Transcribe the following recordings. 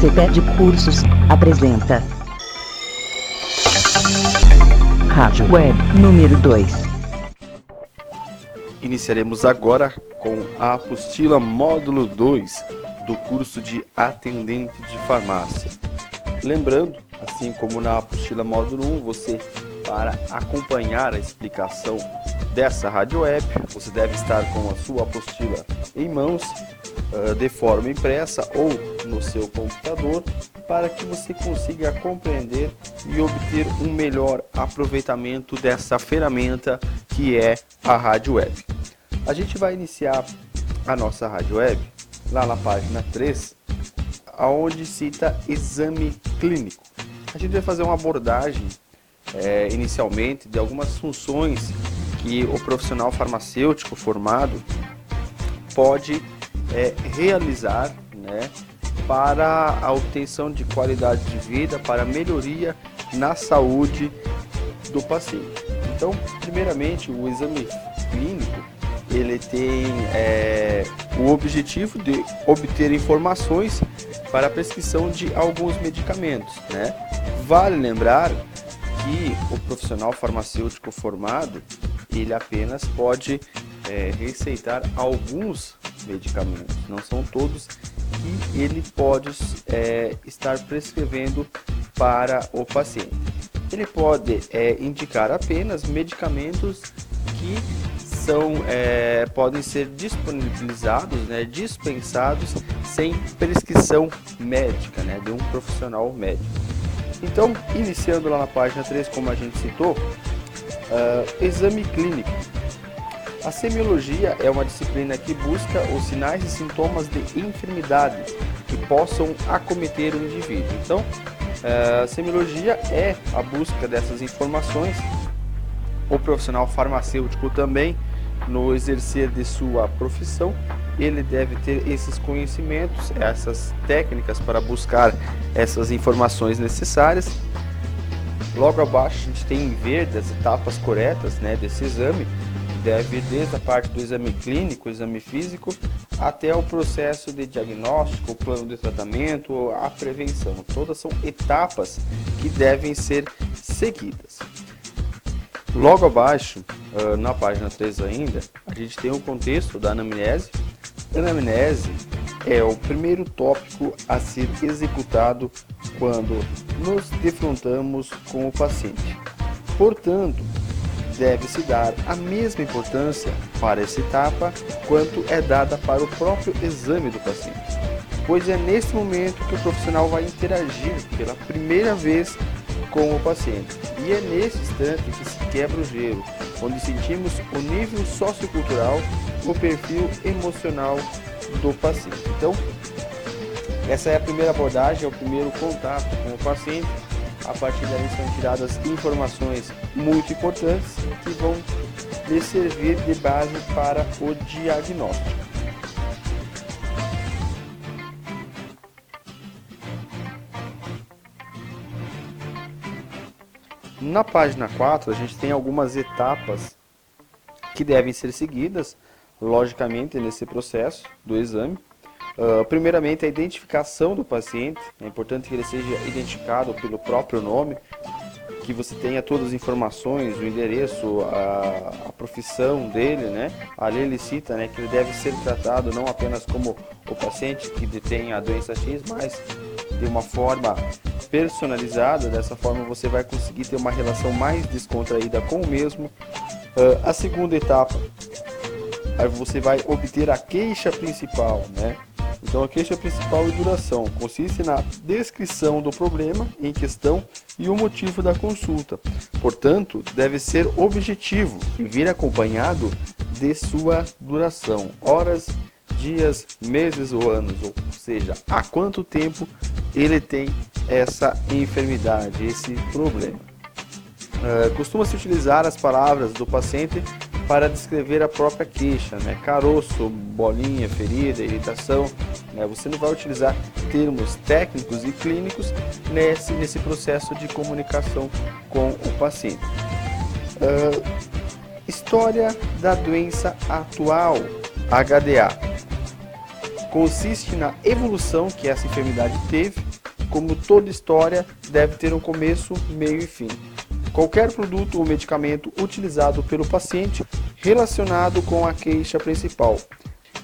CETED Cursos apresenta Rádio Web número 2. Iniciaremos agora com a apostila módulo 2 do curso de atendente de farmácia. Lembrando, assim como na apostila módulo 1, você para acompanhar a explicação dessa rádio web, você deve estar com a sua apostila em mãos, uh, de forma impressa ou no seu computador, para que você consiga compreender e obter um melhor aproveitamento dessa ferramenta que é a rádio web. A gente vai iniciar a nossa rádio web lá na página 3, aonde cita exame clínico. A gente vai fazer uma abordagem é, inicialmente de algumas funções que o profissional farmacêutico formado pode é, realizar né, para a obtenção de qualidade de vida, para melhoria na saúde do paciente. Então, primeiramente, o exame clínico ele tem é, o objetivo de obter informações para a prescrição de alguns medicamentos. Né? Vale lembrar que o profissional farmacêutico formado ele apenas pode é, receitar alguns medicamentos, não são todos que ele pode é, estar prescrevendo para o paciente. Ele pode é, indicar apenas medicamentos que são, é, podem ser disponibilizados, né, dispensados sem prescrição médica né, de um profissional médico. Então, iniciando lá na página 3, como a gente citou, uh, exame clínico. A semiologia é uma disciplina que busca os sinais e sintomas de enfermidade que possam acometer o indivíduo. Então, uh, a semiologia é a busca dessas informações. O profissional farmacêutico também, no exercer de sua profissão, ele deve ter esses conhecimentos, essas técnicas para buscar essas informações necessárias. Logo abaixo a gente tem em verde as etapas corretas né, desse exame, deve ir desde a parte do exame clínico, exame físico, até o processo de diagnóstico, o plano de tratamento, a prevenção. Todas são etapas que devem ser seguidas. Logo abaixo, na página 3 ainda, a gente tem o contexto da anamnese, Anamnese é o primeiro tópico a ser executado quando nos defrontamos com o paciente. Portanto, deve-se dar a mesma importância para essa etapa quanto é dada para o próprio exame do paciente, pois é nesse momento que o profissional vai interagir pela primeira vez com o paciente. E é nesse instante que se quebra o gelo, onde sentimos o nível sociocultural, o perfil emocional do paciente. Então, essa é a primeira abordagem, é o primeiro contato com o paciente. A partir daí são tiradas informações muito importantes que vão lhe servir de base para o diagnóstico. Na página 4, a gente tem algumas etapas que devem ser seguidas, logicamente, nesse processo do exame. Uh, primeiramente, a identificação do paciente. É importante que ele seja identificado pelo próprio nome, que você tenha todas as informações, o endereço, a, a, profissão dele, né? Ali ele cita né, que ele deve ser tratado não apenas como o paciente que detém a doença X, mas de uma forma personalizada, dessa forma você vai conseguir ter uma relação mais descontraída com o mesmo. Uh, a segunda etapa, aí você vai obter a queixa principal, né? Então a queixa principal e duração consiste na descrição do problema em questão e o motivo da consulta. Portanto, deve ser objetivo e vir acompanhado de sua duração, horas, dias, meses ou anos, ou seja, há quanto tempo ele tem essa enfermidade, esse problema. Uh, Costuma-se utilizar as palavras do paciente para descrever a própria queixa, né? caroço, bolinha, ferida, irritação. Né? Você não vai utilizar termos técnicos e clínicos nesse, nesse processo de comunicação com o paciente. Uh, história da doença atual, HDA consiste na evolução que essa enfermidade teve como toda história, deve ter um começo, meio e fim. Qualquer produto ou medicamento utilizado pelo paciente relacionado com a queixa principal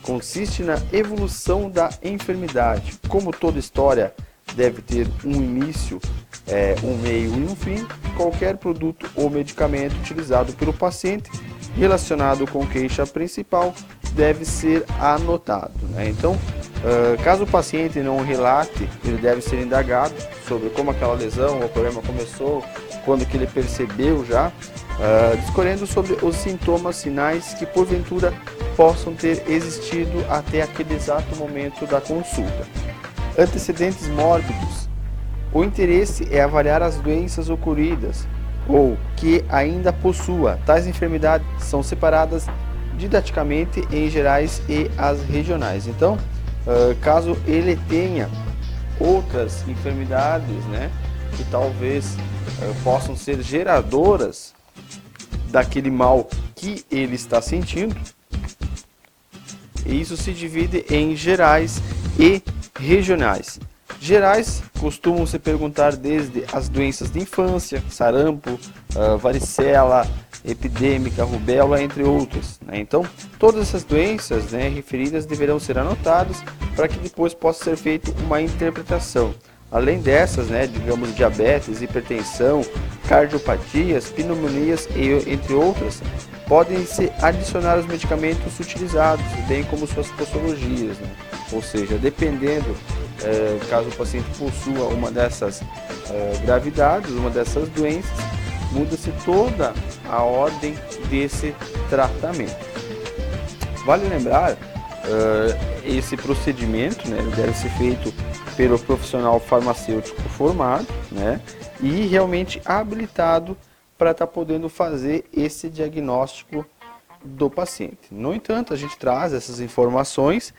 consiste na evolução da enfermidade. Como toda história deve ter um início, é, um meio e um fim, qualquer produto ou medicamento utilizado pelo paciente relacionado com queixa principal deve ser anotado. Né? Então, caso o paciente não relate, ele deve ser indagado sobre como aquela lesão ou problema começou, quando que ele percebeu já, discorrendo sobre os sintomas, sinais que porventura possam ter existido até aquele exato momento da consulta. Antecedentes mórbidos. O interesse é avaliar as doenças ocorridas ou que ainda possua. Tais enfermidades são separadas didaticamente em gerais e as regionais. Então, uh, caso ele tenha outras enfermidades, né, que talvez uh, possam ser geradoras daquele mal que ele está sentindo, isso se divide em gerais e regionais. Gerais costumam se perguntar desde as doenças de infância, sarampo, uh, varicela, epidêmica, rubéola, entre outras. Né? Então, todas essas doenças né, referidas deverão ser anotadas para que depois possa ser feita uma interpretação. Além dessas, né, digamos, diabetes, hipertensão, cardiopatias, pneumonias e entre outras, podem se adicionar os medicamentos utilizados, bem como suas posologias. Né? Ou seja, dependendo, é, caso o paciente possua uma dessas é, gravidades, uma dessas doenças, muda-se toda a ordem desse tratamento. Vale lembrar, uh, esse procedimento né, deve ser feito pelo profissional farmacêutico formado né, e realmente habilitado para estar tá podendo fazer esse diagnóstico do paciente. No entanto, a gente traz essas informações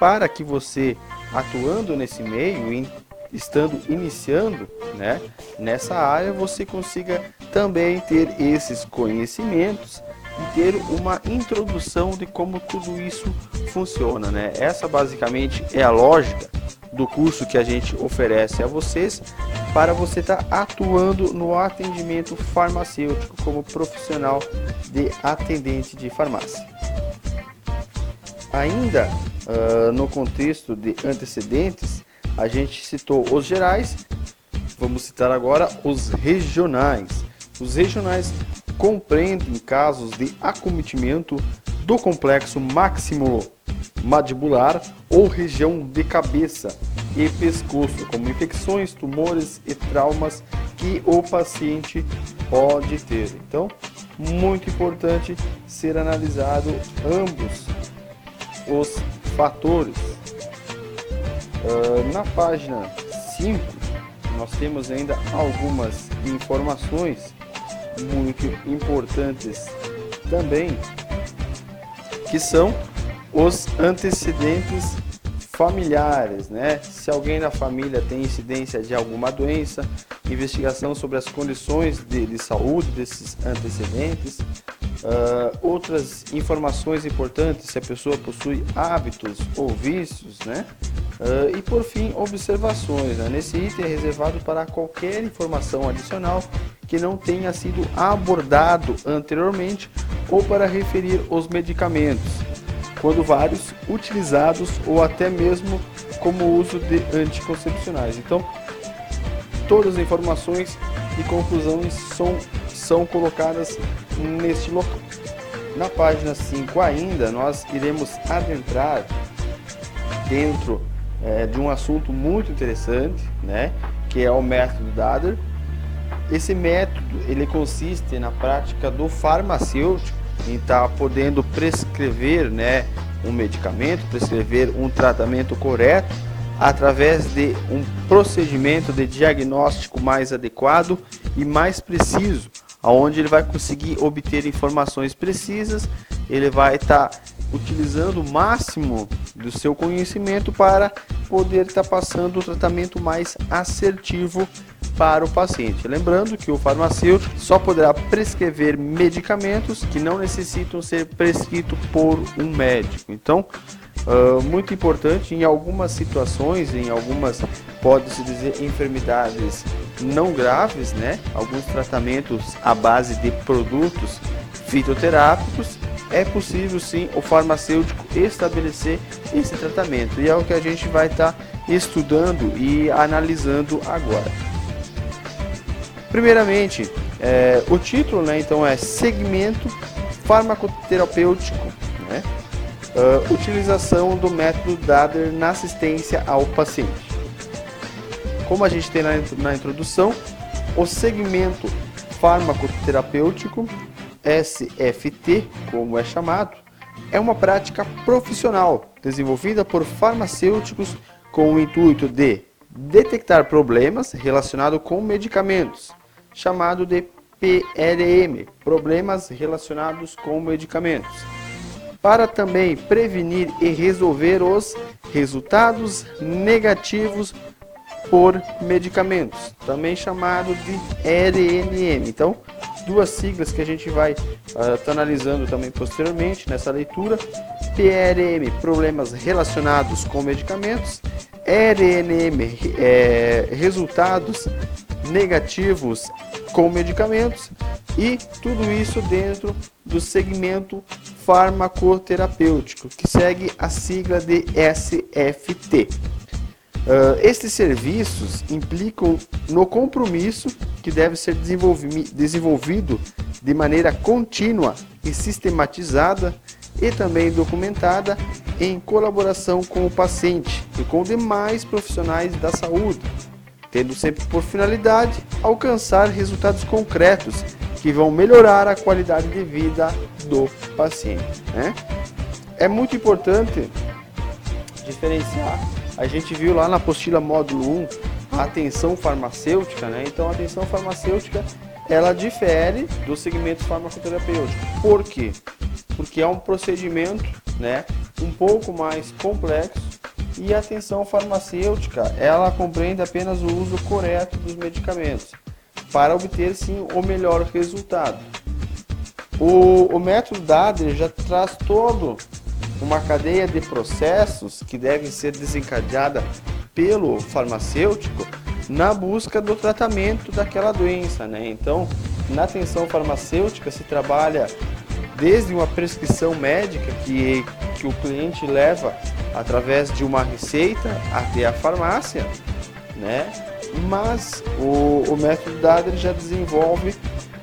para que você, atuando nesse meio, estando iniciando né, nessa área, você consiga também ter esses conhecimentos e ter uma introdução de como tudo isso funciona. Né? Essa basicamente é a lógica do curso que a gente oferece a vocês para você estar tá atuando no atendimento farmacêutico como profissional de atendente de farmácia. Ainda uh, no contexto de antecedentes, a gente citou os gerais, vamos citar agora os regionais. Os regionais compreendem casos de acometimento do complexo máximo mandibular ou região de cabeça e pescoço, como infecções, tumores e traumas que o paciente pode ter. Então, muito importante ser analisado ambos os fatores. Uh, na página 5, nós temos ainda algumas informações muito importantes também, que são os antecedentes familiares, né? Se alguém na família tem incidência de alguma doença, investigação sobre as condições de, de saúde desses antecedentes, uh, outras informações importantes, se a pessoa possui hábitos ou vícios, né? Uh, e por fim, observações. Né? Nesse item é reservado para qualquer informação adicional que não tenha sido abordado anteriormente ou para referir os medicamentos quando vários utilizados ou até mesmo como uso de anticoncepcionais. Então, todas as informações e conclusões são, são colocadas neste local. Na página 5 ainda, nós iremos adentrar dentro é, de um assunto muito interessante, né, que é o método Dader. Esse método ele consiste na prática do farmacêutico em estar tá podendo prescrever né, um medicamento, prescrever um tratamento correto através de um procedimento de diagnóstico mais adequado e mais preciso, aonde ele vai conseguir obter informações precisas, ele vai estar tá utilizando o máximo do seu conhecimento para poder estar tá passando o tratamento mais assertivo para o paciente. Lembrando que o farmacêutico só poderá prescrever medicamentos que não necessitam ser prescritos por um médico. Então, uh, muito importante em algumas situações, em algumas, pode-se dizer, enfermidades não graves, né? Alguns tratamentos à base de produtos fitoterápicos, é possível sim o farmacêutico estabelecer esse tratamento. E é o que a gente vai estar tá estudando e analisando agora. Primeiramente, é, o título né, então é Segmento Farmacoterapêutico, né? Uh, utilização do método DADER na assistência ao paciente. Como a gente tem na, na introdução, o segmento farmacoterapêutico, SFT, como é chamado, é uma prática profissional desenvolvida por farmacêuticos com o intuito de detectar problemas relacionados com medicamentos, chamado de PLM, problemas relacionados com medicamentos, para também prevenir e resolver os resultados negativos por medicamentos, também chamado de RNM. Então, duas siglas que a gente vai estar uh, tá analisando também posteriormente nessa leitura. PRM, problemas relacionados com medicamentos. RNM, é, resultados negativos com medicamentos e tudo isso dentro do segmento farmacoterapêutico, que segue a sigla de SFT. Uh, estes serviços implicam no compromisso que deve ser desenvolvido de maneira contínua e sistematizada e também documentada em colaboração com o paciente e com demais profissionais da saúde, tendo sempre por finalidade alcançar resultados concretos que vão melhorar a qualidade de vida do paciente. Né? É muito importante diferenciar a gente viu lá na apostila módulo 1 a atenção farmacêutica, né? Então a atenção farmacêutica ela difere do segmento farmacoterapêutico. Por quê? Porque é um procedimento, né, um pouco mais complexo e a atenção farmacêutica, ela compreende apenas o uso correto dos medicamentos para obter sim o melhor resultado. O, o método DADER já traz todo uma cadeia de processos que devem ser desencadeada pelo farmacêutico na busca do tratamento daquela doença, né? Então, na atenção farmacêutica se trabalha desde uma prescrição médica que, que o cliente leva através de uma receita até a farmácia, né? Mas o, o método ele já desenvolve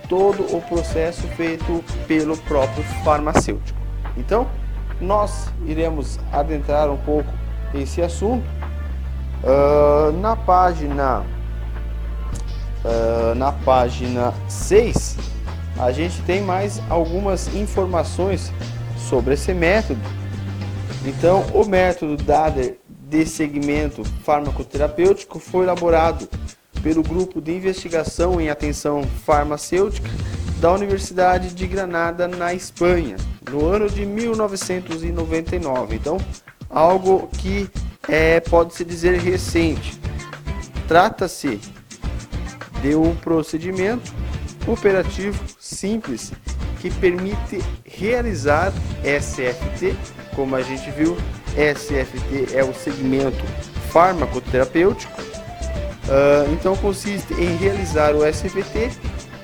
todo o processo feito pelo próprio farmacêutico. Então, nós iremos adentrar um pouco esse assunto. Uh, na página uh, na página 6 a gente tem mais algumas informações sobre esse método. Então o método DADER de segmento farmacoterapêutico foi elaborado pelo grupo de investigação em atenção farmacêutica da Universidade de Granada na Espanha no ano de 1999. Então, algo que é, pode-se dizer recente. Trata-se de um procedimento operativo simples que permite realizar SFT, como a gente viu, SFT é o segmento farmacoterapêutico. Uh, então consiste em realizar o SFT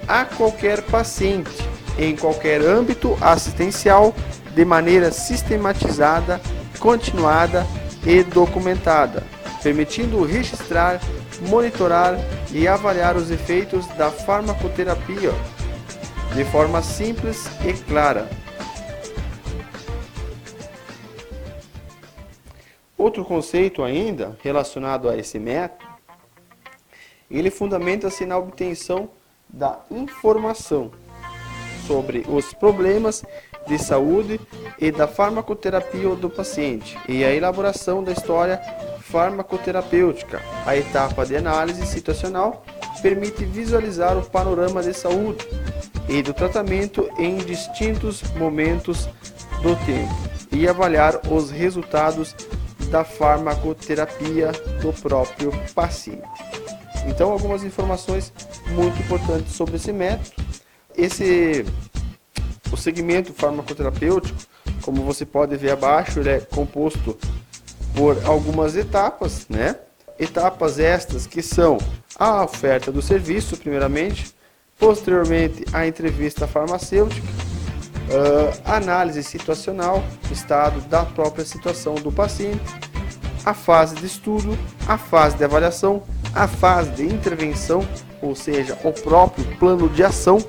a qualquer paciente em qualquer âmbito assistencial de maneira sistematizada, continuada e documentada, permitindo registrar, monitorar e avaliar os efeitos da farmacoterapia de forma simples e clara. Outro conceito ainda relacionado a esse método, ele fundamenta-se na obtenção da informação sobre os problemas de saúde e da farmacoterapia do paciente e a elaboração da história farmacoterapêutica. A etapa de análise situacional permite visualizar o panorama de saúde e do tratamento em distintos momentos do tempo e avaliar os resultados da farmacoterapia do próprio paciente. Então, algumas informações muito importantes sobre esse método esse o segmento farmacoterapêutico como você pode ver abaixo, ele é composto por algumas etapas, né? Etapas estas que são a oferta do serviço, primeiramente, posteriormente a entrevista farmacêutica, análise situacional, estado da própria situação do paciente, a fase de estudo, a fase de avaliação, a fase de intervenção, ou seja, o próprio plano de ação,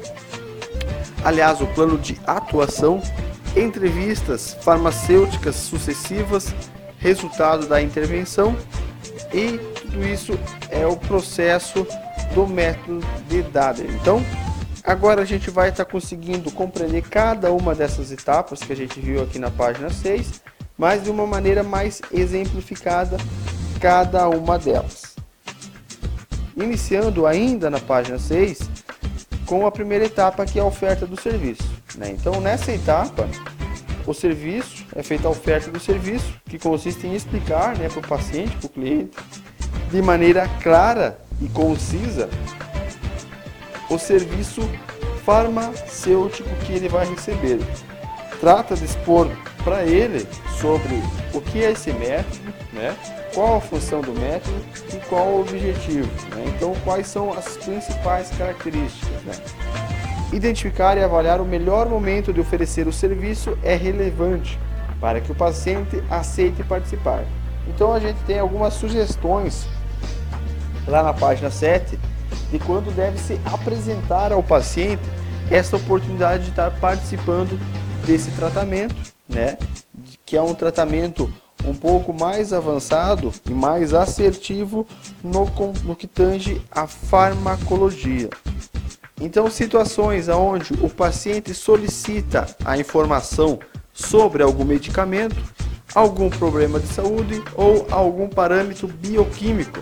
aliás, o plano de atuação, entrevistas farmacêuticas sucessivas, resultado da intervenção e tudo isso é o processo do método de Dader. Então, agora a gente vai estar tá conseguindo compreender cada uma dessas etapas que a gente viu aqui na página 6, mas de uma maneira mais exemplificada cada uma delas. Iniciando ainda na página 6 com a primeira etapa que é a oferta do serviço. Né? Então, nessa etapa, o serviço, é feita a oferta do serviço, que consiste em explicar né, para o paciente, para o cliente, de maneira clara e concisa, o serviço farmacêutico que ele vai receber. Trata de expor para ele sobre o que é esse método, né? qual a função do método e qual o objetivo. Né? Então, quais são as principais características. Né? Identificar e avaliar o melhor momento de oferecer o serviço é relevante para que o paciente aceite participar. Então a gente tem algumas sugestões lá na página 7 de quando deve se apresentar ao paciente essa oportunidade de estar participando desse tratamento, né? Que é um tratamento um pouco mais avançado e mais assertivo no, no que tange a farmacologia. Então, situações onde o paciente solicita a informação sobre algum medicamento, algum problema de saúde ou algum parâmetro bioquímico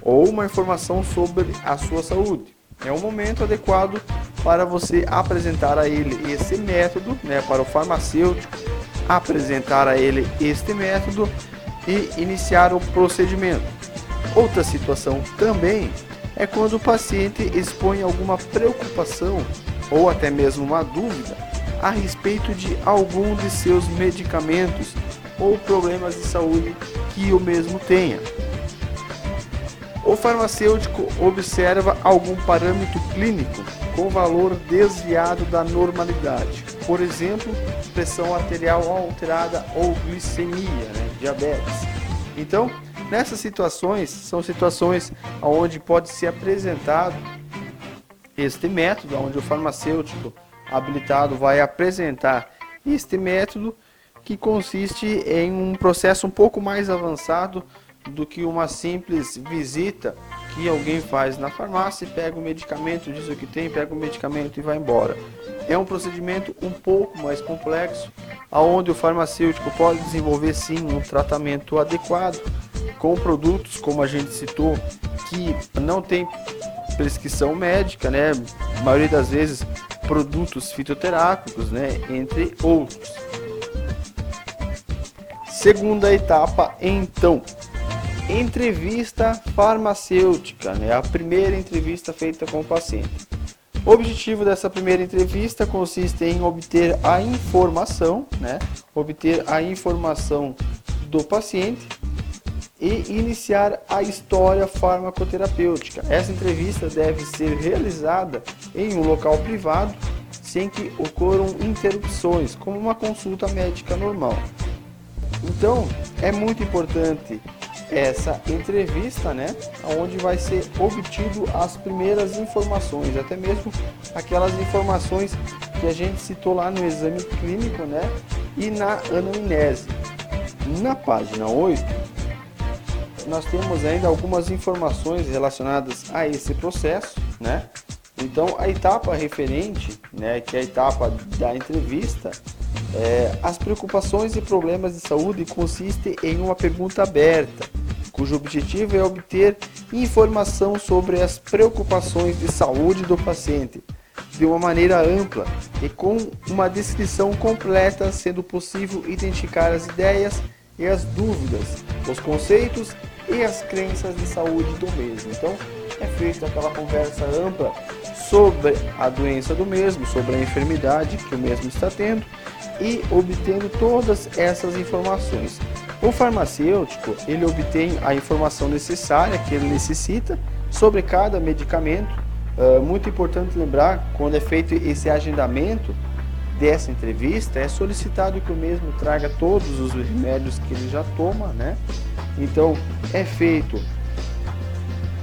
ou uma informação sobre a sua saúde. É um momento adequado para você apresentar a ele esse método, né, para o farmacêutico apresentar a ele este método e iniciar o procedimento. Outra situação também é quando o paciente expõe alguma preocupação ou até mesmo uma dúvida a respeito de algum de seus medicamentos ou problemas de saúde que o mesmo tenha. O farmacêutico observa algum parâmetro clínico com valor desviado da normalidade, por exemplo, pressão arterial alterada ou glicemia, né, diabetes. Então, Nessas situações, são situações onde pode ser apresentado este método, onde o farmacêutico habilitado vai apresentar este método que consiste em um processo um pouco mais avançado do que uma simples visita que alguém faz na farmácia, pega o medicamento, diz o que tem, pega o medicamento e vai embora. É um procedimento um pouco mais complexo, aonde o farmacêutico pode desenvolver sim um tratamento adequado com produtos, como a gente citou, que não tem prescrição médica, né? A maioria das vezes produtos fitoterápicos, né? Entre outros. Segunda etapa, então, entrevista farmacêutica, né? A primeira entrevista feita com o paciente. O objetivo dessa primeira entrevista consiste em obter a informação, né? Obter a informação do paciente e iniciar a história farmacoterapêutica. Essa entrevista deve ser realizada em um local privado, sem que ocorram interrupções, como uma consulta médica normal. Então, é muito importante essa entrevista, né, onde vai ser obtido as primeiras informações, até mesmo aquelas informações que a gente citou lá no exame clínico, né, e na anamnese. Na página 8, nós temos ainda algumas informações relacionadas a esse processo, né? Então, a etapa referente, né, que é a etapa da entrevista, é, as preocupações e problemas de saúde consistem em uma pergunta aberta, cujo objetivo é obter informação sobre as preocupações de saúde do paciente de uma maneira ampla e com uma descrição completa, sendo possível identificar as ideias e as dúvidas, os conceitos e as crenças de saúde do mesmo. Então, é feita aquela conversa ampla sobre a doença do mesmo, sobre a enfermidade que o mesmo está tendo e obtendo todas essas informações. O farmacêutico, ele obtém a informação necessária que ele necessita sobre cada medicamento. Uh, muito importante lembrar, quando é feito esse agendamento dessa entrevista, é solicitado que o mesmo traga todos os remédios que ele já toma, né? Então, é feito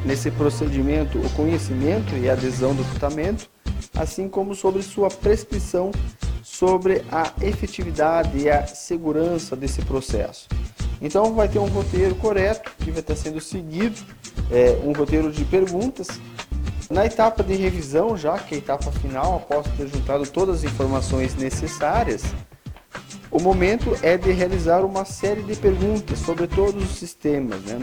nesse procedimento o conhecimento e adesão do tratamento, assim como sobre sua prescrição sobre a efetividade e a segurança desse processo. Então vai ter um roteiro correto que vai estar sendo seguido, é, um roteiro de perguntas. Na etapa de revisão, já que é a etapa final, após ter juntado todas as informações necessárias, o momento é de realizar uma série de perguntas sobre todos os sistemas. Né?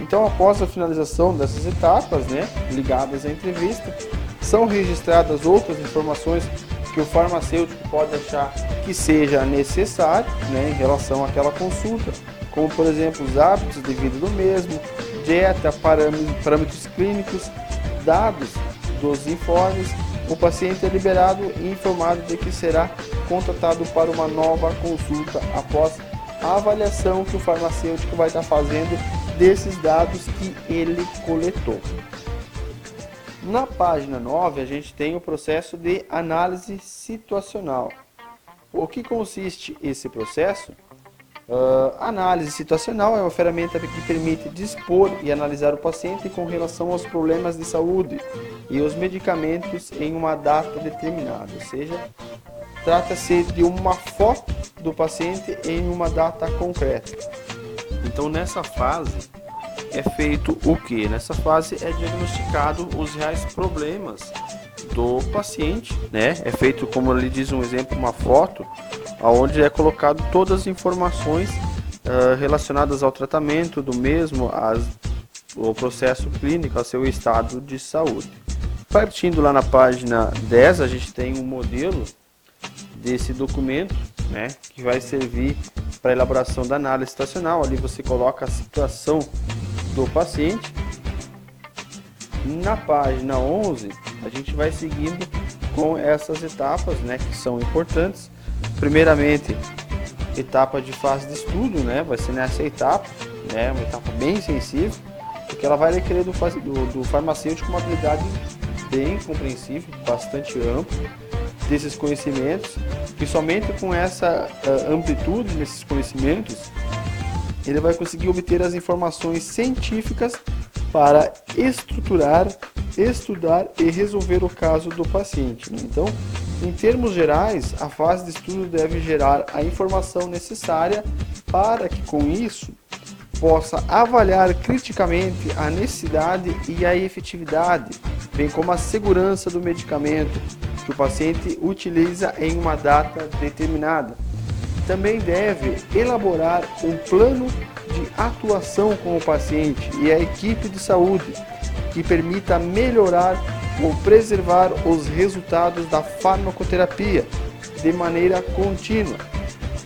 Então, após a finalização dessas etapas, né, ligadas à entrevista, são registradas outras informações que o farmacêutico pode achar que seja necessário né, em relação àquela consulta, como por exemplo os hábitos de vida do mesmo, dieta, parâmetros clínicos, dados dos informes, o paciente é liberado e informado de que será contratado para uma nova consulta após a avaliação que o farmacêutico vai estar fazendo desses dados que ele coletou. Na página 9, a gente tem o processo de análise situacional. O que consiste esse processo? Uh, análise situacional é uma ferramenta que permite dispor e analisar o paciente com relação aos problemas de saúde e os medicamentos em uma data determinada, ou seja, trata-se de uma foto do paciente em uma data concreta. Então, nessa fase, é feito o que? Nessa fase é diagnosticado os reais problemas do paciente, né? É feito, como ele diz um exemplo, uma foto, onde é colocado todas as informações uh, relacionadas ao tratamento do mesmo, as, o processo clínico, ao seu estado de saúde. Partindo lá na página 10, a gente tem um modelo desse documento, né, que vai servir para elaboração da análise estacional. Ali você coloca a situação do paciente. Na página 11, a gente vai seguindo com essas etapas, né, que são importantes. Primeiramente, etapa de fase de estudo, né, vai ser nessa etapa, né, uma etapa bem sensível, porque ela vai requerer do, do, do farmacêutico uma habilidade bem compreensível, bastante ampla desses conhecimentos, que somente com essa uh, amplitude nesses conhecimentos ele vai conseguir obter as informações científicas para estruturar, estudar e resolver o caso do paciente. Então, em termos gerais, a fase de estudo deve gerar a informação necessária para que, com isso, possa avaliar criticamente a necessidade e a efetividade, bem como a segurança do medicamento que o paciente utiliza em uma data determinada também deve elaborar um plano de atuação com o paciente e a equipe de saúde que permita melhorar ou preservar os resultados da farmacoterapia de maneira contínua.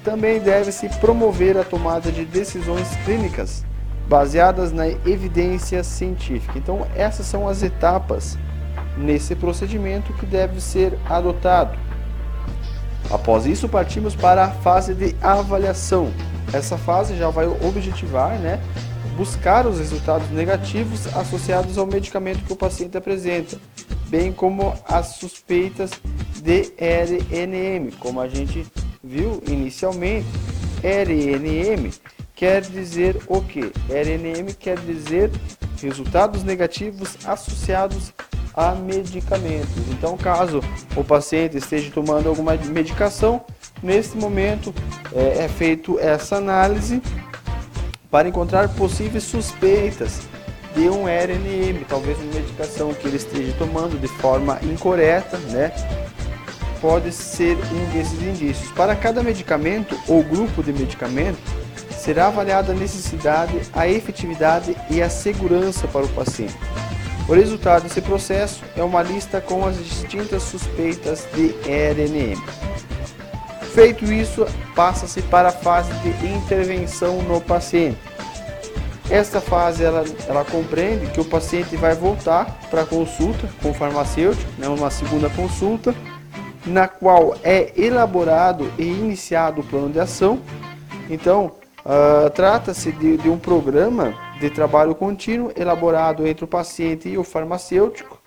Também deve-se promover a tomada de decisões clínicas baseadas na evidência científica. Então, essas são as etapas nesse procedimento que deve ser adotado. Após isso, partimos para a fase de avaliação. Essa fase já vai objetivar, né, buscar os resultados negativos associados ao medicamento que o paciente apresenta, bem como as suspeitas de RNM, como a gente viu inicialmente. RNM quer dizer o que? RNM quer dizer resultados negativos associados a medicamentos. Então, caso o paciente esteja tomando alguma medicação, nesse momento é, é feito essa análise para encontrar possíveis suspeitas de um RNM, talvez uma medicação que ele esteja tomando de forma incorreta, né? Pode ser um desses indícios. Para cada medicamento ou grupo de medicamento, será avaliada a necessidade, a efetividade e a segurança para o paciente. O resultado desse processo é uma lista com as distintas suspeitas de RNM. Feito isso, passa-se para a fase de intervenção no paciente. Esta fase ela, ela compreende que o paciente vai voltar para a consulta com o farmacêutico, né, uma segunda consulta, na qual é elaborado e iniciado o plano de ação. Então, uh, trata-se de, de um programa de trabalho contínuo elaborado entre o paciente e o farmacêutico,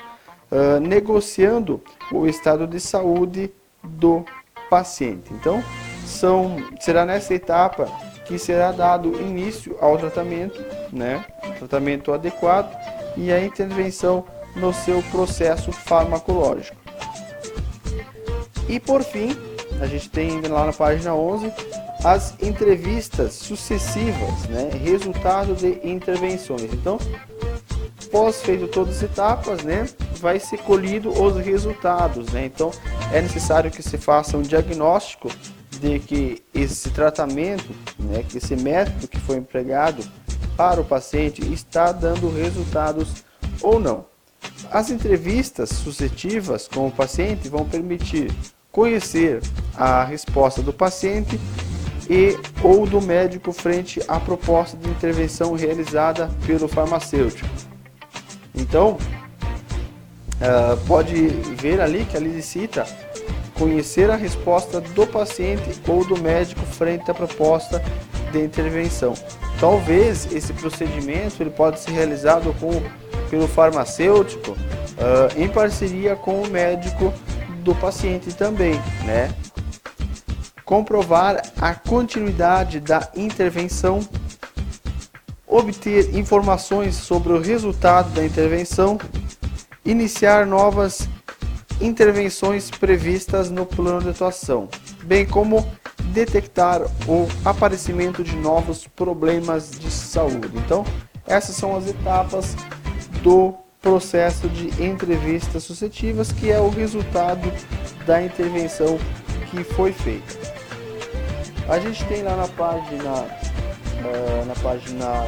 uh, negociando o estado de saúde do paciente. Então, são, será nessa etapa que será dado início ao tratamento, né, tratamento adequado e a intervenção no seu processo farmacológico. E por fim, a gente tem lá na página 11 as entrevistas sucessivas, né, resultado de intervenções. Então, pós feito todas as etapas, né, vai ser colhido os resultados, né? Então, é necessário que se faça um diagnóstico de que esse tratamento, né, que esse método que foi empregado para o paciente está dando resultados ou não. As entrevistas sucessivas com o paciente vão permitir conhecer a resposta do paciente e ou do médico frente à proposta de intervenção realizada pelo farmacêutico. Então, uh, pode ver ali que ali cita conhecer a resposta do paciente ou do médico frente à proposta de intervenção. Talvez esse procedimento ele pode ser realizado com, pelo farmacêutico uh, em parceria com o médico do paciente também, né? Comprovar a continuidade da intervenção, obter informações sobre o resultado da intervenção, iniciar novas intervenções previstas no plano de atuação, bem como detectar o aparecimento de novos problemas de saúde. Então, essas são as etapas do processo de entrevistas sucessivas, que é o resultado da intervenção que foi feita. A gente tem lá na página, uh, na página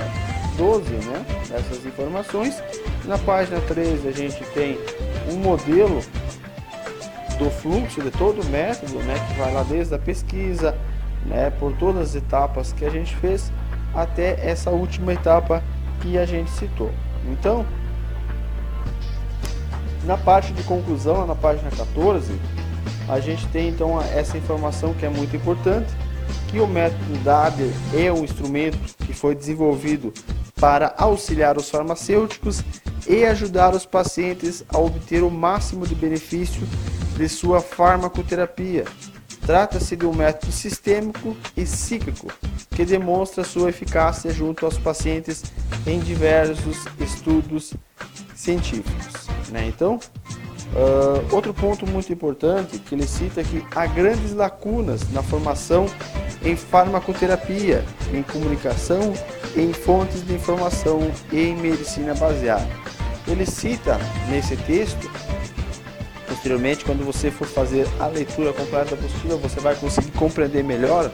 12, né, essas informações. Na página 13 a gente tem um modelo do fluxo de todo o método, né, que vai lá desde a pesquisa, né, por todas as etapas que a gente fez até essa última etapa que a gente citou. Então, na parte de conclusão, na página 14, a gente tem então essa informação que é muito importante, que o método DADER é um instrumento que foi desenvolvido para auxiliar os farmacêuticos e ajudar os pacientes a obter o máximo de benefício de sua farmacoterapia. Trata-se de um método sistêmico e cíclico que demonstra sua eficácia junto aos pacientes em diversos estudos científicos. Né? Então, uh, outro ponto muito importante que ele cita é que há grandes lacunas na formação em farmacoterapia, em comunicação, em fontes de informação e em medicina baseada. Ele cita nesse texto posteriormente, quando você for fazer a leitura completa da apostila, você vai conseguir compreender melhor.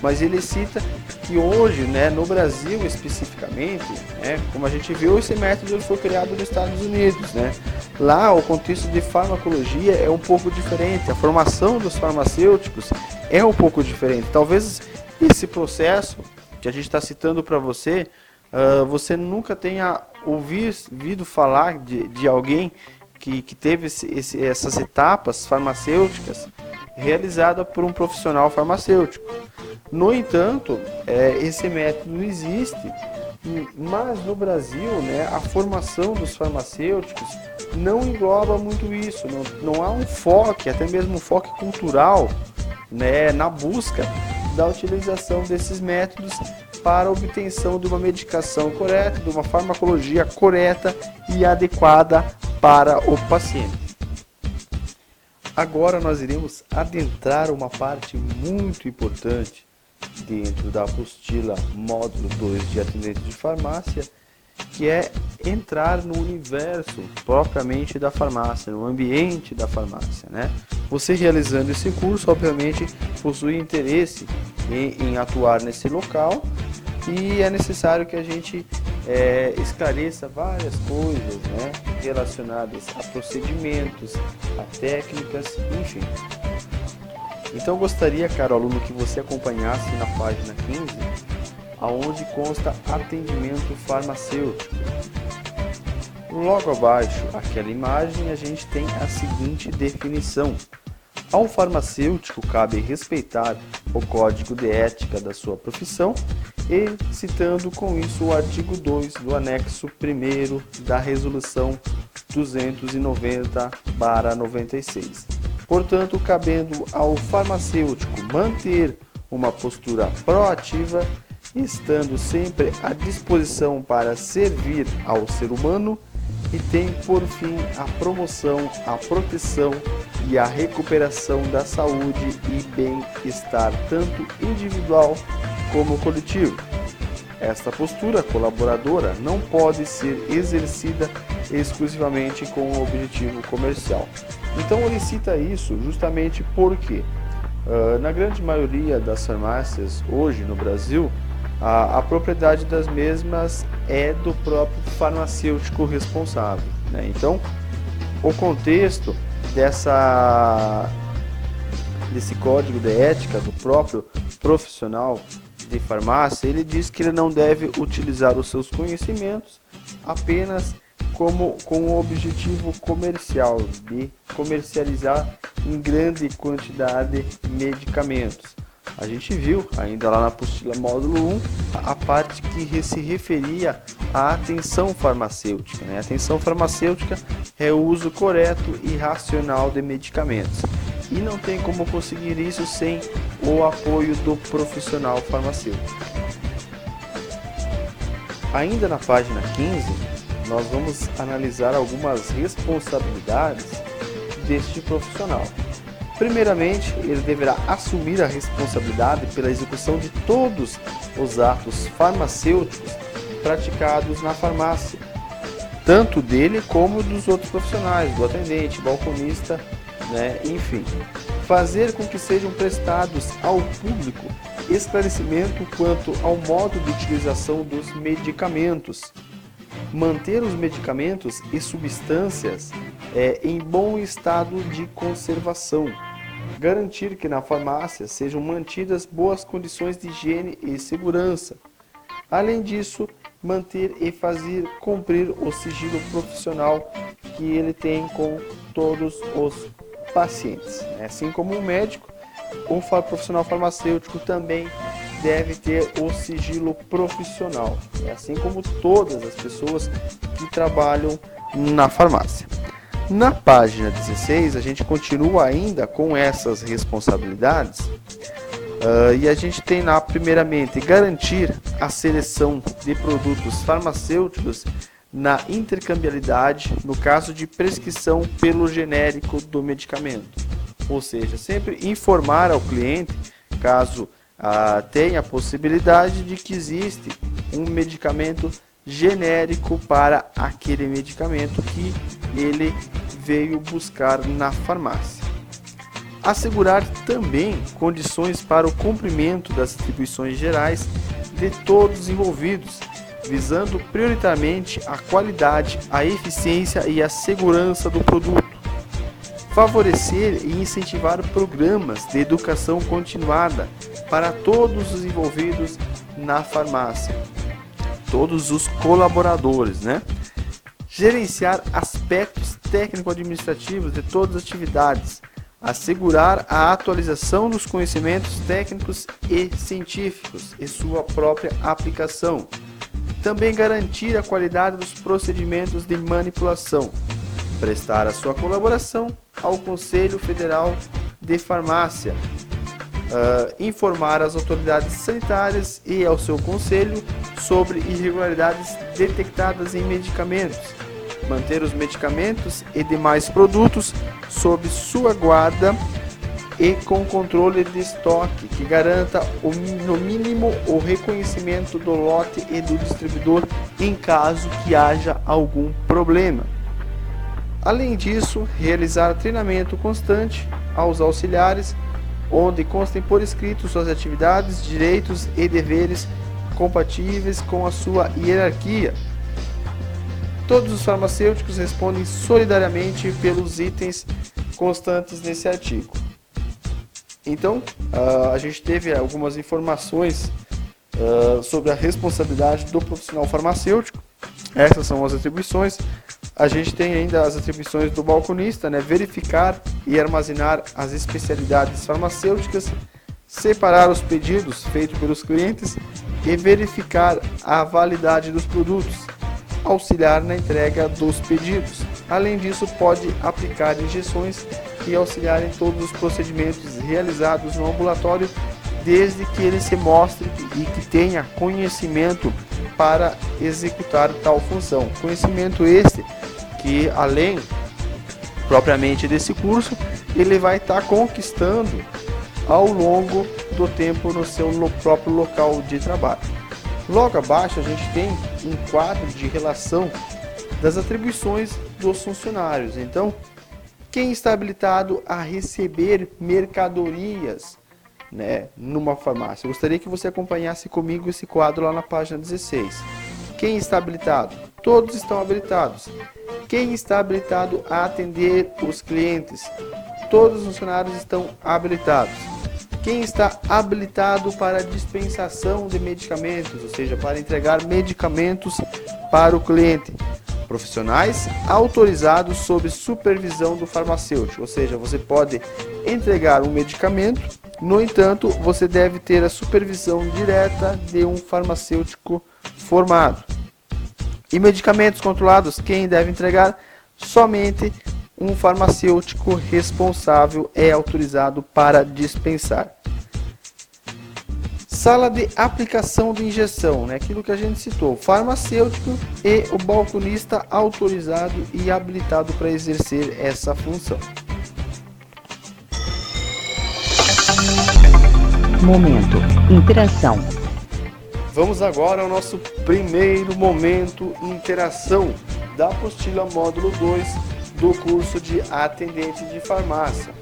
Mas ele cita que hoje, né, no Brasil especificamente, né, como a gente viu, esse método ele foi criado nos Estados Unidos. Né? Lá, o contexto de farmacologia é um pouco diferente, a formação dos farmacêuticos é um pouco diferente. Talvez esse processo que a gente está citando para você, uh, você nunca tenha ouvido falar de, de alguém que, que teve esse, esse, essas etapas farmacêuticas realizada por um profissional farmacêutico. No entanto, é, esse método existe, mas no Brasil, né, a formação dos farmacêuticos não engloba muito isso, não, não há um foco, até mesmo um foco cultural, né, na busca da utilização desses métodos para a obtenção de uma medicação correta, de uma farmacologia correta e adequada para o paciente. Agora nós iremos adentrar uma parte muito importante dentro da apostila módulo 2 de atendente de farmácia, que é entrar no universo propriamente da farmácia, no ambiente da farmácia, né? Você realizando esse curso, obviamente, possui interesse em, em atuar nesse local e é necessário que a gente é, esclareça várias coisas né, relacionadas a procedimentos, a técnicas, enfim. Então gostaria, caro aluno, que você acompanhasse na página 15, aonde consta atendimento farmacêutico. Logo abaixo aquela imagem a gente tem a seguinte definição. Ao farmacêutico cabe respeitar o código de ética da sua profissão e citando com isso o artigo 2 do anexo 1 da resolução 290/96. Portanto, cabendo ao farmacêutico manter uma postura proativa, estando sempre à disposição para servir ao ser humano e tem por fim a promoção, a proteção e a recuperação da saúde e bem-estar tanto individual como coletivo. Esta postura colaboradora não pode ser exercida exclusivamente com o objetivo comercial. Então ele cita isso justamente porque, uh, na grande maioria das farmácias hoje no Brasil, a, a, propriedade das mesmas é do próprio farmacêutico responsável. Né? Então, o contexto dessa, desse código de ética do próprio profissional de farmácia, ele diz que ele não deve utilizar os seus conhecimentos apenas como com o objetivo comercial de comercializar em grande quantidade medicamentos. A gente viu ainda lá na apostila módulo 1 a parte que se referia à atenção farmacêutica. Né? A atenção farmacêutica é o uso correto e racional de medicamentos. E não tem como conseguir isso sem o apoio do profissional farmacêutico. Ainda na página 15, nós vamos analisar algumas responsabilidades deste profissional. Primeiramente, ele deverá assumir a responsabilidade pela execução de todos os atos farmacêuticos praticados na farmácia, tanto dele como dos outros profissionais, do atendente, balconista, né, enfim. Fazer com que sejam prestados ao público esclarecimento quanto ao modo de utilização dos medicamentos, manter os medicamentos e substâncias é, em bom estado de conservação, garantir que na farmácia sejam mantidas boas condições de higiene e segurança. Além disso, manter e fazer cumprir o sigilo profissional que ele tem com todos os pacientes. Assim como o médico, o profissional farmacêutico também deve ter o sigilo profissional, né? assim como todas as pessoas que trabalham na farmácia. Na página 16, a gente continua ainda com essas responsabilidades uh, e a gente tem lá, primeiramente, garantir a seleção de produtos farmacêuticos na intercambiabilidade no caso de prescrição pelo genérico do medicamento. Ou seja, sempre informar ao cliente, caso ah, tem a possibilidade de que existe um medicamento genérico para aquele medicamento que ele veio buscar na farmácia. Assegurar também condições para o cumprimento das atribuições gerais de todos os envolvidos, visando prioritariamente a qualidade, a eficiência e a segurança do produto favorecer e incentivar programas de educação continuada para todos os envolvidos na farmácia, todos os colaboradores, né? Gerenciar aspectos técnico-administrativos de todas as atividades, assegurar a atualização dos conhecimentos técnicos e científicos e sua própria aplicação. Também garantir a qualidade dos procedimentos de manipulação, prestar a sua colaboração ao Conselho Federal de Farmácia, uh, informar as autoridades sanitárias e ao seu conselho sobre irregularidades detectadas em medicamentos, manter os medicamentos e demais produtos sob sua guarda e com controle de estoque que garanta o, no mínimo o reconhecimento do lote e do distribuidor em caso que haja algum problema. Além disso, realizar treinamento constante aos auxiliares, onde constem por escrito suas atividades, direitos e deveres compatíveis com a sua hierarquia. Todos os farmacêuticos respondem solidariamente pelos itens constantes nesse artigo. Então, uh, a gente teve algumas informações uh, sobre a responsabilidade do profissional farmacêutico. Essas são as atribuições A gente tem ainda as atribuições do balconista, né? Verificar e armazenar as especialidades farmacêuticas, separar os pedidos feitos pelos clientes e verificar a validade dos produtos, auxiliar na entrega dos pedidos. Além disso, pode aplicar injeções e auxiliar em todos os procedimentos realizados no ambulatório, desde que ele se mostre e que tenha conhecimento para executar tal função. Conhecimento este que além propriamente desse curso, ele vai estar tá conquistando ao longo do tempo no seu próprio local de trabalho. Logo abaixo a gente tem um quadro de relação das atribuições dos funcionários. Então, quem está habilitado a receber mercadorias né, numa farmácia? Eu gostaria que você acompanhasse comigo esse quadro lá na página 16. Quem está habilitado? Todos estão habilitados. Quem está habilitado a atender os clientes? Todos os funcionários estão habilitados. Quem está habilitado para dispensação de medicamentos, ou seja, para entregar medicamentos para o cliente? Profissionais autorizados sob supervisão do farmacêutico, ou seja, você pode entregar um medicamento, no entanto, você deve ter a supervisão direta de um farmacêutico formado. E medicamentos controlados, quem deve entregar? Somente um farmacêutico responsável é autorizado para dispensar. Sala de aplicação de injeção, né? aquilo que a gente citou, farmacêutico e o balconista autorizado e habilitado para exercer essa função. Momento. Interação. Vamos agora ao nosso primeiro momento interação da apostila módulo 2 do curso de atendente de farmácia.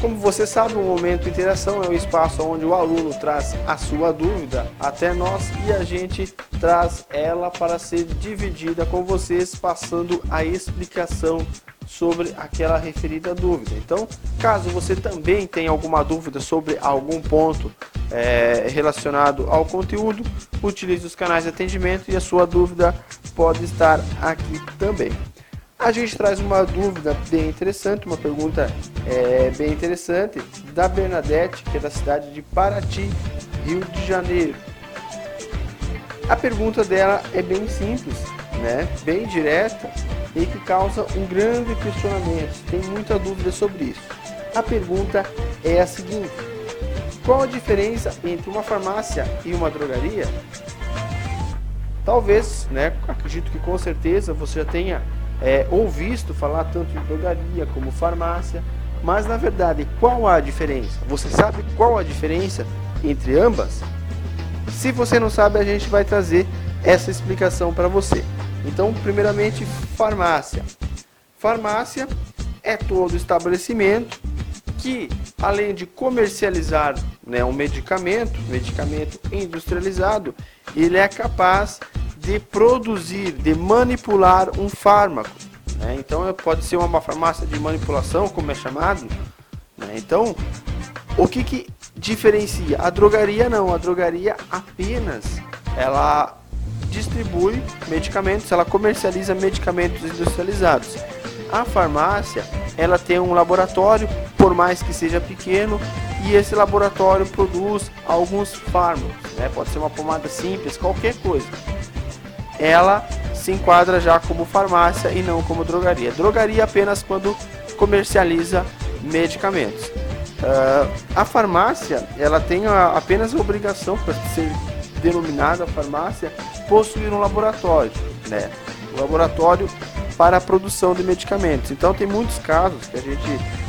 Como você sabe, o momento interação é o espaço onde o aluno traz a sua dúvida até nós e a gente traz ela para ser dividida com vocês, passando a explicação sobre aquela referida dúvida. Então, caso você também tenha alguma dúvida sobre algum ponto é, relacionado ao conteúdo, utilize os canais de atendimento e a sua dúvida pode estar aqui também. A gente traz uma dúvida bem interessante, uma pergunta é, bem interessante da Bernadette, que é da cidade de Paraty, Rio de Janeiro. A pergunta dela é bem simples, né? bem direta e que causa um grande questionamento. Tem muita dúvida sobre isso. A pergunta é a seguinte: qual a diferença entre uma farmácia e uma drogaria? Talvez, né? Acredito que com certeza você já tenha é, ouvido falar tanto em drogaria como farmácia, mas na verdade, qual a diferença? Você sabe qual a diferença entre ambas? Se você não sabe, a gente vai trazer essa explicação para você. Então, primeiramente, farmácia. Farmácia é todo estabelecimento que, além de comercializar né, um medicamento, medicamento industrializado, ele é capaz de produzir, de manipular um fármaco. Né? Então pode ser uma farmácia de manipulação, como é chamado. Né? Então, o que, que diferencia? A drogaria não, a drogaria apenas ela distribui medicamentos, ela comercializa medicamentos industrializados. A farmácia, ela tem um laboratório, por mais que seja pequeno, e esse laboratório produz alguns fármacos, né? Pode ser uma pomada simples, qualquer coisa. Ela se enquadra já como farmácia e não como drogaria. Drogaria apenas quando comercializa medicamentos. Uh, a farmácia, ela tem a, apenas a obrigação para ser denominada farmácia possuir um laboratório, né? Um laboratório para a produção de medicamentos. Então tem muitos casos que a gente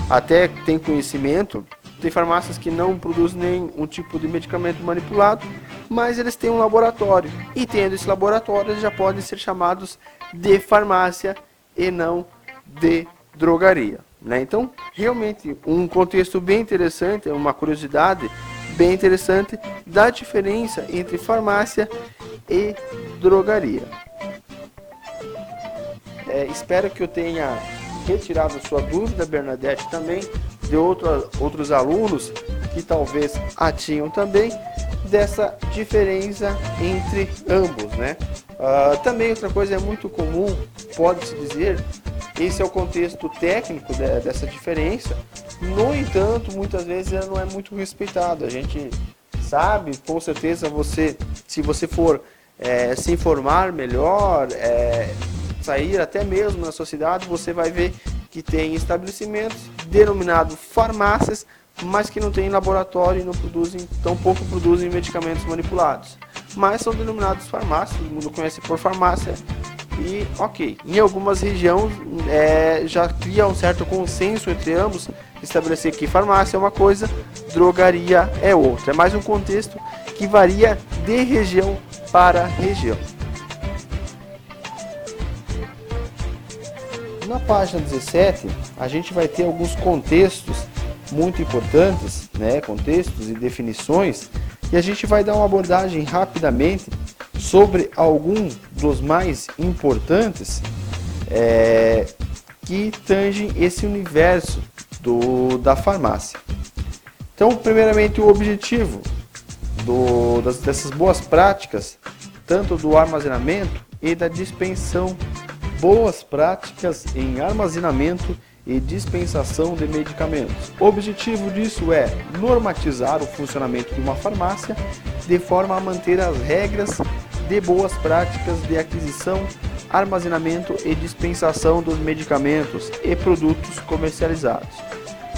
até tem conhecimento, tem farmácias que não produzem nenhum tipo de medicamento manipulado, mas eles têm um laboratório. E tendo esse laboratório, eles já podem ser chamados de farmácia e não de drogaria. Né? Então, realmente, um contexto bem interessante, uma curiosidade bem interessante da diferença entre farmácia e drogaria. É, espero que eu tenha retirado sua dúvida, Bernadette, também, de outra, outros alunos que talvez a tinham também, dessa diferença entre ambos, né? Uh, também outra coisa é muito comum, pode-se dizer, esse é o contexto técnico de, dessa diferença. No entanto, muitas vezes ela não é muito respeitado. A gente sabe, com certeza você, se você for é, se informar melhor, é, sair até mesmo na sociedade, você vai ver que tem estabelecimentos denominados farmácias, mas que não têm laboratório e não produzem, tão pouco produzem medicamentos manipulados mas são denominados farmácias, todo mundo conhece por farmácia. E ok, em algumas regiões é, já cria um certo consenso entre ambos, estabelecer que farmácia é uma coisa, drogaria é outra. É mais um contexto que varia de região para região. Na página 17, a gente vai ter alguns contextos muito importantes, né, contextos e definições e a gente vai dar uma abordagem rapidamente sobre algum dos mais importantes é, que tangem esse universo do, da farmácia. Então, primeiramente, o objetivo do, das, dessas boas práticas, tanto do armazenamento e da dispensão, boas práticas em armazenamento e dispensação de medicamentos. O objetivo disso é normatizar o funcionamento de uma farmácia de forma a manter as regras de boas práticas de aquisição, armazenamento e dispensação dos medicamentos e produtos comercializados.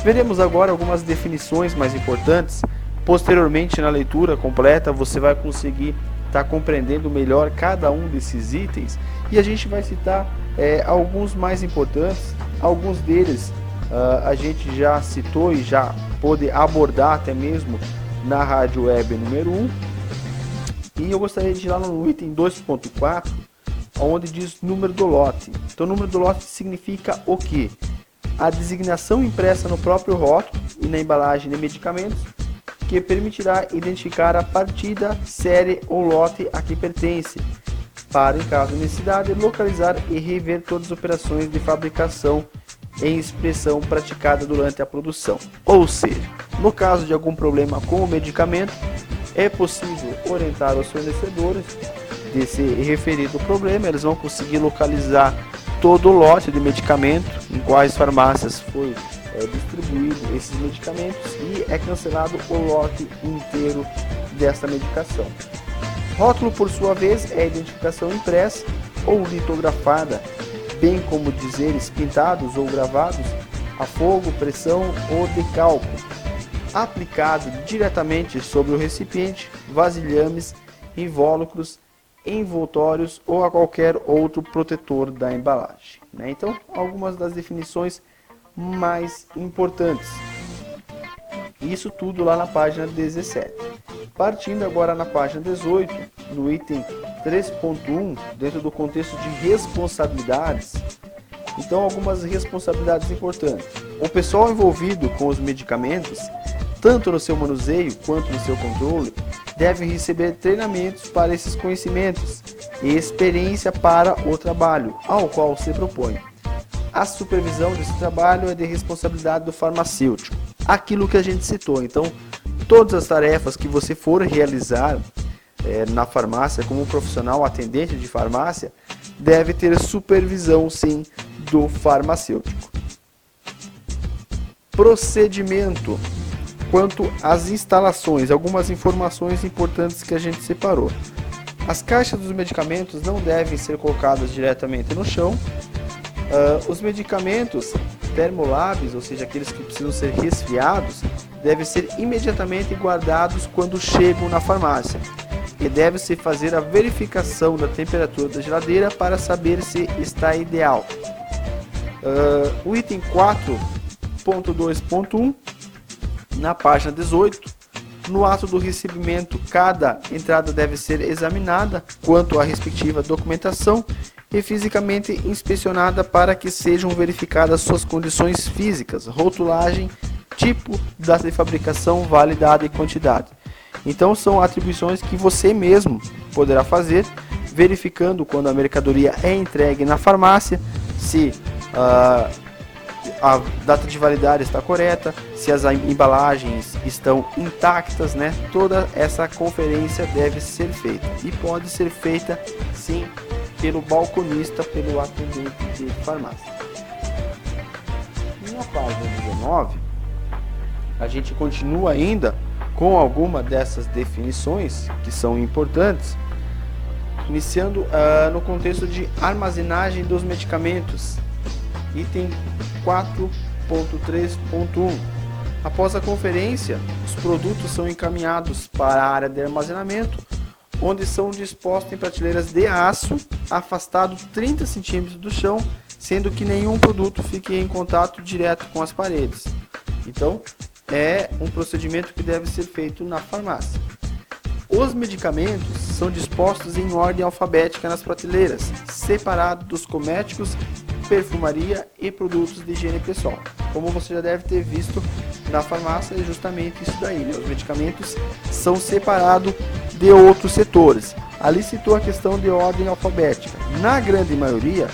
Veremos agora algumas definições mais importantes. Posteriormente, na leitura completa, você vai conseguir estar tá compreendendo melhor cada um desses itens e a gente vai citar é, alguns mais importantes Alguns deles uh, a gente já citou e já pôde abordar até mesmo na rádio web número 1. E eu gostaria de ir lá no item 2.4, onde diz número do lote. Então, número do lote significa o que? A designação impressa no próprio rótulo e na embalagem de medicamentos que permitirá identificar a partida, série ou lote a que pertence, para, em caso de necessidade, localizar e rever todas as operações de fabricação em expressão praticada durante a produção. Ou seja, no caso de algum problema com o medicamento, é possível orientar os fornecedores desse referido problema, eles vão conseguir localizar todo o lote de medicamento, em quais farmácias foi é, distribuído esses medicamentos e é cancelado o lote inteiro desta medicação. Rótulo, por sua vez, é a identificação impressa ou litografada, bem como dizeres pintados ou gravados a fogo, pressão ou decalco, aplicado diretamente sobre o recipiente, vasilhames, invólucros, envoltórios ou a qualquer outro protetor da embalagem. Né? Então, algumas das definições mais importantes. Isso tudo lá na página 17. Partindo agora na página 18, no item 3.1, dentro do contexto de responsabilidades, então algumas responsabilidades importantes. O pessoal envolvido com os medicamentos, tanto no seu manuseio quanto no seu controle, deve receber treinamentos para esses conhecimentos e experiência para o trabalho ao qual se propõe. A supervisão desse trabalho é de responsabilidade do farmacêutico. Aquilo que a gente citou. Então, todas as tarefas que você for realizar é, na farmácia, como profissional atendente de farmácia, deve ter supervisão sim do farmacêutico. Procedimento quanto às instalações, algumas informações importantes que a gente separou. As caixas dos medicamentos não devem ser colocadas diretamente no chão. Uh, os medicamentos termolabs, ou seja, aqueles que precisam ser resfriados, devem ser imediatamente guardados quando chegam na farmácia e deve-se fazer a verificação da temperatura da geladeira para saber se está ideal. Uh, o item 4.2.1, na página 18, no ato do recebimento, cada entrada deve ser examinada quanto à respectiva documentação e fisicamente inspecionada para que sejam verificadas suas condições físicas, rotulagem, tipo, data de fabricação, validade e quantidade. Então são atribuições que você mesmo poderá fazer, verificando quando a mercadoria é entregue na farmácia, se uh, a data de validade está correta, se as embalagens estão intactas, né? Toda essa conferência deve ser feita e pode ser feita sim pelo balconista, pelo atendente de farmácia. Na página 19, a gente continua ainda com alguma dessas definições que são importantes, iniciando uh, no contexto de armazenagem dos medicamentos, item 4.3.1. Após a conferência, os produtos são encaminhados para a área de armazenamento, onde são dispostos em prateleiras de aço, afastado 30 centímetros do chão, sendo que nenhum produto fique em contato direto com as paredes. Então, é um procedimento que deve ser feito na farmácia. Os medicamentos são dispostos em ordem alfabética nas prateleiras, separados dos cosméticos, perfumaria e produtos de higiene pessoal. Como você já deve ter visto na farmácia, é justamente isso daí. Né? Os medicamentos são separados de outros setores. Ali citou a questão de ordem alfabética. Na grande maioria,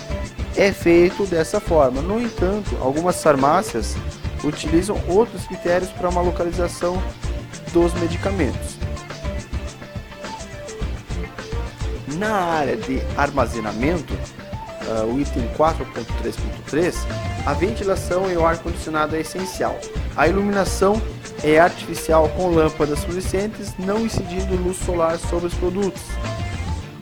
é feito dessa forma. No entanto, algumas farmácias utilizam outros critérios para uma localização dos medicamentos. Na área de armazenamento, uh, o item 4.3.3, a ventilação e o ar-condicionado é essencial. A iluminação é artificial com lâmpadas fluorescentes, não incidindo luz solar sobre os produtos.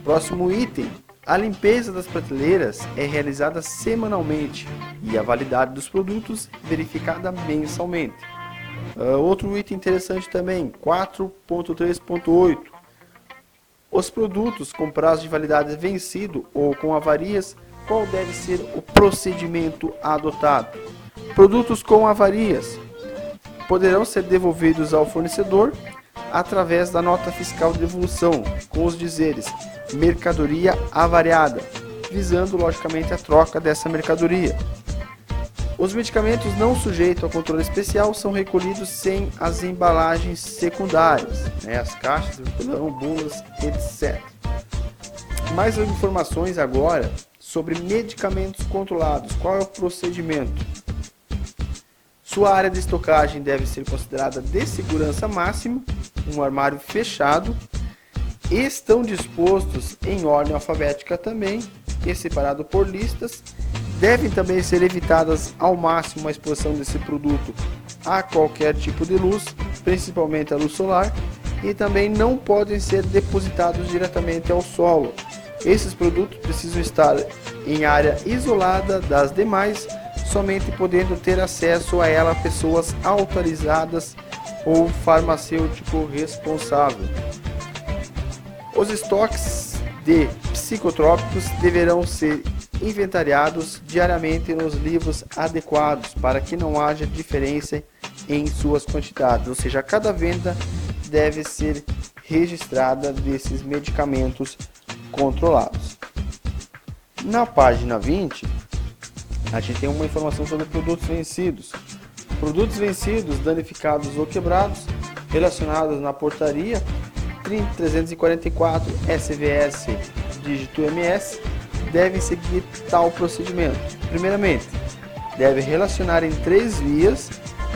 Próximo item, a limpeza das prateleiras é realizada semanalmente e a validade dos produtos verificada mensalmente. Uh, outro item interessante também, 4.3.8. Os produtos com prazo de validade vencido ou com avarias, qual deve ser o procedimento adotado? Produtos com avarias poderão ser devolvidos ao fornecedor através da nota fiscal de devolução, com os dizeres mercadoria avariada, visando logicamente a troca dessa mercadoria. Os medicamentos não sujeitos a controle especial são recolhidos sem as embalagens secundárias, né, as caixas, pilão, bulas, etc. Mais informações agora sobre medicamentos controlados. Qual é o procedimento? Sua área de estocagem deve ser considerada de segurança máxima, um armário fechado. Estão dispostos em ordem alfabética também e separado por listas. Devem também ser evitadas ao máximo a exposição desse produto a qualquer tipo de luz, principalmente a luz solar, e também não podem ser depositados diretamente ao solo. Esses produtos precisam estar em área isolada das demais somente podendo ter acesso a ela pessoas autorizadas ou farmacêutico responsável. Os estoques de psicotrópicos deverão ser inventariados diariamente nos livros adequados para que não haja diferença em suas quantidades, ou seja, cada venda deve ser registrada desses medicamentos controlados. Na página 20, a gente tem uma informação sobre produtos vencidos. Produtos vencidos, danificados ou quebrados, relacionados na portaria 344 SVS dígito MS, devem seguir tal procedimento. Primeiramente, deve relacionar em três vias,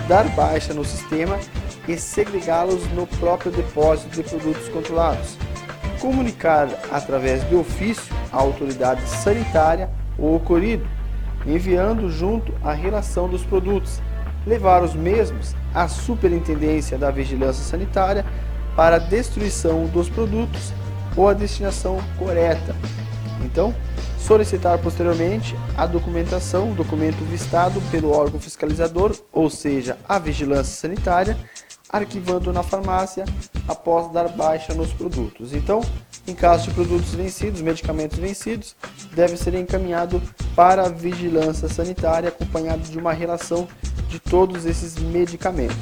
dar baixa no sistema e segregá-los no próprio depósito de produtos controlados. Comunicar através de ofício à autoridade sanitária o ocorrido enviando junto a relação dos produtos, levar os mesmos à Superintendência da Vigilância Sanitária para a destruição dos produtos ou a destinação correta. Então, solicitar posteriormente a documentação, documento vistado pelo órgão fiscalizador, ou seja, a Vigilância Sanitária, arquivando na farmácia após dar baixa nos produtos. Então, em caso de produtos vencidos, medicamentos vencidos, deve ser encaminhado para a vigilância sanitária, acompanhado de uma relação de todos esses medicamentos.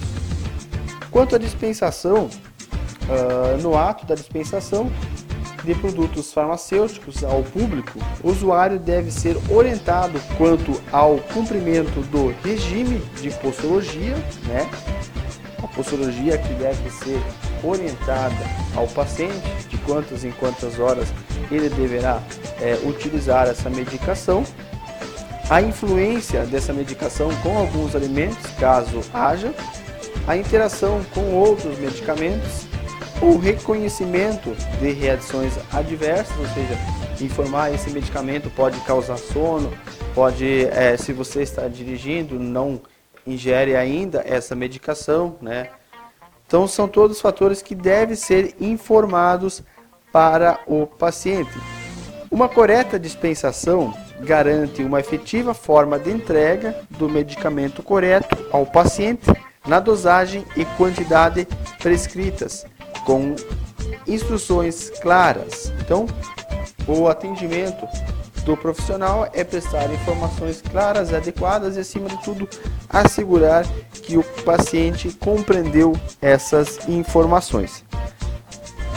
Quanto à dispensação, uh, no ato da dispensação de produtos farmacêuticos ao público, o usuário deve ser orientado quanto ao cumprimento do regime de postologia, né? A postologia que deve ser orientada ao paciente de quantas em quantas horas ele deverá é, utilizar essa medicação. A influência dessa medicação com alguns alimentos, caso haja, a interação com outros medicamentos, o reconhecimento de reações adversas, ou seja, informar esse medicamento pode causar sono, pode, é, se você está dirigindo, não ingere ainda essa medicação, né? Então são todos fatores que devem ser informados para o paciente. Uma correta dispensação garante uma efetiva forma de entrega do medicamento correto ao paciente na dosagem e quantidade prescritas, com instruções claras. Então, o atendimento do profissional é prestar informações claras, adequadas e, acima de tudo, assegurar que o paciente compreendeu essas informações.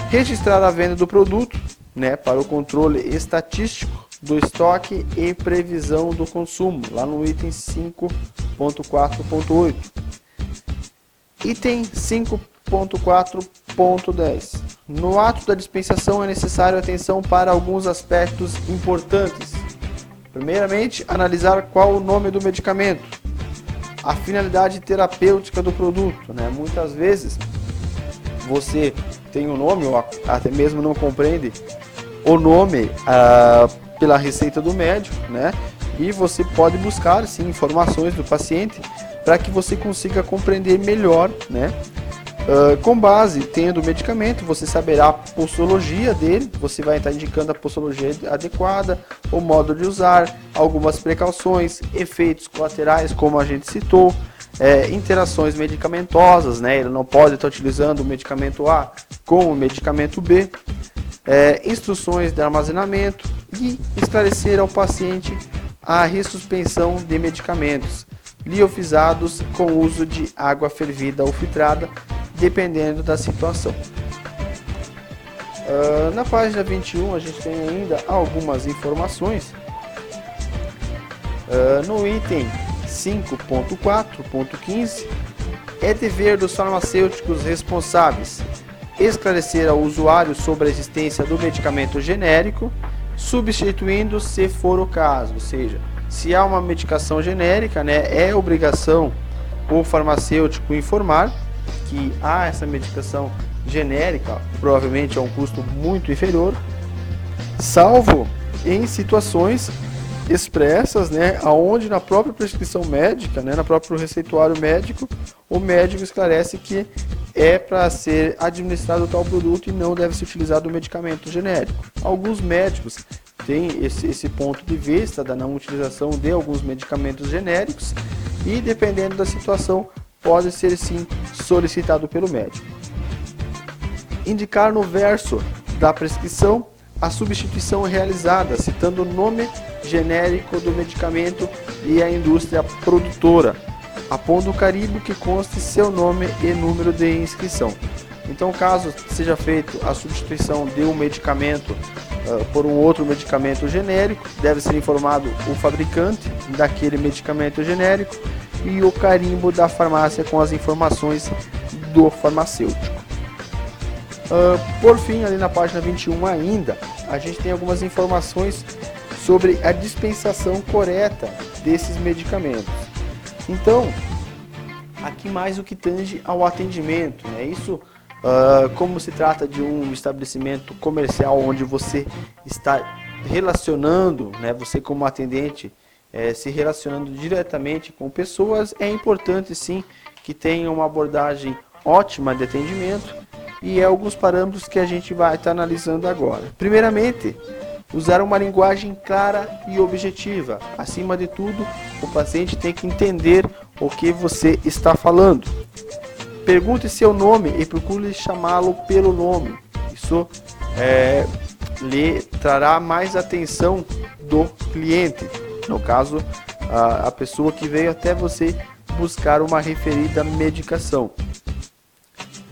Registrar a venda do produto né, para o controle estatístico do estoque e previsão do consumo, lá no item 5.4.8. Item 5.4.10. No ato da dispensação é necessário atenção para alguns aspectos importantes. Primeiramente, analisar qual o nome do medicamento, a finalidade terapêutica do produto. Né? Muitas vezes você tem o um nome ou até mesmo não compreende o nome ah, pela receita do médico, né? E você pode buscar sim informações do paciente para que você consiga compreender melhor, né? Uh, com base, tendo o medicamento, você saberá a posologia dele, você vai estar indicando a posologia adequada, o modo de usar, algumas precauções, efeitos colaterais, como a gente citou, é, interações medicamentosas, né? Ele não pode estar utilizando o medicamento A com o medicamento B é, instruções de armazenamento e esclarecer ao paciente a ressuspensão de medicamentos liofizados com uso de água fervida ou filtrada, dependendo da situação. Uh, na página 21 a gente tem ainda algumas informações. Uh, no item 5.4.15 é dever dos farmacêuticos responsáveis esclarecer ao usuário sobre a existência do medicamento genérico, substituindo se for o caso, ou seja, se há uma medicação genérica, né, é obrigação o farmacêutico informar que há essa medicação genérica, provavelmente a um custo muito inferior, salvo em situações expressas, né, aonde na própria prescrição médica, né, na próprio receituário médico, o médico esclarece que é para ser administrado tal produto e não deve ser utilizado o medicamento genérico. Alguns médicos têm esse, esse ponto de vista da não utilização de alguns medicamentos genéricos e, dependendo da situação, pode ser sim solicitado pelo médico. Indicar no verso da prescrição a substituição realizada, citando o nome genérico do medicamento e a indústria produtora, apondo o carimbo que conste seu nome e número de inscrição. Então, caso seja feita a substituição de um medicamento uh, por um outro medicamento genérico, deve ser informado o fabricante daquele medicamento genérico e o carimbo da farmácia com as informações do farmacêutico. Uh, por fim, ali na página 21 ainda, a gente tem algumas informações sobre a dispensação correta desses medicamentos. Então, aqui mais o que tange ao atendimento, né? Isso, uh, como se trata de um estabelecimento comercial onde você está relacionando, né? Você como atendente é, se relacionando diretamente com pessoas, é importante sim que tenha uma abordagem ótima de atendimento e é alguns parâmetros que a gente vai estar analisando agora. Primeiramente, Usar uma linguagem clara e objetiva. Acima de tudo, o paciente tem que entender o que você está falando. Pergunte seu nome e procure chamá-lo pelo nome. Isso é, lhe trará mais atenção do cliente. No caso, a, a pessoa que veio até você buscar uma referida medicação.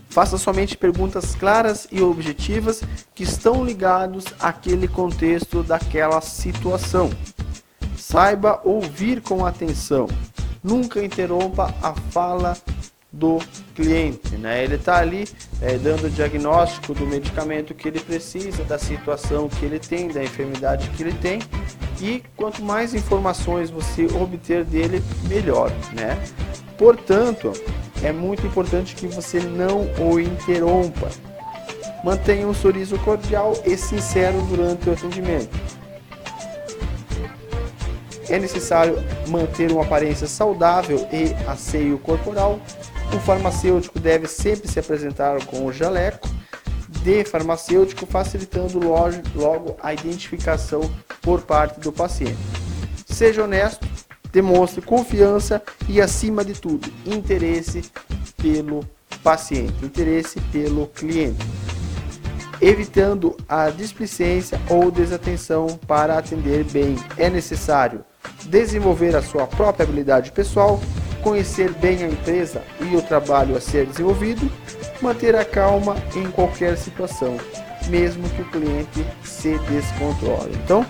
Faça somente perguntas claras e objetivas que estão ligados àquele contexto daquela situação. Saiba ouvir com atenção. Nunca interrompa a fala do cliente, né? Ele está ali é, dando o diagnóstico do medicamento que ele precisa, da situação que ele tem, da enfermidade que ele tem, e quanto mais informações você obter dele, melhor, né? Portanto, é muito importante que você não o interrompa. Mantenha um sorriso cordial e sincero durante o atendimento. É necessário manter uma aparência saudável e asseio corporal. O farmacêutico deve sempre se apresentar com o jaleco de farmacêutico, facilitando logo a identificação por parte do paciente. Seja honesto, demonstre confiança e, acima de tudo, interesse pelo paciente, interesse pelo cliente, evitando a displicência ou desatenção para atender bem. É necessário desenvolver a sua própria habilidade pessoal, conhecer bem a empresa e o trabalho a ser desenvolvido, manter a calma em qualquer situação, mesmo que o cliente se descontrole. Então,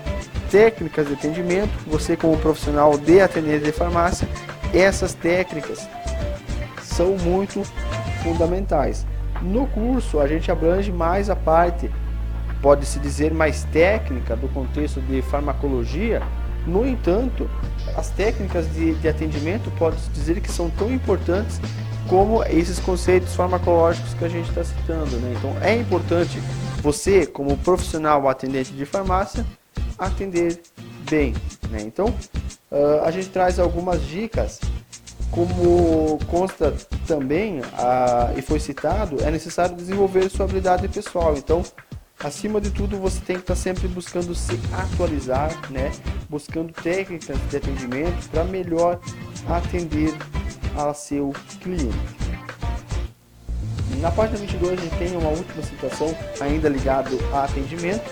técnicas de atendimento, você como profissional de atendimento de farmácia, essas técnicas são muito fundamentais. No curso a gente abrange mais a parte, pode-se dizer, mais técnica do contexto de farmacologia. No entanto, as técnicas de, de atendimento pode-se dizer que são tão importantes como esses conceitos farmacológicos que a gente está citando. Né? Então é importante você, como profissional atendente de farmácia, atender bem. Né? Então uh, a gente traz algumas dicas como consta também uh, e foi citado, é necessário desenvolver sua habilidade pessoal. Então, acima de tudo, você tem que estar sempre buscando se atualizar, né? buscando técnicas de atendimento para melhor atender a seu cliente. Na página 22 a gente tem uma última citação ainda ligado a atendimento.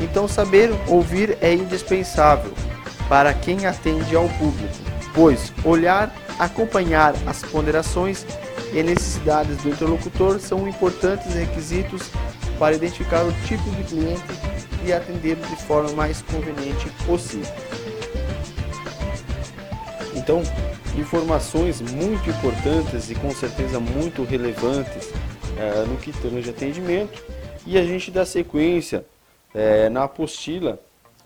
Então saber ouvir é indispensável para quem atende ao público, pois olhar, acompanhar as ponderações e necessidades do interlocutor são importantes requisitos para identificar o tipo de cliente e atendê-lo de forma mais conveniente possível. Então, informações muito importantes e com certeza muito relevantes é, no que tange atendimento e a gente dá sequência é, na apostila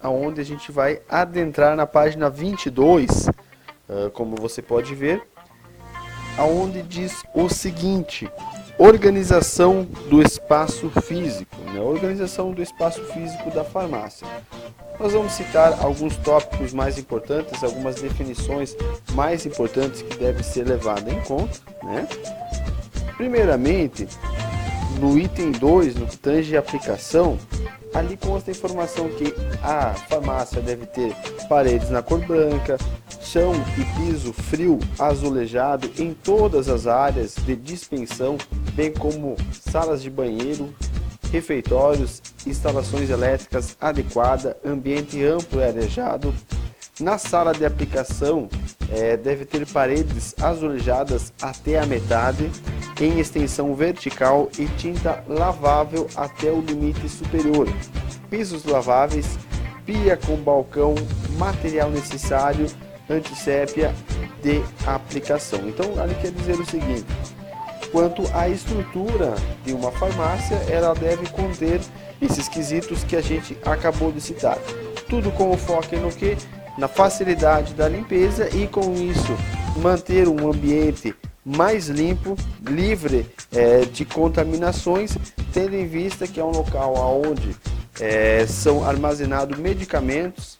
aonde a gente vai adentrar na página 22 é, como você pode ver aonde diz o seguinte organização do espaço físico né? organização do espaço físico da farmácia nós vamos citar alguns tópicos mais importantes, algumas definições mais importantes que devem ser levadas em conta. Né? Primeiramente, no item 2, no que tange aplicação, ali consta a informação que a farmácia deve ter paredes na cor branca, chão e piso frio azulejado em todas as áreas de dispensão, bem como salas de banheiro, refeitórios, instalações elétricas adequada, ambiente amplo e arejado. Na sala de aplicação é, deve ter paredes azulejadas até a metade, em extensão vertical e tinta lavável até o limite superior. Pisos laváveis, pia com balcão, material necessário, antissépia de aplicação. Então, ali quer dizer o seguinte: quanto à estrutura de uma farmácia, ela deve conter esses quesitos que a gente acabou de citar. Tudo com o foco no que? Na facilidade da limpeza e com isso manter um ambiente mais limpo, livre é, de contaminações, tendo em vista que é um local onde é, são armazenados medicamentos.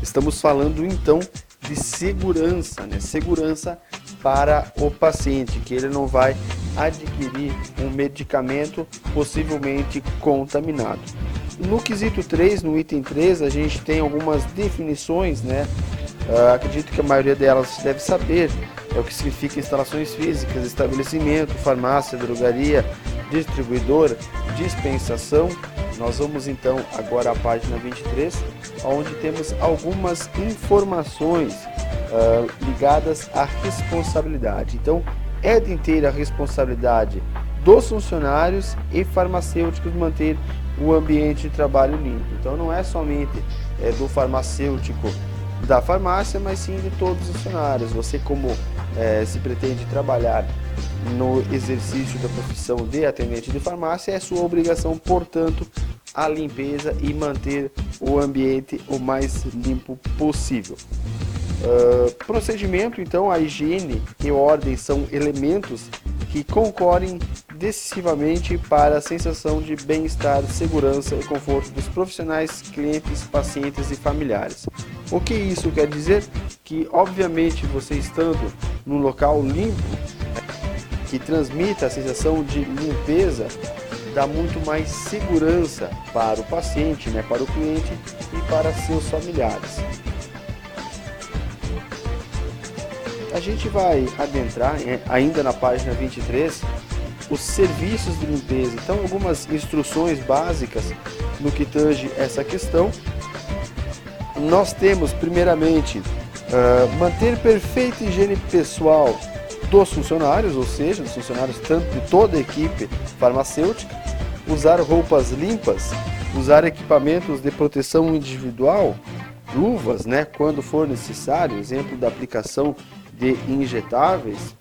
Estamos falando então de segurança, né? Segurança para o paciente, que ele não vai adquirir um medicamento possivelmente contaminado. No quesito 3, no item 3, a gente tem algumas definições, né? Uh, acredito que a maioria delas deve saber é o que significa instalações físicas, estabelecimento, farmácia, drogaria, distribuidor, dispensação. Nós vamos então agora à página 23, onde temos algumas informações uh, ligadas à responsabilidade. Então, é de inteira responsabilidade dos funcionários e farmacêuticos manter o ambiente de trabalho limpo. Então, não é somente é, do farmacêutico da farmácia, mas sim de todos os funcionários. Você, como é, se pretende trabalhar no exercício da profissão de atendente de farmácia, é sua obrigação, portanto, a limpeza e manter o ambiente o mais limpo possível. Uh, procedimento, então, a higiene e ordem são elementos que concorrem decisivamente para a sensação de bem-estar, segurança e conforto dos profissionais, clientes, pacientes e familiares. O que isso quer dizer? Que, obviamente, você estando num local limpo, que transmita a sensação de limpeza, dá muito mais segurança para o paciente, né, para o cliente e para seus familiares. A gente vai adentrar é, ainda na página 23 os serviços de limpeza. Então, algumas instruções básicas no que tange essa questão. Nós temos, primeiramente, uh, manter perfeita higiene pessoal dos funcionários, ou seja, dos funcionários tanto de toda a equipe farmacêutica, usar roupas limpas, usar equipamentos de proteção individual, luvas, né, quando for necessário, exemplo da aplicação de injetáveis,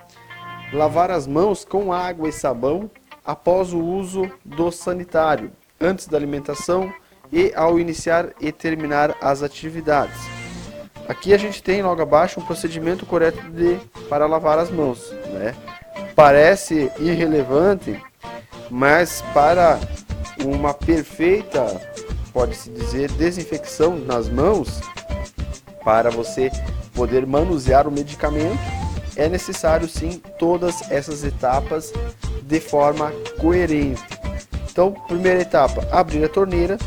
lavar as mãos com água e sabão após o uso do sanitário, antes da alimentação e ao iniciar e terminar as atividades. Aqui a gente tem logo abaixo um procedimento correto de, para lavar as mãos. Né? Parece irrelevante, mas para uma perfeita, pode-se dizer, desinfecção nas mãos, para você poder manusear o medicamento, é necessário sim todas essas etapas de forma coerente. Então, primeira etapa, abrir a torneira,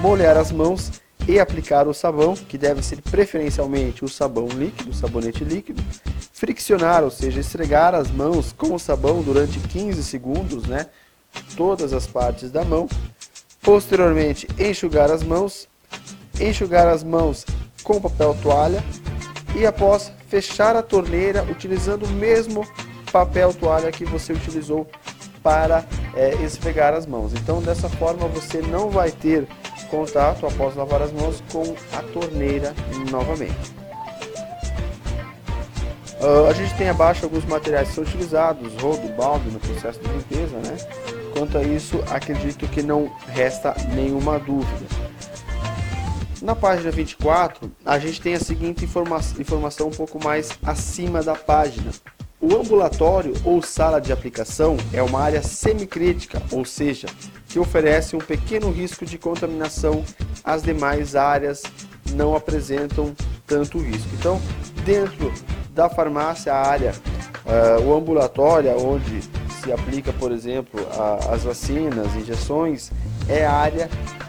molhar as mãos e aplicar o sabão, que deve ser preferencialmente o sabão líquido, o sabonete líquido, friccionar, ou seja, esfregar as mãos com o sabão durante 15 segundos, né? Todas as partes da mão. Posteriormente, enxugar as mãos, enxugar as mãos com papel toalha e após fechar a torneira utilizando o mesmo papel toalha que você utilizou para é, esfregar as mãos. Então, dessa forma, você não vai ter contato após lavar as mãos com a torneira novamente. Uh, a gente tem abaixo alguns materiais que são utilizados, rodo, balde no processo de limpeza, né? Quanto a isso, acredito que não resta nenhuma dúvida. Na página 24, a gente tem a seguinte informa informação um pouco mais acima da página. O ambulatório ou sala de aplicação é uma área semicrítica, ou seja, que oferece um pequeno risco de contaminação. As demais áreas não apresentam tanto risco. Então, dentro da farmácia, a área, uh, o ambulatório, onde se aplica, por exemplo, a, as vacinas, injeções, é a área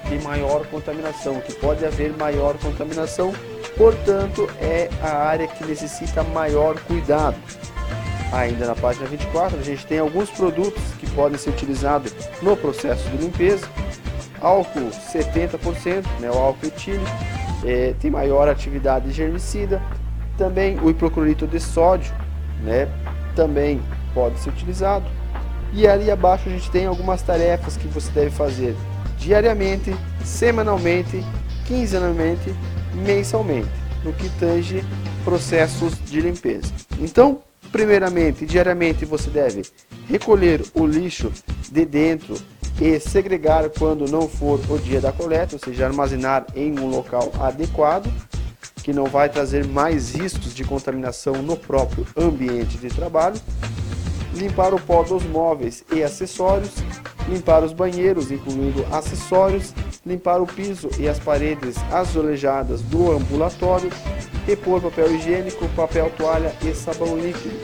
de maior contaminação, que pode haver maior contaminação, portanto, é a área que necessita maior cuidado. Ainda na página 24, a gente tem alguns produtos que podem ser utilizados no processo de limpeza. Álcool 70%, né, o álcool etílico, é, tem maior atividade germicida. Também o hipoclorito de sódio, né, também pode ser utilizado. E ali abaixo a gente tem algumas tarefas que você deve fazer diariamente, semanalmente, quinzenalmente, mensalmente, no que tange processos de limpeza. Então, Primeiramente, diariamente você deve recolher o lixo de dentro e segregar quando não for o dia da coleta, ou seja, armazenar em um local adequado, que não vai trazer mais riscos de contaminação no próprio ambiente de trabalho. Limpar o pó dos móveis e acessórios, limpar os banheiros, incluindo acessórios, limpar o piso e as paredes azulejadas do ambulatório, repor papel higiênico, papel toalha e sabão líquido,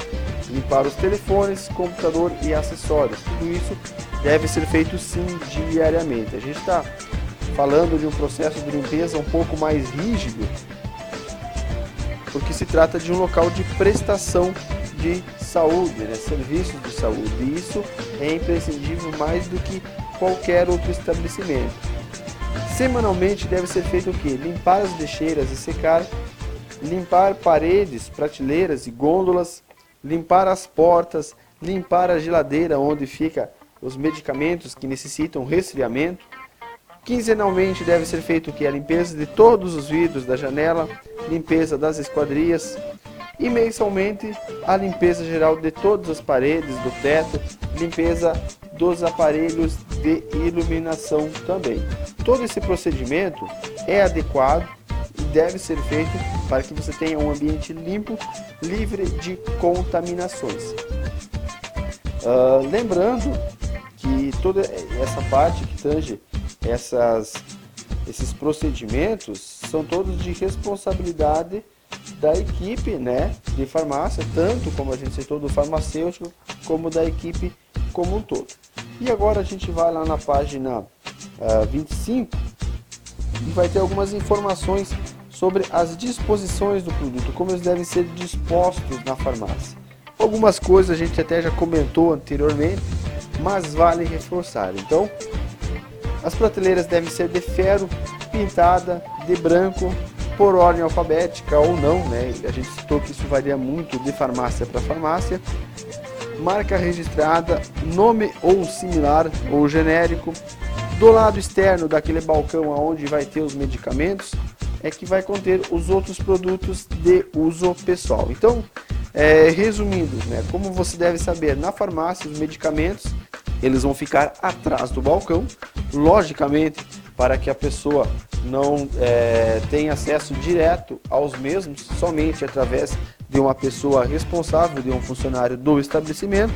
limpar os telefones, computador e acessórios. Tudo isso deve ser feito sim diariamente. A gente está falando de um processo de limpeza um pouco mais rígido, porque se trata de um local de prestação de saúde, né? serviços de saúde. E isso é imprescindível mais do que qualquer outro estabelecimento. Semanalmente deve ser feito o que? Limpar as lixeiras e secar limpar paredes, prateleiras e gôndolas, limpar as portas, limpar a geladeira onde fica os medicamentos que necessitam resfriamento. Quinzenalmente deve ser feito que a limpeza de todos os vidros da janela, limpeza das esquadrias e mensalmente a limpeza geral de todas as paredes do teto, limpeza dos aparelhos de iluminação também. Todo esse procedimento é adequado e deve ser feito para que você tenha um ambiente limpo, livre de contaminações. Uh, lembrando que toda essa parte que tange essas, esses procedimentos são todos de responsabilidade da equipe né, de farmácia, tanto como a gente citou do farmacêutico, como da equipe como um todo. E agora a gente vai lá na página uh, ah, 25 e vai ter algumas informações sobre as disposições do produto, como eles devem ser dispostos na farmácia. Algumas coisas a gente até já comentou anteriormente, mas vale reforçar. Então, as prateleiras devem ser de ferro, pintada de branco, por ordem alfabética ou não, né? A gente citou que isso varia muito de farmácia para farmácia. Marca registrada, nome ou similar ou genérico. Do lado externo daquele balcão aonde vai ter os medicamentos, é que vai conter os outros produtos de uso pessoal. Então, é, resumindo, né, como você deve saber, na farmácia os medicamentos eles vão ficar atrás do balcão, logicamente para que a pessoa não é, tenha acesso direto aos mesmos, somente através de uma pessoa responsável, de um funcionário do estabelecimento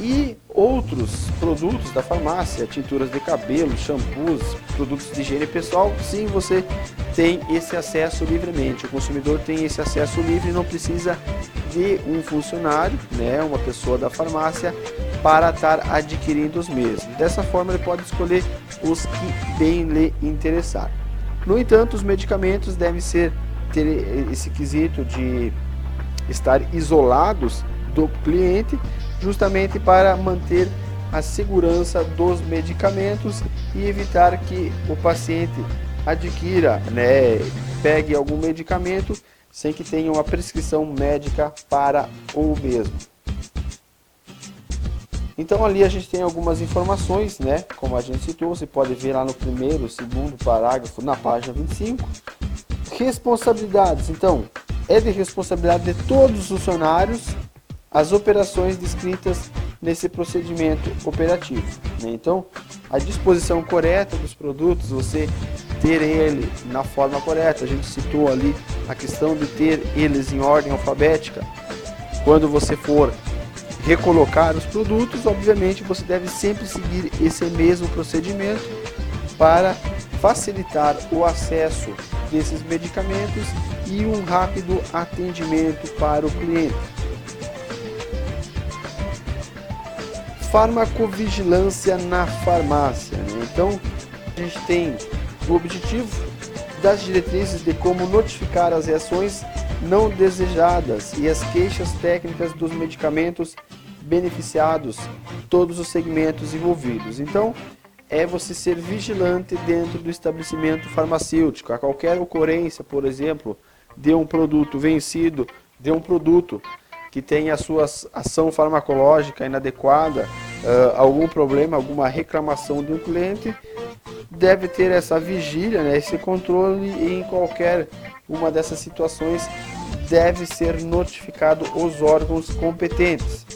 e outros produtos da farmácia, tinturas de cabelo, shampoos, produtos de higiene pessoal, sim, você tem esse acesso livremente. O consumidor tem esse acesso livre e não precisa de um funcionário, né, uma pessoa da farmácia, para estar adquirindo os mesmos. Dessa forma, ele pode escolher os que bem lhe interessar. No entanto, os medicamentos devem ser ter esse quesito de estar isolados do cliente, justamente para manter a segurança dos medicamentos e evitar que o paciente adquira, né, pegue algum medicamento sem que tenha uma prescrição médica para o mesmo. Então ali a gente tem algumas informações, né? Como a gente citou, você pode ver lá no primeiro, segundo parágrafo, na página 25. Responsabilidades, então, é de responsabilidade de todos os funcionários as operações descritas nesse procedimento operativo. Né? Então, a disposição correta dos produtos, você ter ele na forma correta. A gente citou ali a questão de ter eles em ordem alfabética. Quando você for recolocar os produtos, obviamente você deve sempre seguir esse mesmo procedimento para facilitar o acesso desses medicamentos e um rápido atendimento para o cliente. Farmacovigilância na farmácia. Né? Então, a gente tem o objetivo das diretrizes de como notificar as reações não desejadas e as queixas técnicas dos medicamentos beneficiados, todos os segmentos envolvidos. Então, é você ser vigilante dentro do estabelecimento farmacêutico. A qualquer ocorrência, por exemplo, de um produto vencido, de um produto que tem a sua ação farmacológica inadequada, uh, algum problema, alguma reclamação de um cliente, deve ter essa vigília, né, esse controle e em qualquer uma dessas situações deve ser notificado os órgãos competentes.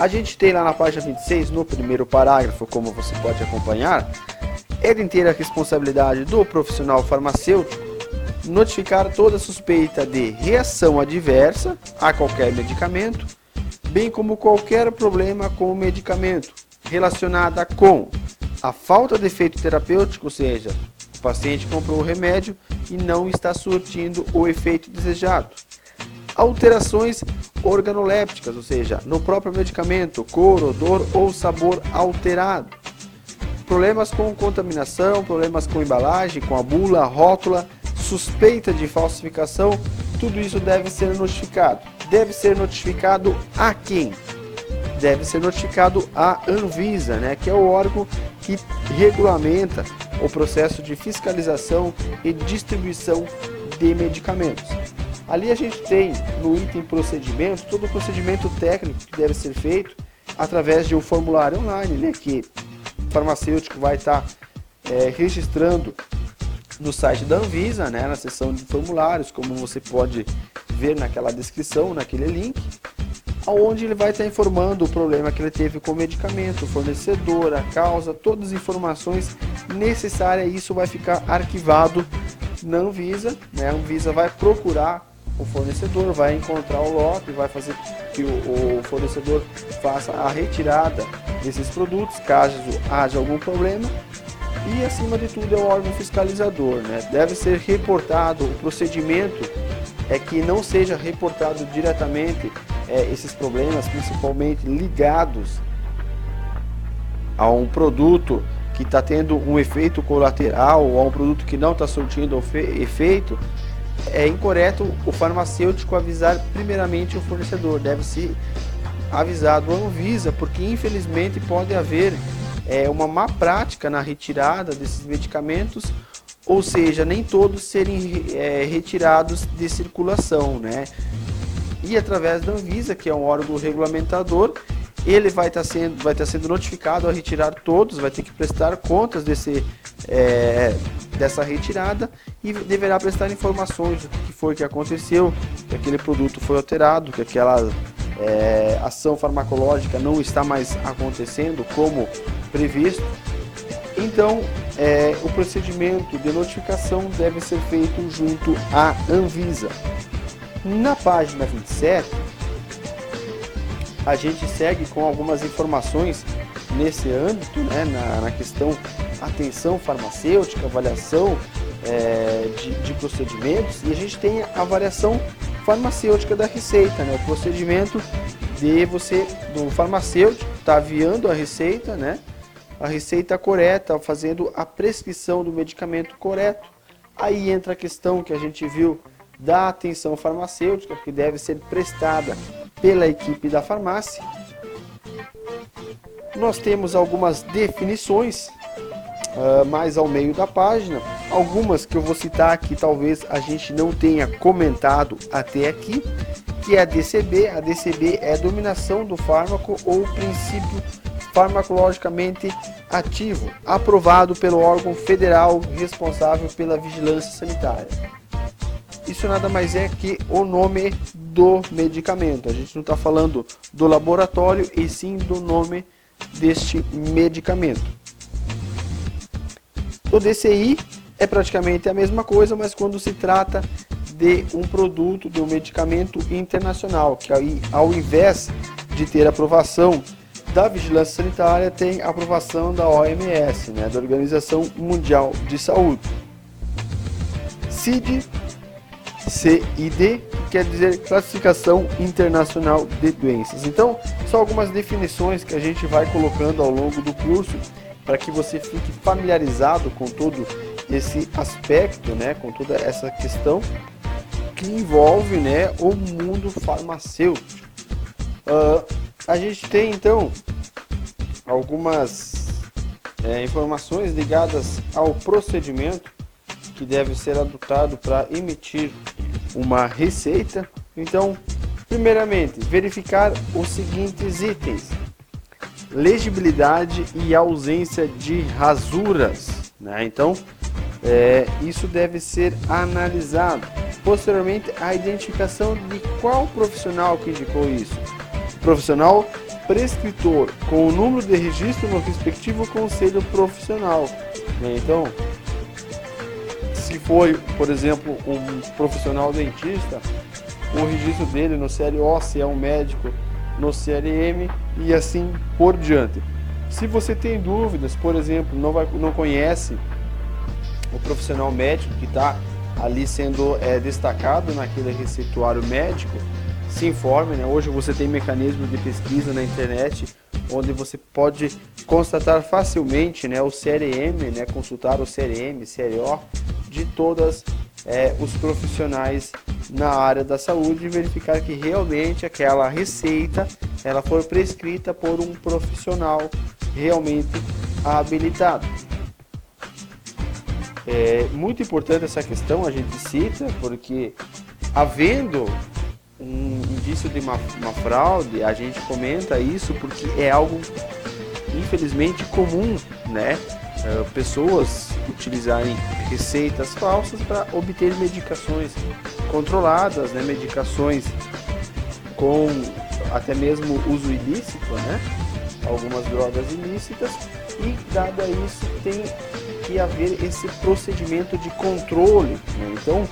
A gente tem lá na página 26, no primeiro parágrafo, como você pode acompanhar, é inteira responsabilidade do profissional farmacêutico notificar toda suspeita de reação adversa a qualquer medicamento, bem como qualquer problema com o medicamento relacionada com a falta de efeito terapêutico, ou seja, o paciente comprou o remédio e não está surtindo o efeito desejado alterações organolépticas, ou seja, no próprio medicamento, cor, odor ou sabor alterado. Problemas com contaminação, problemas com embalagem, com a bula, rótula, suspeita de falsificação, tudo isso deve ser notificado. Deve ser notificado a quem? Deve ser notificado à Anvisa, né, que é o órgão que regulamenta o processo de fiscalização e distribuição de medicamentos. Ali a gente tem no item procedimento todo o procedimento técnico que deve ser feito através de um formulário online, né, que o farmacêutico vai estar tá, é, registrando no site da Anvisa, né, na seção de formulários, como você pode ver naquela descrição, naquele link. onde ele vai estar informando o problema que ele teve com o medicamento, o fornecedor, a causa, todas as informações necessárias. Isso vai ficar arquivado na Anvisa. Né? A Anvisa vai procurar o fornecedor, vai encontrar o lote, vai fazer que o, o fornecedor faça a retirada desses produtos, caso haja algum problema. E acima de tudo é o órgão fiscalizador, né? Deve ser reportado o procedimento é que não seja reportado diretamente é, esses problemas, principalmente ligados a um produto que está tendo um efeito colateral ou a um produto que não está surtindo efeito, é incorreto o farmacêutico avisar primeiramente o fornecedor. Deve ser avisado a Anvisa, porque infelizmente pode haver é, uma má prática na retirada desses medicamentos, ou seja, nem todos serem é, retirados de circulação, né? E através da Anvisa, que é um órgão regulamentador, ele vai estar tá sendo, vai tá sendo notificado a retirar todos, vai ter que prestar contas desse, é, dessa retirada e deverá prestar informações do que foi que aconteceu, que aquele produto foi alterado, que aquela é, ação farmacológica não está mais acontecendo como previsto. Então, é, o procedimento de notificação deve ser feito junto à Anvisa. Na página 27, a gente segue com algumas informações nesse âmbito, né, na, na questão atenção farmacêutica, avaliação é, de, de, procedimentos, e a gente tem a avaliação farmacêutica da receita, né, o procedimento de você, do farmacêutico, está aviando a receita, né, a receita correta, fazendo a prescrição do medicamento correto. Aí entra a questão que a gente viu da atenção farmacêutica, que deve ser prestada pela equipe da farmácia. Nós temos algumas definições uh, mais ao meio da página, algumas que eu vou citar aqui, talvez a gente não tenha comentado até aqui, que é a DCB. A DCB é a dominação do fármaco ou princípio farmacologicamente ativo, aprovado pelo órgão federal responsável pela vigilância sanitária isso nada mais é que o nome do medicamento. A gente não está falando do laboratório e sim do nome deste medicamento. O DCI é praticamente a mesma coisa, mas quando se trata de um produto, de um medicamento internacional, que aí, ao invés de ter aprovação da vigilância sanitária, tem aprovação da OMS, né, da Organização Mundial de Saúde. CID CID, que quer dizer Classificação Internacional de Doenças. Então, são algumas definições que a gente vai colocando ao longo do curso para que você fique familiarizado com todo esse aspecto, né, com toda essa questão que envolve, né, o mundo farmacêutico. Uh, a gente tem então algumas é, informações ligadas ao procedimento que deve ser adotado para emitir uma receita. Então, primeiramente, verificar os seguintes itens: legibilidade e ausência de rasuras. Né? Então, é, isso deve ser analisado. Posteriormente, a identificação de qual profissional que indicou isso. Profissional prescritor com o número de registro no respectivo conselho profissional. Né? Então, se foi, por exemplo, um profissional dentista, o registro dele no CLO, se é um médico no CLM e assim por diante. Se você tem dúvidas, por exemplo, não, vai, não conhece o profissional médico que está ali sendo é, destacado naquele receituário médico, se informe. Né? Hoje você tem mecanismos de pesquisa na internet onde você pode constatar facilmente né, o CRM, né, consultar o CRM, CRO de todas é, os profissionais na área da saúde e verificar que realmente aquela receita ela foi prescrita por um profissional realmente habilitado. É muito importante essa questão, a gente cita, porque havendo um indício de uma, uma fraude, a gente comenta isso porque é algo infelizmente comum, né? Uh, pessoas utilizarem receitas falsas para obter medicações controladas, né? medicações com até mesmo uso ilícito, né? Algumas drogas ilícitas e dado a isso tem que haver esse procedimento de controle. Né? Então,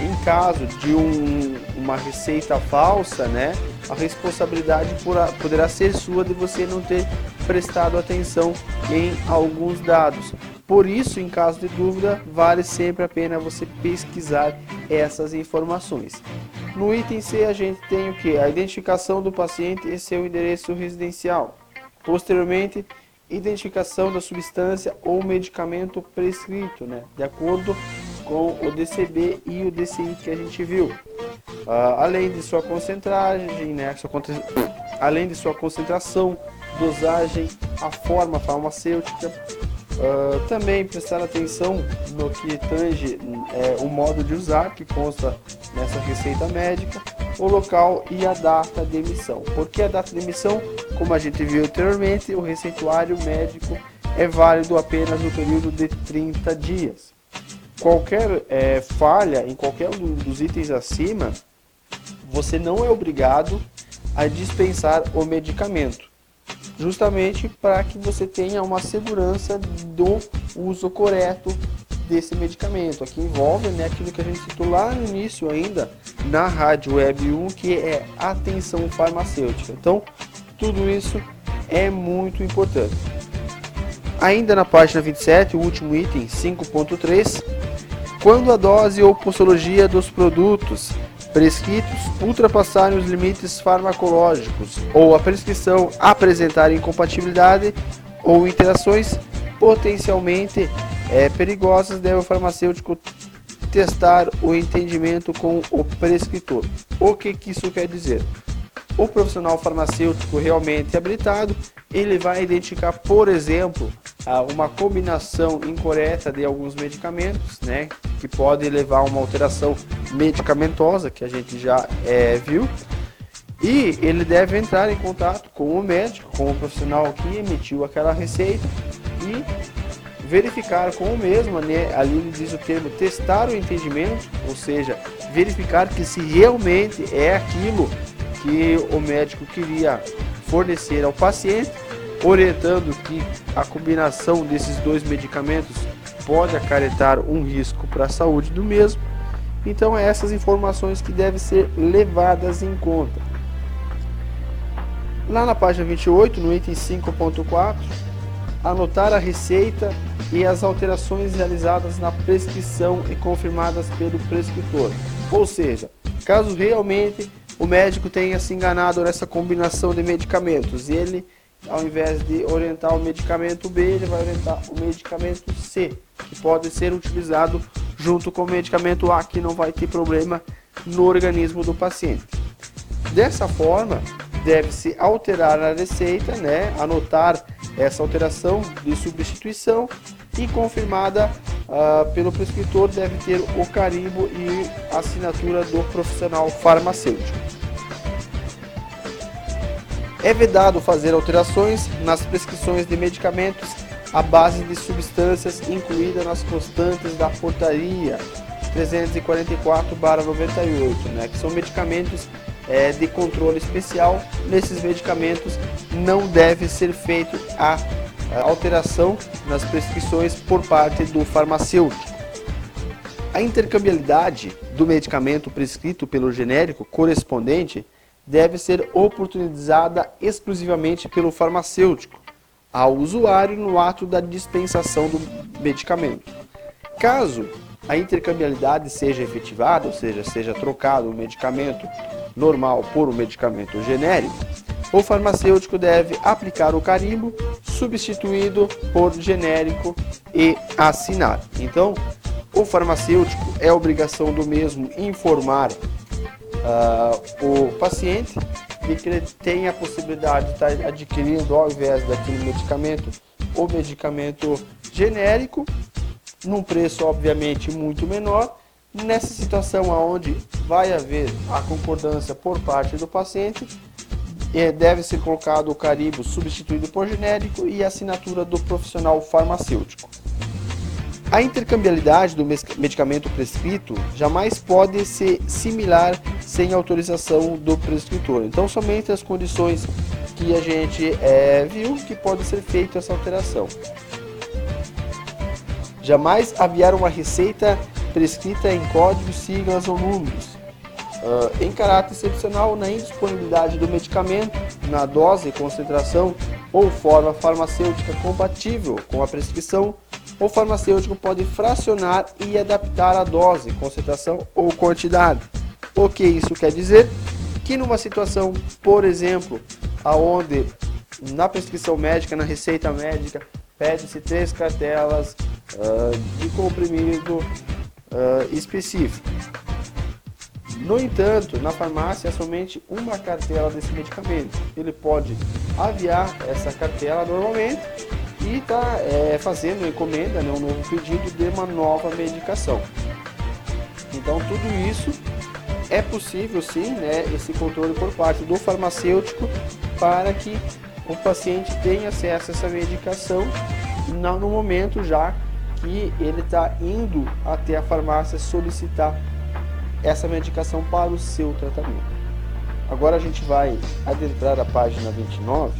em caso de um, uma receita falsa, né, a responsabilidade poderá ser sua de você não ter prestado atenção em alguns dados. Por isso, em caso de dúvida, vale sempre a pena você pesquisar essas informações. No item C, a gente tem o que? A identificação do paciente e seu endereço residencial. Posteriormente, identificação da substância ou medicamento prescrito, né? de acordo com o DCB e o DCI que a gente viu. Uh, além de sua concentragem, né? Sua, além de sua concentração, dosagem, a forma farmacêutica, Uh, também prestar atenção no que tange é, o modo de usar, que consta nessa receita médica, o local e a data de emissão. Porque a data de emissão, como a gente viu anteriormente, o receituário médico é válido apenas no período de 30 dias. Qualquer é, falha em qualquer um dos itens acima, você não é obrigado a dispensar o medicamento justamente para que você tenha uma segurança do uso correto desse medicamento. Aqui envolve né, aquilo que a gente citou lá no início ainda na Rádio Web 1, que é atenção farmacêutica. Então, tudo isso é muito importante. Ainda na página 27, o último item 5.3, quando a dose ou posologia dos produtos prescritos ultrapassarem os limites farmacológicos ou a prescrição apresentar incompatibilidade ou interações potencialmente é, perigosas, deve o farmacêutico testar o entendimento com o prescritor. O que, que isso quer dizer? O profissional farmacêutico realmente habilitado, ele vai identificar, por exemplo, uma combinação incorreta de alguns medicamentos, né, que pode levar a uma alteração medicamentosa, que a gente já é, viu, e ele deve entrar em contato com o médico, com o profissional que emitiu aquela receita e verificar com o mesmo, né? ali diz o termo testar o entendimento, ou seja, verificar que se realmente é aquilo que o médico queria fornecer ao paciente orientando que a combinação desses dois medicamentos pode acarretar um risco para a saúde do mesmo. Então, é essas informações que devem ser levadas em conta. Lá na página 28, no item 5.4, anotar a receita e as alterações realizadas na prescrição e confirmadas pelo prescritor. Ou seja, caso realmente o médico tenha se enganado nessa combinação de medicamentos e ele ao invés de orientar o medicamento B, ele vai orientar o medicamento C, que pode ser utilizado junto com o medicamento A, que não vai ter problema no organismo do paciente. Dessa forma, deve-se alterar a receita, né? anotar essa alteração de substituição e confirmada uh, pelo prescritor deve ter o carimbo e assinatura do profissional farmacêutico. É vedado fazer alterações nas prescrições de medicamentos à base de substâncias incluídas nas constantes da portaria 344/98, né, que são medicamentos é, de controle especial. Nesses medicamentos não deve ser feita a, a alteração nas prescrições por parte do farmacêutico. A intercambiabilidade do medicamento prescrito pelo genérico correspondente deve ser oportunizada exclusivamente pelo farmacêutico ao usuário no ato da dispensação do medicamento. Caso a intercambiabilidade seja efetivada, ou seja, seja trocado o medicamento normal por um medicamento genérico, o farmacêutico deve aplicar o carimbo substituído por genérico e assinar. Então, o farmacêutico é obrigação do mesmo informar uh, o paciente e que ele tenha a possibilidade de estar adquirindo, ao invés daquele medicamento, o medicamento genérico, num preço obviamente muito menor, nessa situação onde vai haver a concordância por parte do paciente, deve ser colocado o carimbo substituído por genérico e assinatura do profissional farmacêutico. A intercambiabilidade do medicamento prescrito jamais pode ser similar sem autorização do prescritor. Então, somente as condições que a gente é, viu que pode ser feita essa alteração. Jamais aviar uma receita prescrita em códigos, siglas ou números. Uh, em caráter excepcional, na indisponibilidade do medicamento, na dose, concentração ou forma farmacêutica compatível com a prescrição, o farmacêutico pode fracionar e adaptar a dose, concentração ou quantidade. O que isso quer dizer? Que numa situação, por exemplo, aonde na prescrição médica, na receita médica, pede-se três cartelas uh, de comprimido uh, específico. No entanto, na farmácia é somente uma cartela desse medicamento. Ele pode aviar essa cartela normalmente e está é, fazendo encomenda, né, um novo pedido de uma nova medicação. Então tudo isso é possível sim, né, esse controle por parte do farmacêutico para que o paciente tenha acesso a essa medicação no momento já que ele está indo até a farmácia solicitar essa medicação para o seu tratamento. Agora a gente vai adentrar a página 29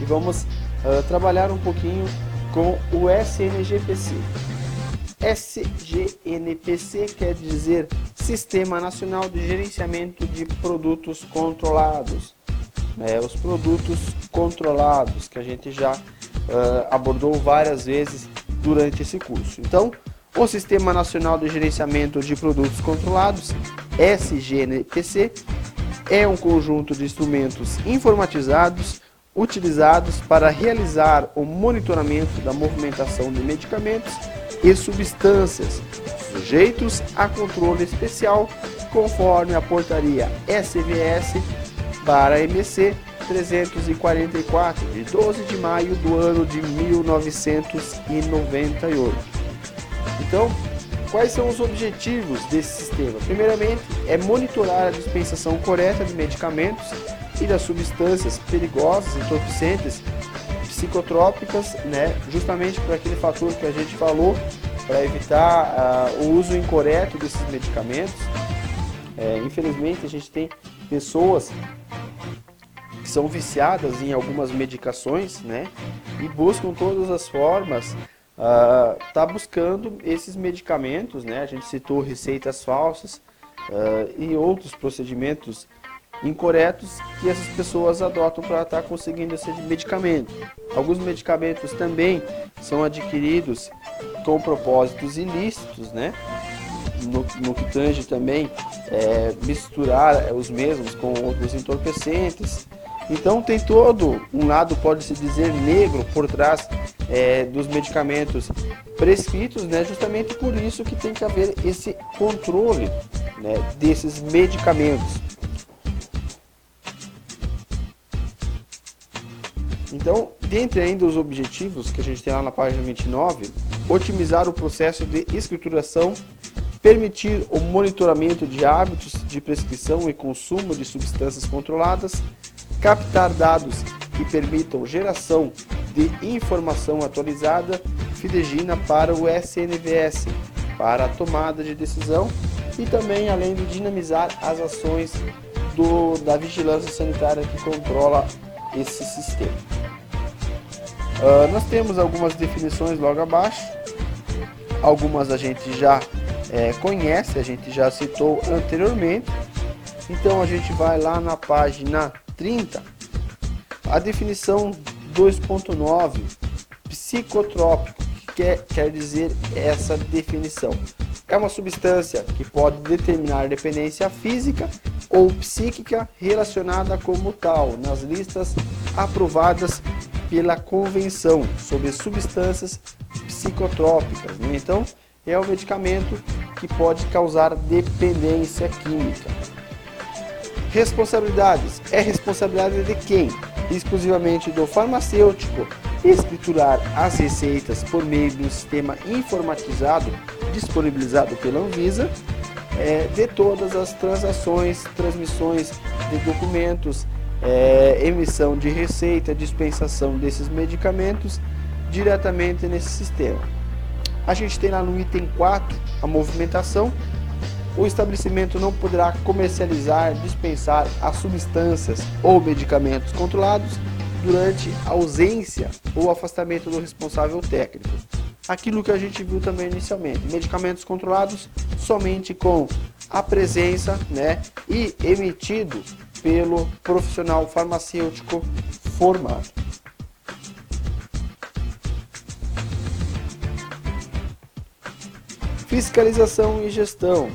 e vamos uh, trabalhar um pouquinho com o SNGPC. SGNPC quer dizer Sistema Nacional de Gerenciamento de Produtos Controlados. É, os produtos controlados que a gente já uh, abordou várias vezes durante esse curso. Então, o Sistema Nacional de Gerenciamento de Produtos Controlados, SGNPC, é um conjunto de instrumentos informatizados utilizados para realizar o monitoramento da movimentação de medicamentos e substâncias sujeitos a controle especial conforme a portaria SVS para MC 344 de 12 de maio do ano de 1998. Então, quais são os objetivos desse sistema? Primeiramente, é monitorar a dispensação correta de medicamentos e das substâncias perigosas, entorpecentes, psicotrópicas, né, justamente por aquele fator que a gente falou, para evitar uh, o uso incorreto desses medicamentos. É, infelizmente, a gente tem pessoas que são viciadas em algumas medicações, né, e buscam todas as formas uh, tá buscando esses medicamentos, né? A gente citou receitas falsas uh, e outros procedimentos incorretos que essas pessoas adotam para estar tá conseguindo esse medicamento. Alguns medicamentos também são adquiridos com propósitos ilícitos, né? No, no que tange também é, misturar os mesmos com outros entorpecentes. Então tem todo um lado, pode-se dizer, negro por trás é, dos medicamentos prescritos, né? justamente por isso que tem que haver esse controle né, desses medicamentos. Então, dentre ainda os objetivos que a gente tem lá na página 29, otimizar o processo de escrituração, permitir o monitoramento de hábitos de prescrição e consumo de substâncias controladas, captar dados que permitam geração de informação atualizada fidedigna para o SNVS, para a tomada de decisão e também além de dinamizar as ações do, da vigilância sanitária que controla esse sistema. Uh, nós temos algumas definições logo abaixo, algumas a gente já é, conhece, a gente já citou anteriormente, então a gente vai lá na página 30, a definição 2.9, psicotrópico, que quer, quer dizer essa definição? É uma substância que pode determinar dependência física ou psíquica relacionada como tal nas listas aprovadas pela Convenção sobre Substâncias Psicotrópicas. Né? Então, é um medicamento que pode causar dependência química. Responsabilidades. É responsabilidade de quem? Exclusivamente do farmacêutico escriturar as receitas por meio de um sistema informatizado disponibilizado pela Anvisa é, de todas as transações, transmissões de documentos, é, emissão de receita, dispensação desses medicamentos diretamente nesse sistema. A gente tem lá no item 4 a movimentação o estabelecimento não poderá comercializar, dispensar as substâncias ou medicamentos controlados durante a ausência ou afastamento do responsável técnico. Aquilo que a gente viu também inicialmente, medicamentos controlados somente com a presença né, e emitido pelo profissional farmacêutico formado. Fiscalização e gestão.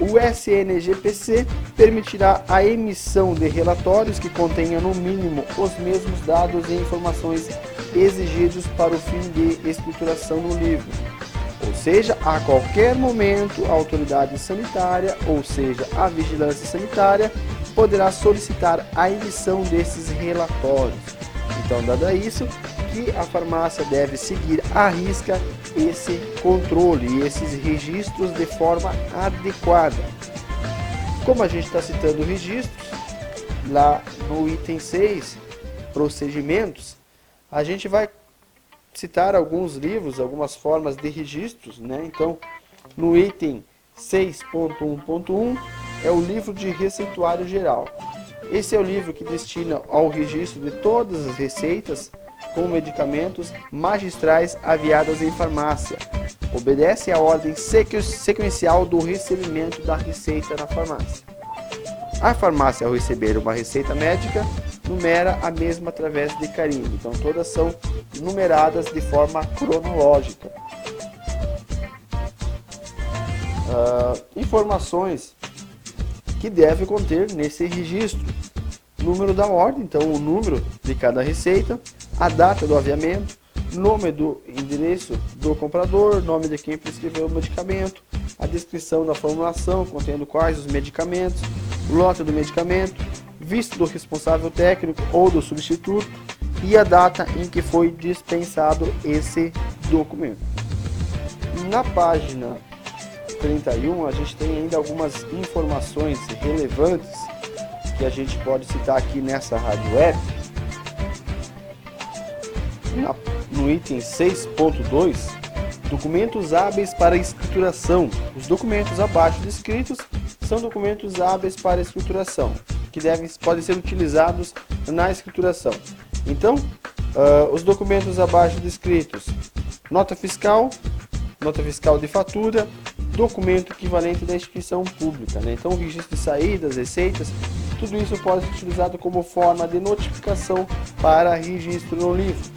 O SNGPC permitirá a emissão de relatórios que contenham no mínimo os mesmos dados e informações exigidos para o fim de escrituração no livro. Ou seja, a qualquer momento a autoridade sanitária, ou seja, a vigilância sanitária, poderá solicitar a emissão desses relatórios. Então, dado isso, que a farmácia deve seguir à risca esse controle e esses registros de forma adequada. Como a gente está citando registros, lá no item 6, procedimentos, a gente vai citar alguns livros, algumas formas de registros, né? Então, no item 6.1.1 é o livro de receituário geral. Esse é o livro que destina ao registro de todas as receitas com medicamentos magistrais aviadas em farmácia. Obedece à ordem sequencial do recebimento da receita na farmácia. A farmácia, ao receber uma receita médica, numera a mesma através de carimbo. Então, todas são numeradas de forma cronológica. Uh, informações que deve conter nesse registro. Número da ordem, então o número de cada receita, a data do aviamento, nome do endereço do comprador, nome de quem prescreveu o medicamento, a descrição da formulação contendo quais os medicamentos, lote do medicamento, visto do responsável técnico ou do substituto e a data em que foi dispensado esse documento. Na página 31 a gente tem ainda algumas informações relevantes que a gente pode citar aqui nessa rádio web na, no item 6.2, documentos hábeis para escrituração. Os documentos abaixo descritos são documentos hábeis para escrituração, que devem, podem ser utilizados na escrituração. Então, uh, os documentos abaixo descritos, nota fiscal, nota fiscal de fatura, documento equivalente da instituição pública. Né? Então, registro de saídas, receitas, tudo isso pode ser utilizado como forma de notificação para registro no livro.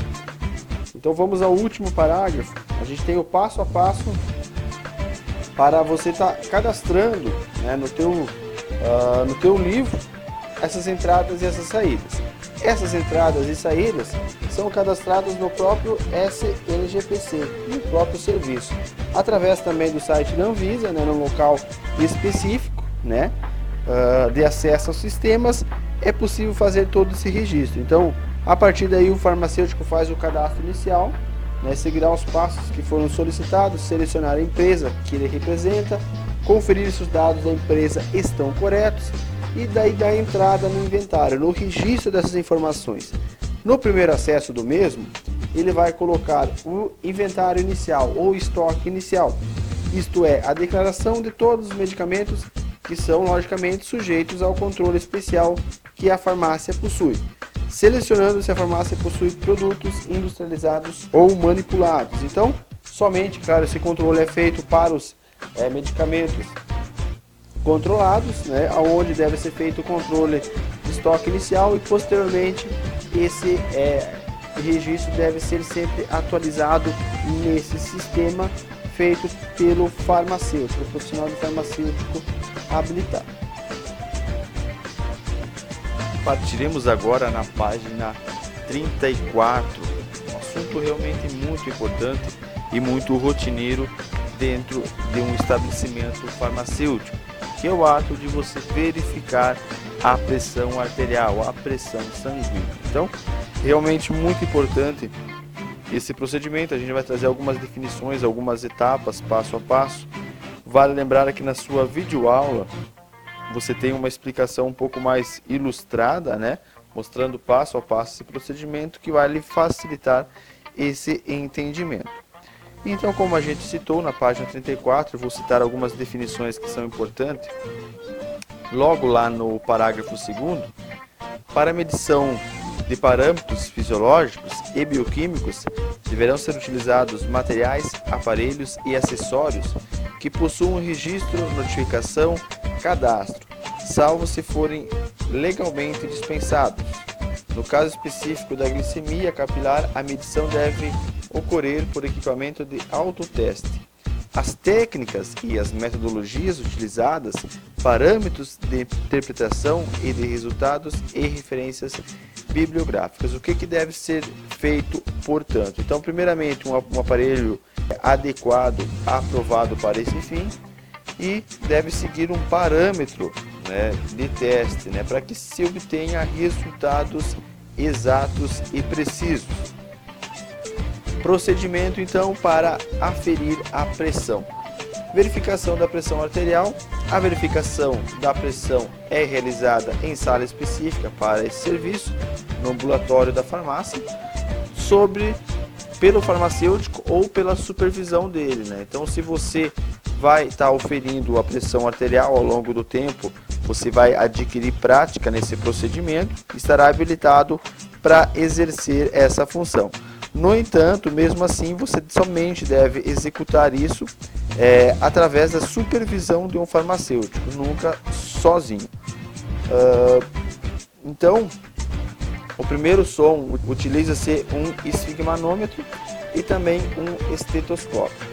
Então vamos ao último parágrafo. A gente tem o passo a passo para você estar tá cadastrando né, no, teu, uh, no teu livro essas entradas e essas saídas. Essas entradas e saídas são cadastradas no próprio SLGPC, no próprio serviço, através também do site da Anvisa, né, num local específico, né, uh, de acesso aos sistemas, é possível fazer todo esse registro. Então, a partir daí, o farmacêutico faz o cadastro inicial, né, seguirá os passos que foram solicitados, selecionar a empresa que ele representa, conferir se os dados da empresa estão corretos e daí dar entrada no inventário, no registro dessas informações. No primeiro acesso do mesmo, ele vai colocar o inventário inicial ou estoque inicial, isto é, a declaração de todos os medicamentos que são logicamente sujeitos ao controle especial que a farmácia possui selecionando se a farmácia possui produtos industrializados ou manipulados. Então, somente, claro, esse controle é feito para os é, medicamentos controlados, né, onde deve ser feito o controle de estoque inicial e posteriormente esse é, registro deve ser sempre atualizado nesse sistema feito pelo farmacêutico, profissional de farmacêutico habilitado. Partiremos agora na página 34, um assunto realmente muito importante e muito rotineiro dentro de um estabelecimento farmacêutico, que é o ato de você verificar a pressão arterial, a pressão sanguínea. Então, realmente muito importante esse procedimento. A gente vai trazer algumas definições, algumas etapas, passo a passo. Vale lembrar que na sua videoaula você tem uma explicação um pouco mais ilustrada, né? Mostrando passo a passo esse procedimento que vai lhe facilitar esse entendimento. Então, como a gente citou na página 34, vou citar algumas definições que são importantes. Logo lá no parágrafo 2 para medição de parâmetros fisiológicos e bioquímicos, deverão ser utilizados materiais, aparelhos e acessórios que possuam registro, notificação, cadastro, salvo se forem legalmente dispensados. No caso específico da glicemia capilar, a medição deve ocorrer por equipamento de autoteste. As técnicas e as metodologias utilizadas, parâmetros de interpretação e de resultados e referências bibliográficas. O que, que deve ser feito, portanto? Então, primeiramente, um, um aparelho adequado, aprovado para esse fim e deve seguir um parâmetro né, de teste né, para que se obtenha resultados exatos e precisos. Procedimento então para aferir a pressão. Verificação da pressão arterial. A verificação da pressão é realizada em sala específica para esse serviço, no ambulatório da farmácia, sobre pelo farmacêutico ou pela supervisão dele, né? Então, se você vai estar tá oferindo a pressão arterial ao longo do tempo, você vai adquirir prática nesse procedimento, estará habilitado para exercer essa função. No entanto, mesmo assim, você somente deve executar isso é, através da supervisão de um farmacêutico, nunca sozinho. Uh, então, o primeiro som utiliza-se um esfigmanômetro e também um estetoscópio.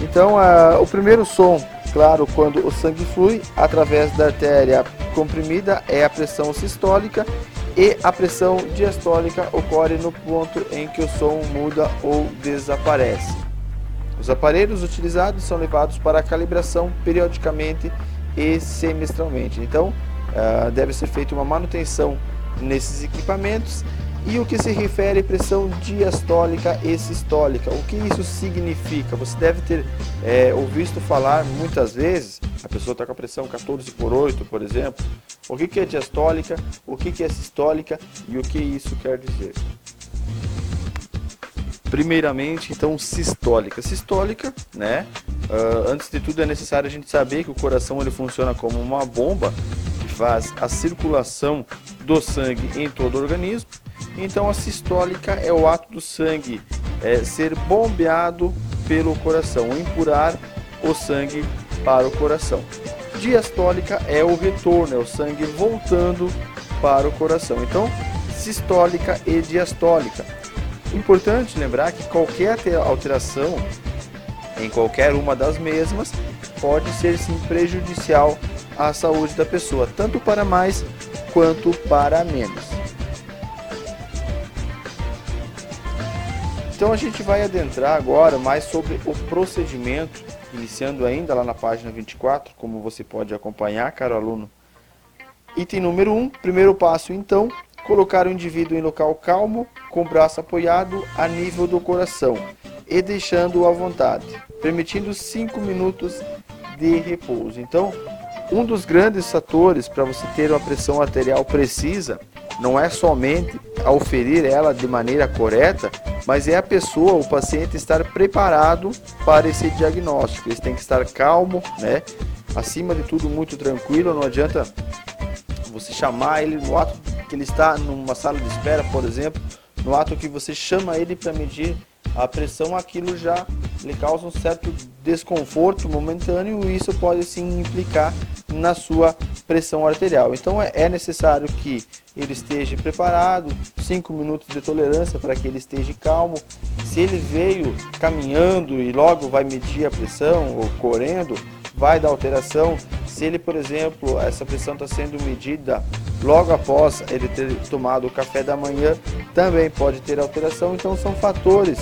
Então, uh, o primeiro som, claro, quando o sangue flui através da artéria comprimida é a pressão sistólica e a pressão diastólica ocorre no ponto em que o som muda ou desaparece. Os aparelhos utilizados são levados para calibração periodicamente e semestralmente. Então, uh, deve ser feita uma manutenção nesses equipamentos e o que se refere à pressão diastólica e sistólica. O que isso significa? Você deve ter é, ouvido falar muitas vezes, a pessoa está com a pressão 14 por 8, por exemplo. O que, que é diastólica, o que, que é sistólica e o que isso quer dizer? Primeiramente, então, sistólica. Sistólica, né? Uh, antes de tudo é necessário a gente saber que o coração ele funciona como uma bomba que faz a circulação do sangue em todo o organismo então a sistólica é o ato do sangue é, ser bombeado pelo coração, empurar o sangue para o coração. Diastólica é o retorno, é o sangue voltando para o coração. Então, sistólica e diastólica. Importante lembrar que qualquer alteração em qualquer uma das mesmas pode ser sim prejudicial à saúde da pessoa, tanto para mais quanto para menos. Então a gente vai adentrar agora mais sobre o procedimento, iniciando ainda lá na página 24, como você pode acompanhar, caro aluno. Item número 1, um, primeiro passo então, colocar o indivíduo em local calmo, com o braço apoiado a nível do coração e deixando-o à vontade, permitindo 5 minutos de repouso. Então, um dos grandes fatores para você ter uma pressão arterial precisa não é somente oferir ela de maneira correta, mas é a pessoa, o paciente estar preparado para esse diagnóstico. Ele tem que estar calmo, né? Acima de tudo, muito tranquilo. Não adianta você chamar ele no ato que ele está numa sala de espera, por exemplo, no ato que você chama ele para medir a pressão, aquilo já lhe causa um certo desconforto momentâneo e isso pode sim implicar na sua pressão arterial. Então é, é necessário que ele esteja preparado, 5 minutos de tolerância para que ele esteja calmo. Se ele veio caminhando e logo vai medir a pressão ou correndo, vai dar alteração. Se ele, por exemplo, essa pressão está sendo medida logo após ele ter tomado o café da manhã, também pode ter alteração. Então são fatores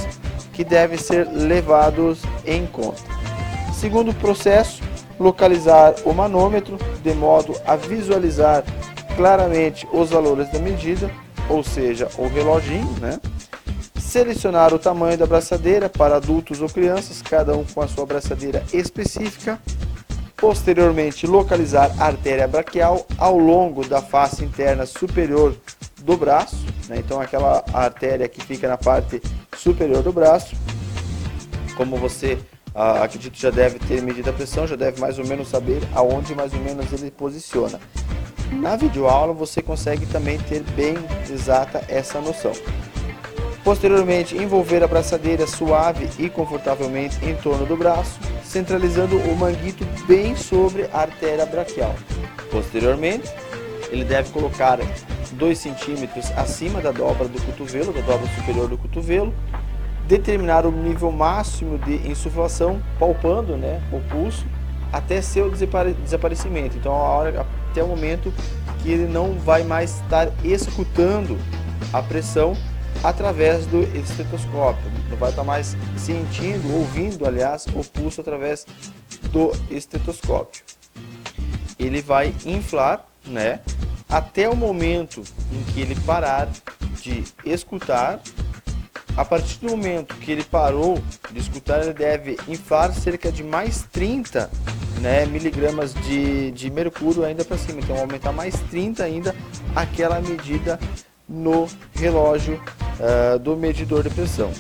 que devem ser levados em conta. Segundo processo, localizar o manômetro de modo a visualizar claramente os valores da medida, ou seja, o reloginho, né? Selecionar o tamanho da braçadeira para adultos ou crianças, cada um com a sua braçadeira específica. Posteriormente, localizar a artéria braquial ao longo da face interna superior do braço, né? então aquela artéria que fica na parte superior do braço. como você ah, acredito já deve ter medido a pressão, já deve mais ou menos saber aonde mais ou menos ele posiciona. Na videoaula você consegue também ter bem exata essa noção. Posteriormente, envolver a braçadeira suave e confortavelmente em torno do braço, centralizando o manguito bem sobre a artéria braquial. Posteriormente, ele deve colocar 2 centímetros acima da dobra do cotovelo, da dobra superior do cotovelo, determinar o nível máximo de insuflação, palpando né, o pulso, até seu desaparecimento. Então, a hora, até o momento que ele não vai mais estar escutando a pressão através do estetoscópio. Não vai estar mais sentindo, ouvindo, aliás, o pulso através do estetoscópio. Ele vai inflar, né, até o momento em que ele parar de escutar. A partir do momento que ele parou de escutar, ele deve inflar cerca de mais 30 né, miligramas de, de mercúrio ainda para cima. Então, aumentar mais 30 ainda aquela medida no relógio uh, do medidor de pressão.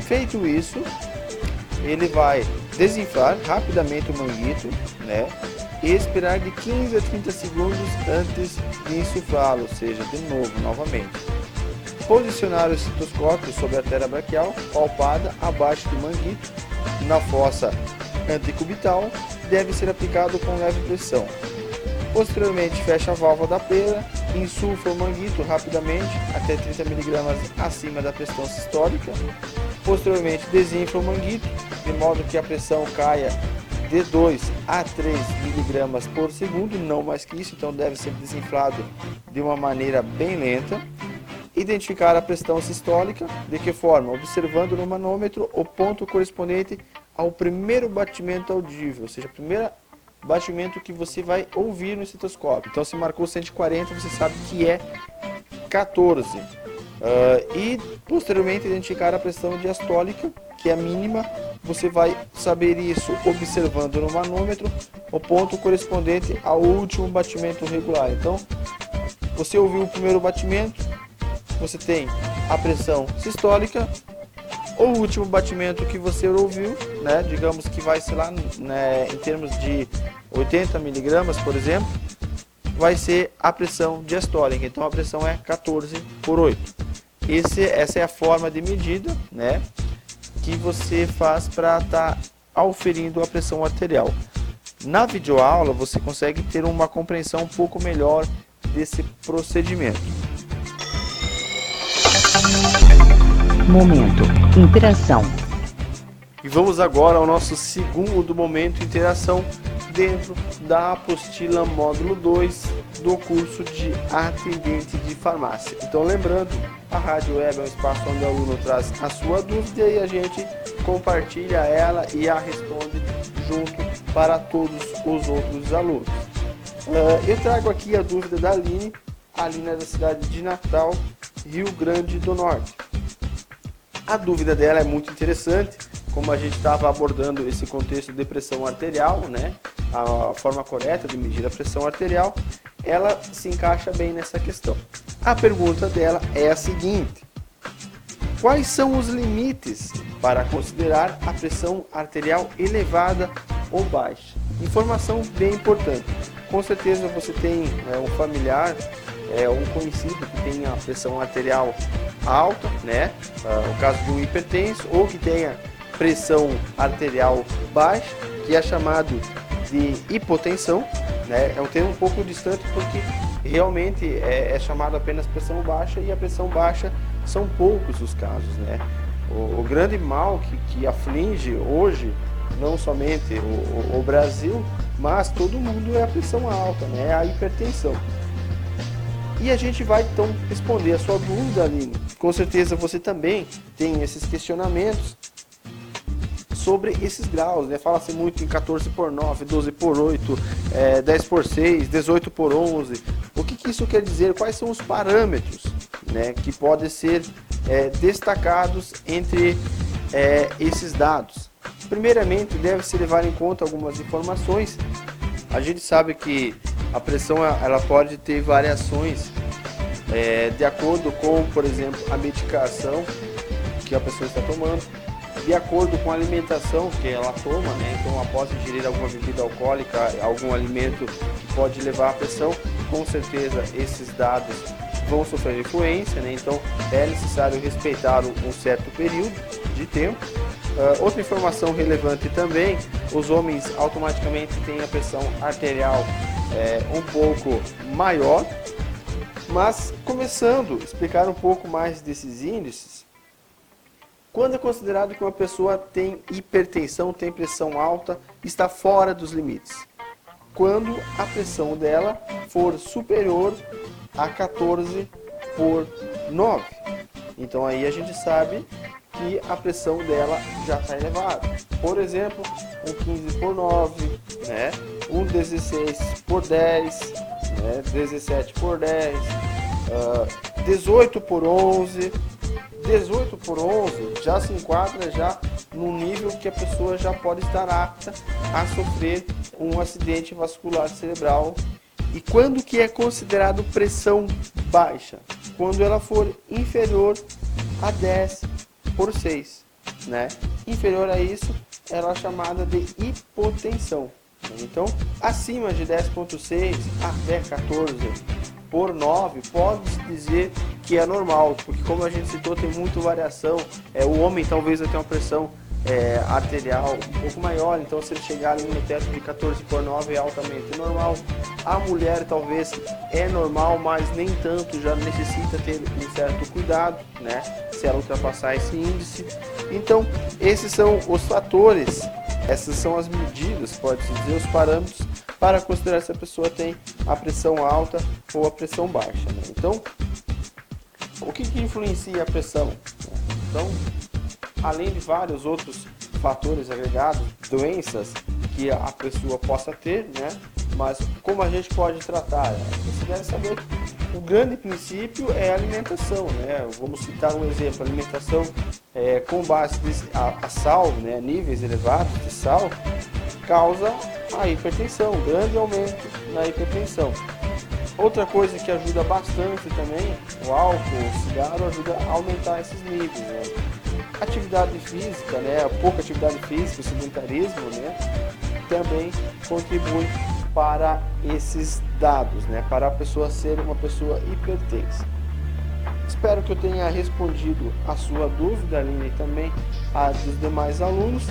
Feito isso, ele vai desinflar rapidamente o manguito, né? E esperar de 15 a 30 segundos antes de insuflá-lo, ou seja, de novo, novamente. Posicionar o estetoscópio sobre a artéria braquial, palpada abaixo do manguito, na fossa antecubital, deve ser aplicado com leve pressão. Posteriormente, fecha a válvula da pera, insufla o manguito rapidamente até 30 mg acima da pressão sistólica. Posteriormente, desinfla o manguito de modo que a pressão caia de 2 a 3 mg por segundo, não mais que isso, então deve ser desinflado de uma maneira bem lenta. Identificar a pressão sistólica, de que forma? Observando no manômetro o ponto correspondente ao primeiro batimento audível, ou seja, a primeira batimento que você vai ouvir no estetoscópio. Então, se marcou 140, você sabe que é 14. Uh, ah, e posteriormente identificar a pressão diastólica, que é a mínima. Você vai saber isso observando no manômetro o ponto correspondente ao último batimento regular. Então, você ouviu o primeiro batimento, você tem a pressão sistólica, o último batimento que você ouviu, né, digamos que vai ser lá né, em termos de 80 miligramas, por exemplo, vai ser a pressão diastólica. Então a pressão é 14 por 8. Esse, essa é a forma de medida, né, que você faz para estar tá auferindo a pressão arterial. Na videoaula você consegue ter uma compreensão um pouco melhor desse procedimento. Momento Interação. E vamos agora ao nosso segundo momento interação dentro da apostila módulo 2 do curso de atendente de farmácia. Então lembrando, a rádio web é um espaço onde o aluno traz a sua dúvida e a gente compartilha ela e a responde junto para todos os outros alunos. Uh, eu trago aqui a dúvida da Aline, a Aline é da cidade de Natal, Rio Grande do Norte. A dúvida dela é muito interessante, como a gente estava abordando esse contexto de pressão arterial, né? A forma correta de medir a pressão arterial, ela se encaixa bem nessa questão. A pergunta dela é a seguinte: Quais são os limites para considerar a pressão arterial elevada ou baixa? Informação bem importante. Com certeza você tem é, um familiar, é, um conhecido que tem a pressão arterial alta, né? Uh, o caso de um hipertenso, ou que tenha pressão arterial baixa, que é chamado de hipotensão, né? É um termo um pouco distante porque realmente é, é chamado apenas pressão baixa e a pressão baixa são poucos os casos, né? O, o grande mal que, que aflige hoje não somente o, o, o Brasil, mas todo mundo é a pressão alta, né? A hipertensão. E a gente vai então responder a sua dúvida, Aline. Com certeza você também tem esses questionamentos sobre esses graus, né? Fala-se muito em 14 por 9, 12 por 8, é, 10 por 6, 18 por 11. O que, que isso quer dizer? Quais são os parâmetros né, que podem ser é, destacados entre é, esses dados? Primeiramente, deve-se levar em conta algumas informações. A gente sabe que a pressão ela pode ter variações é, de acordo com, por exemplo, a medicação que a pessoa está tomando. de acordo com a alimentação que ela toma, né? Então, após ingerir alguma bebida alcoólica, algum alimento que pode levar à pressão, com certeza esses dados vão sofrer influência, né? Então, é necessário respeitar um certo período de tempo. Uh, outra informação relevante também, os homens automaticamente têm a pressão arterial é, um pouco maior, mas começando a explicar um pouco mais desses índices, quando é considerado que uma pessoa tem hipertensão, tem pressão alta, está fora dos limites? Quando a pressão dela for superior a 14 por 9. Então aí a gente sabe que a pressão dela já está elevada. Por exemplo, um 15 por 9, né? um 16 por 10, né? 17 por 10, uh, 18 por 11, 18 por 11 já se enquadra já no nível que a pessoa já pode estar apta a sofrer um acidente vascular cerebral. E quando que é considerado pressão baixa? Quando ela for inferior a 10 por 6, né? Inferior a isso, ela é chamada de hipotensão. Então, acima de 10.6 até 14 por 9, pode-se dizer que é normal, porque como a gente citou, tem muita variação. É, o homem talvez tenha uma pressão é, arterial um pouco maior, então se ele chegar ali no teto de 14 por 9 é altamente normal. A mulher talvez é normal, mas nem tanto, já necessita ter um certo cuidado, né? Se ela ultrapassar esse índice. Então, esses são os fatores, essas são as medidas, pode-se dizer, os parâmetros para considerar se a pessoa tem a pressão alta ou a pressão baixa. Né? Então, o que, que influencia a pressão? Então, além de vários outros fatores agregados, doenças que a pessoa possa ter, né? Mas como a gente pode tratar? Você deve saber que o grande princípio é a alimentação, né? Vamos citar um exemplo, alimentação é, com base a, a sal, né? níveis elevados de sal, causa a hipertensão, grande aumento na hipertensão. Outra coisa que ajuda bastante também, o álcool, o cigarro ajuda a aumentar esses níveis. Né? Atividade física, né? pouca atividade física, o sedentarismo, né? também contribui para esses dados, né? para a pessoa ser uma pessoa hipertensa. Espero que eu tenha respondido a sua dúvida, Aline, e também a dos demais alunos.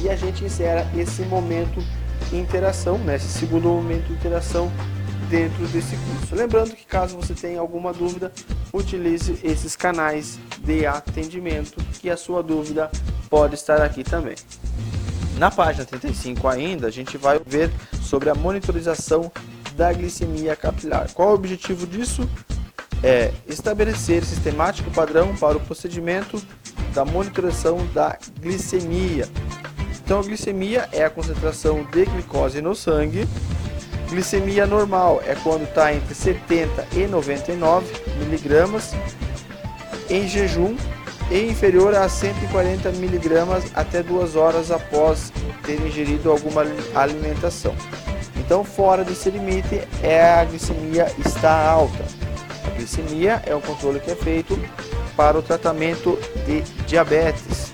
E a gente encerra esse momento de interação, né? esse segundo momento de interação dentro desse curso. Lembrando que caso você tenha alguma dúvida, utilize esses canais de atendimento que a sua dúvida pode estar aqui também. Na página 35 ainda, a gente vai ver sobre a monitorização da glicemia capilar. Qual o objetivo disso? É estabelecer sistemático padrão para o procedimento da monitorização da glicemia. Então, a glicemia é a concentração de glicose no sangue Glicemia normal é quando está entre 70 e 99 miligramas em jejum e inferior a 140 miligramas até duas horas após ter ingerido alguma alimentação. Então, fora desse limite, é a glicemia está alta. A glicemia é o controle que é feito para o tratamento de diabetes.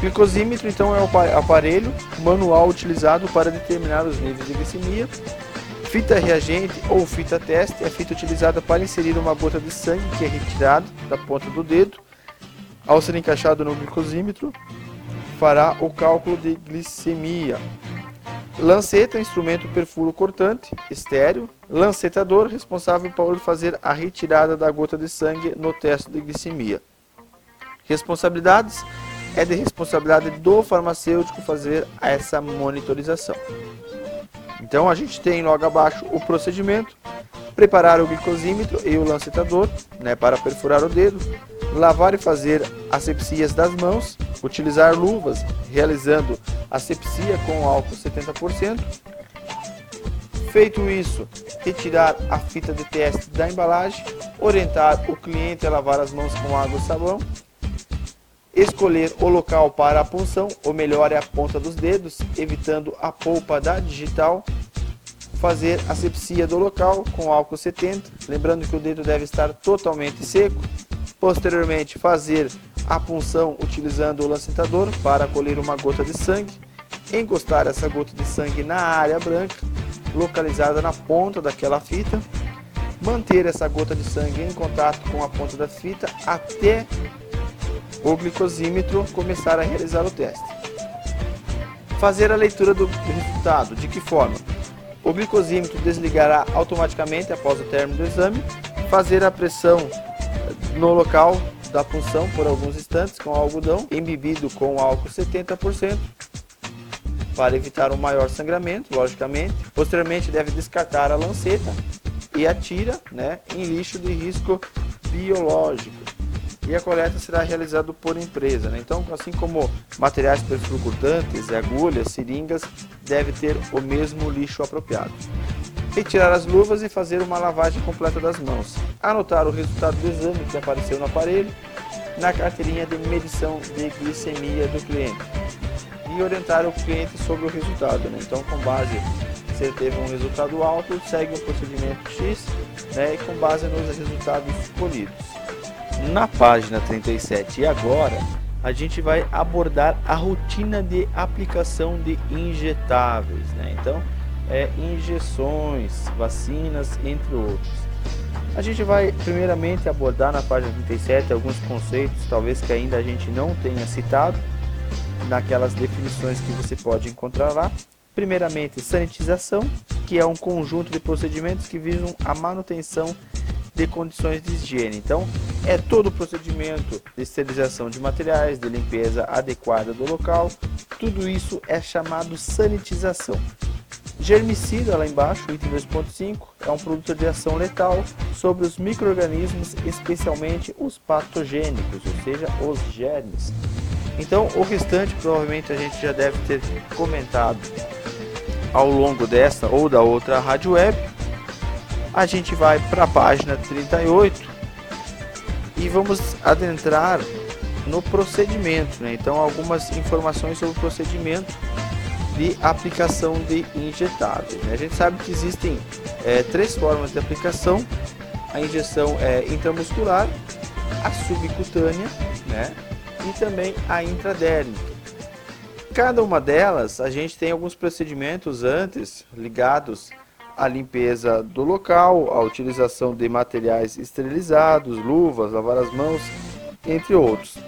Glicosímetro, então, é o aparelho manual utilizado para determinar os níveis de glicemia. Fita reagente ou fita teste é a fita utilizada para inserir uma gota de sangue que é retirada da ponta do dedo. Ao ser encaixado no glicosímetro, fará o cálculo de glicemia. Lanceta, instrumento perfuro cortante, estéreo. Lancetador, responsável por fazer a retirada da gota de sangue no teste de glicemia. Responsabilidades: é de responsabilidade do farmacêutico fazer essa monitorização. Então a gente tem logo abaixo o procedimento, preparar o glicosímetro e o lancetador né, para perfurar o dedo, lavar e fazer asepsias das mãos, utilizar luvas, realizando asepsia com álcool 70%. Feito isso, retirar a fita de teste da embalagem, orientar o cliente a lavar as mãos com água e sabão Escolher o local para a punção, ou melhor, é a ponta dos dedos, evitando a polpa da digital. Fazer asepsia do local com álcool 70, lembrando que o dedo deve estar totalmente seco. Posteriormente, fazer a punção utilizando o lancetador para colher uma gota de sangue, encostar essa gota de sangue na área branca, localizada na ponta daquela fita, manter essa gota de sangue em contato com a ponta da fita até o glicosímetro começar a realizar o teste. Fazer a leitura do resultado. De que forma? O glicosímetro desligará automaticamente após o término do exame. Fazer a pressão no local da punção por alguns instantes com algodão embebido com álcool 70% para evitar um maior sangramento, logicamente. Posteriormente deve descartar a lanceta e atira né, em lixo de risco biológico. E a coleta será realizada por empresa. Né? Então, assim como materiais perfurcutantes, agulhas, seringas, deve ter o mesmo lixo apropriado. Retirar as luvas e fazer uma lavagem completa das mãos. Anotar o resultado do exame que apareceu no aparelho na carteirinha de medição de glicemia do cliente e orientar o cliente sobre o resultado. Né? Então, com base se ele teve um resultado alto, segue o procedimento X né, e com base nos resultados colhidos. Na página 37 e agora, a gente vai abordar a rotina de aplicação de injetáveis. Né? Então, é, injeções, vacinas, entre outros. A gente vai primeiramente abordar na página 37 alguns conceitos, talvez que ainda a gente não tenha citado, naquelas definições que você pode encontrar lá. Primeiramente, sanitização, que é um conjunto de procedimentos que visam a manutenção de condições de higiene. Então, é todo o procedimento de esterilização de materiais, de limpeza adequada do local, tudo isso é chamado sanitização. Germicida, lá embaixo, item 2.5, é um produto de ação letal sobre os micro-organismos, especialmente os patogênicos, ou seja, os germes. Então, o restante provavelmente a gente já deve ter comentado ao longo desta ou da outra rádio web. A gente vai para a página 38 e vamos adentrar no procedimento. Né? Então, algumas informações sobre o procedimento de aplicação de injetáveis. Né? A gente sabe que existem é, três formas de aplicação: a injeção é intramuscular, a subcutânea, né? e também a intradérmica. Cada uma delas, a gente tem alguns procedimentos antes ligados à limpeza do local, à utilização de materiais esterilizados, luvas, lavar as mãos, entre outros.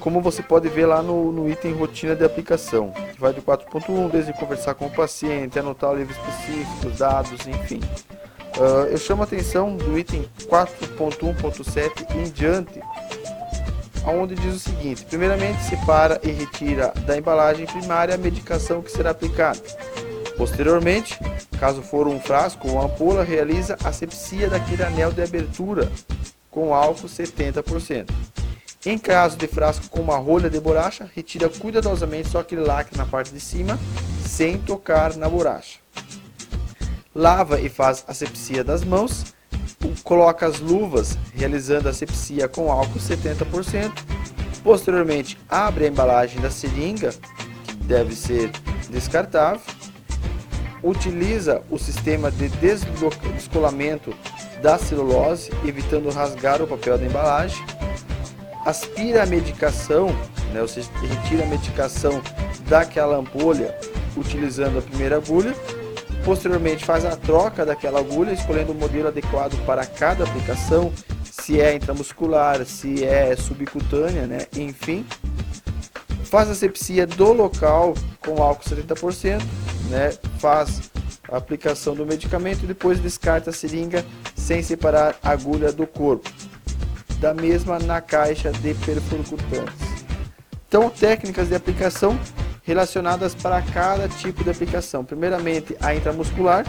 Como você pode ver lá no, no item rotina de aplicação, que vai do 4.1, desde conversar com o paciente, anotar o livro específico, dados, enfim. Uh, eu chamo a atenção do item 4.1.7 em diante, onde diz o seguinte: primeiramente, separa e retira da embalagem primária a medicação que será aplicada. Posteriormente, caso for um frasco ou ampola, realiza a sepsia daquele anel de abertura com álcool 70%. Em caso de frasco com uma rolha de borracha, retira cuidadosamente só aquele lacre na parte de cima, sem tocar na borracha. Lava e faz a sepsia das mãos coloca as luvas, realizando a sepsia com álcool 70%. Posteriormente, abre a embalagem da seringa, que deve ser descartável. Utiliza o sistema de descolamento da celulose, evitando rasgar o papel da embalagem. Aspira a medicação, né, ou seja, retira a medicação daquela ampolha utilizando a primeira agulha Posteriormente faz a troca daquela agulha, escolhendo o modelo adequado para cada aplicação, se é intramuscular, se é subcutânea, né? enfim. Faz a sepsia do local com álcool 70%, né? faz a aplicação do medicamento e depois descarta a seringa sem separar a agulha do corpo. Da mesma na caixa de perfurcutantes. Então, técnicas de aplicação relacionadas para cada tipo de aplicação. Primeiramente, a intramuscular.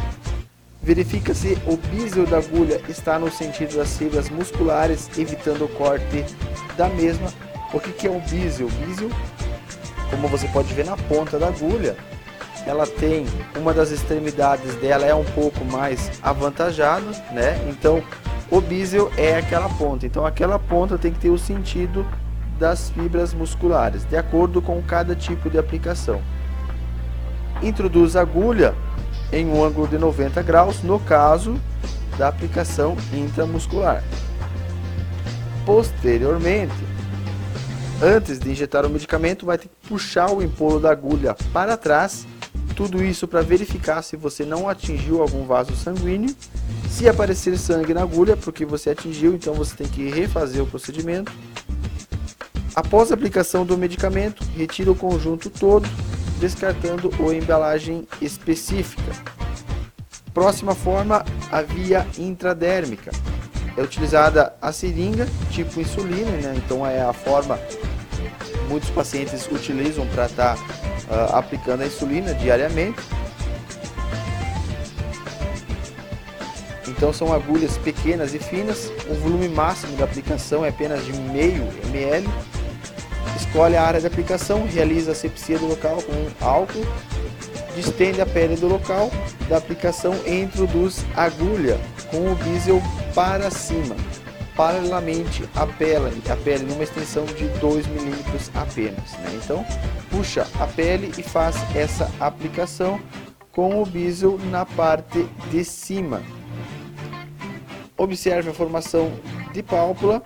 Verifica se o bísio da agulha está no sentido das fibras musculares, evitando o corte da mesma. O que, que é bísio? O bísio, como você pode ver na ponta da agulha, ela tem uma das extremidades dela é um pouco mais avantajada, né? Então, o bísio é aquela ponta. Então, aquela ponta tem que ter o sentido das fibras musculares, de acordo com cada tipo de aplicação. Introduz a agulha em um ângulo de 90 graus, no caso da aplicação intramuscular. Posteriormente, Antes de injetar o medicamento, vai ter que puxar o empolo da agulha para trás. Tudo isso para verificar se você não atingiu algum vaso sanguíneo. Se aparecer sangue na agulha, porque você atingiu, então você tem que refazer o procedimento. Após a aplicação do medicamento, retira o conjunto todo, descartando a embalagem específica. Próxima forma, a via intradérmica. É utilizada a seringa, tipo insulina, né? então é a forma muitos pacientes utilizam para estar tá, uh, aplicando a insulina diariamente. Então são agulhas pequenas e finas, o volume máximo da aplicação é apenas de meio ml. Escolhe a área de aplicação, realiza a sepsia do local com álcool distende a pele do local da aplicação e introduz agulha com o bisel para cima, paralelamente à pele, a pele numa extensão de 2 milímetros apenas. Né? Então, puxa a pele e faz essa aplicação com o bisel na parte de cima. Observe a formação de pálpula,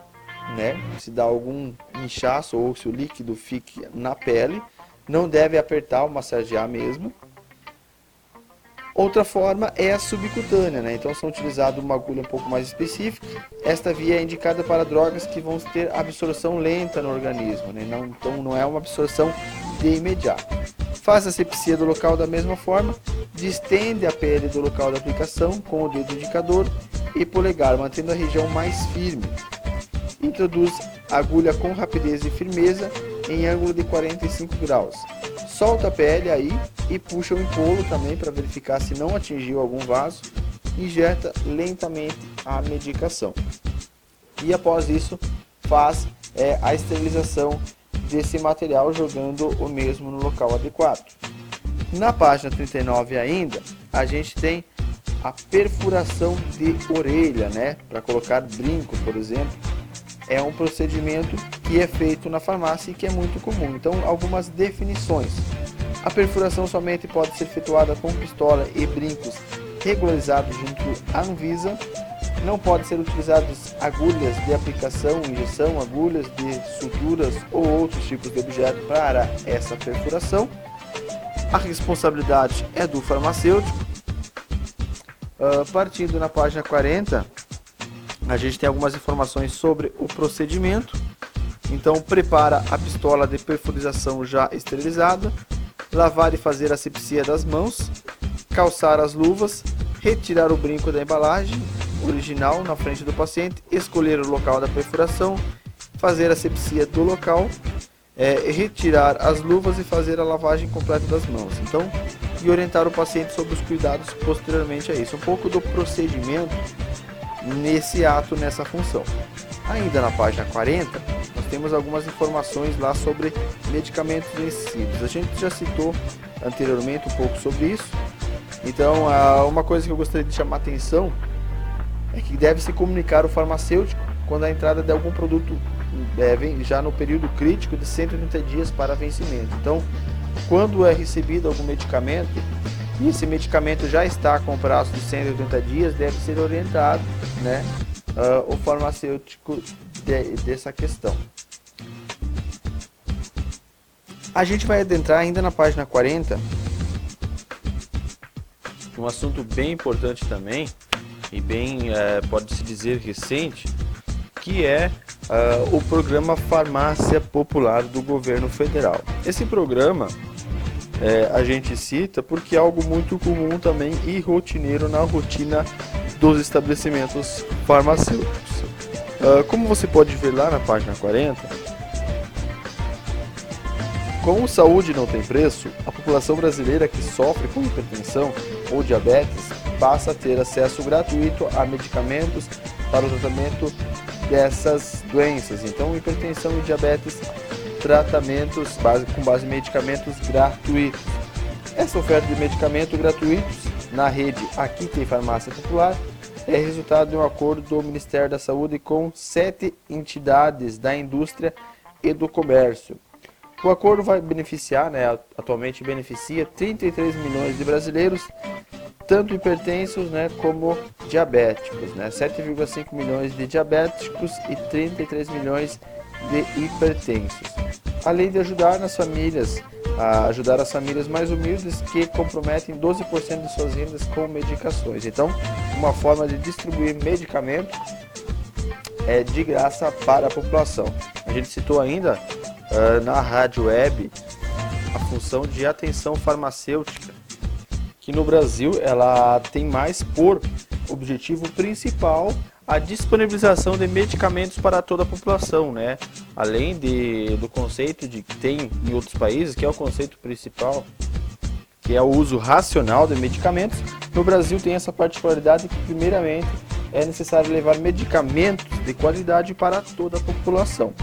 né? se dá algum inchaço ou se o líquido fique na pele. Não deve apertar ou massagear mesmo. Outra forma é a subcutânea, né? então são utilizadas uma agulha um pouco mais específica. Esta via é indicada para drogas que vão ter absorção lenta no organismo, né? não, então não é uma absorção de imediato. Faz a sepsia do local da mesma forma, distende a pele do local da aplicação com o dedo indicador e polegar, mantendo a região mais firme. Introduz a agulha com rapidez e firmeza em ângulo de 45 graus solta a pele aí e puxa o empolo também para verificar se não atingiu algum vaso. Injeta lentamente a medicação. E após isso, faz é, a esterilização desse material jogando o mesmo no local adequado. Na página 39 ainda, a gente tem a perfuração de orelha, né? Para colocar brinco, por exemplo. É um procedimento que é feito na farmácia e que é muito comum. Então, algumas definições. A perfuração somente pode ser efetuada com pistola e brincos regularizados junto à Anvisa. Não pode ser utilizadas agulhas de aplicação, injeção, agulhas de suturas ou outros tipos de objeto para essa perfuração. A responsabilidade é do farmacêutico. Uh, partindo na página 40, a gente tem algumas informações sobre o procedimento. Então, prepara a pistola de perfurização já esterilizada, lavar e fazer a asepsia das mãos, calçar as luvas, retirar o brinco da embalagem original na frente do paciente, escolher o local da perfuração, fazer a asepsia do local, é, retirar as luvas e fazer a lavagem completa das mãos. Então, e orientar o paciente sobre os cuidados posteriormente a isso. Um pouco do procedimento nesse ato, nessa função. Ainda na página 40, nós temos algumas informações lá sobre medicamentos vencidos. A gente já citou anteriormente um pouco sobre isso. Então, uma coisa que eu gostaria de chamar a atenção é que deve se comunicar o farmacêutico quando a entrada de algum produto deve já no período crítico de 130 dias para vencimento. Então, quando é recebido algum medicamento e esse medicamento já está com prazo de 180 dias, deve ser orientado, né, uh, o farmacêutico de, dessa questão. A gente vai adentrar ainda na página 40. Um assunto bem importante também, e bem, é, pode-se dizer, recente, que é uh, o programa Farmácia Popular do governo federal. Esse programa é, a gente cita porque é algo muito comum também e rotineiro na rotina dos estabelecimentos farmacêuticos. Uh, como você pode ver lá na página 40, como saúde não tem preço, a população brasileira que sofre com hipertensão ou diabetes passa a ter acesso gratuito a medicamentos para o tratamento dessas doenças. Então, hipertensão e diabetes, tratamentos base, com base em medicamentos gratuitos. Essa oferta de medicamentos gratuitos na rede Aqui Tem Farmácia Popular é resultado de um acordo do Ministério da Saúde com sete entidades da indústria e do comércio. O acordo vai beneficiar, né, atualmente beneficia 33 milhões de brasileiros, tanto hipertensos né, como diabéticos. Né, 7,5 milhões de diabéticos e 33 milhões de hipertensos. além de ajudar nas famílias, a ajudar as famílias mais humildes que comprometem 12% de suas rendas com medicações. Então, uma forma de distribuir medicamento é de graça para a população. A gente citou ainda uh, na rádio web a função de atenção farmacêutica, que no Brasil ela tem mais por objetivo principal a disponibilização de medicamentos para toda a população, né? Além de, do conceito de que tem em outros países, que é o conceito principal, que é o uso racional de medicamentos, no Brasil tem essa particularidade que primeiramente é necessário levar medicamentos de qualidade para toda a população.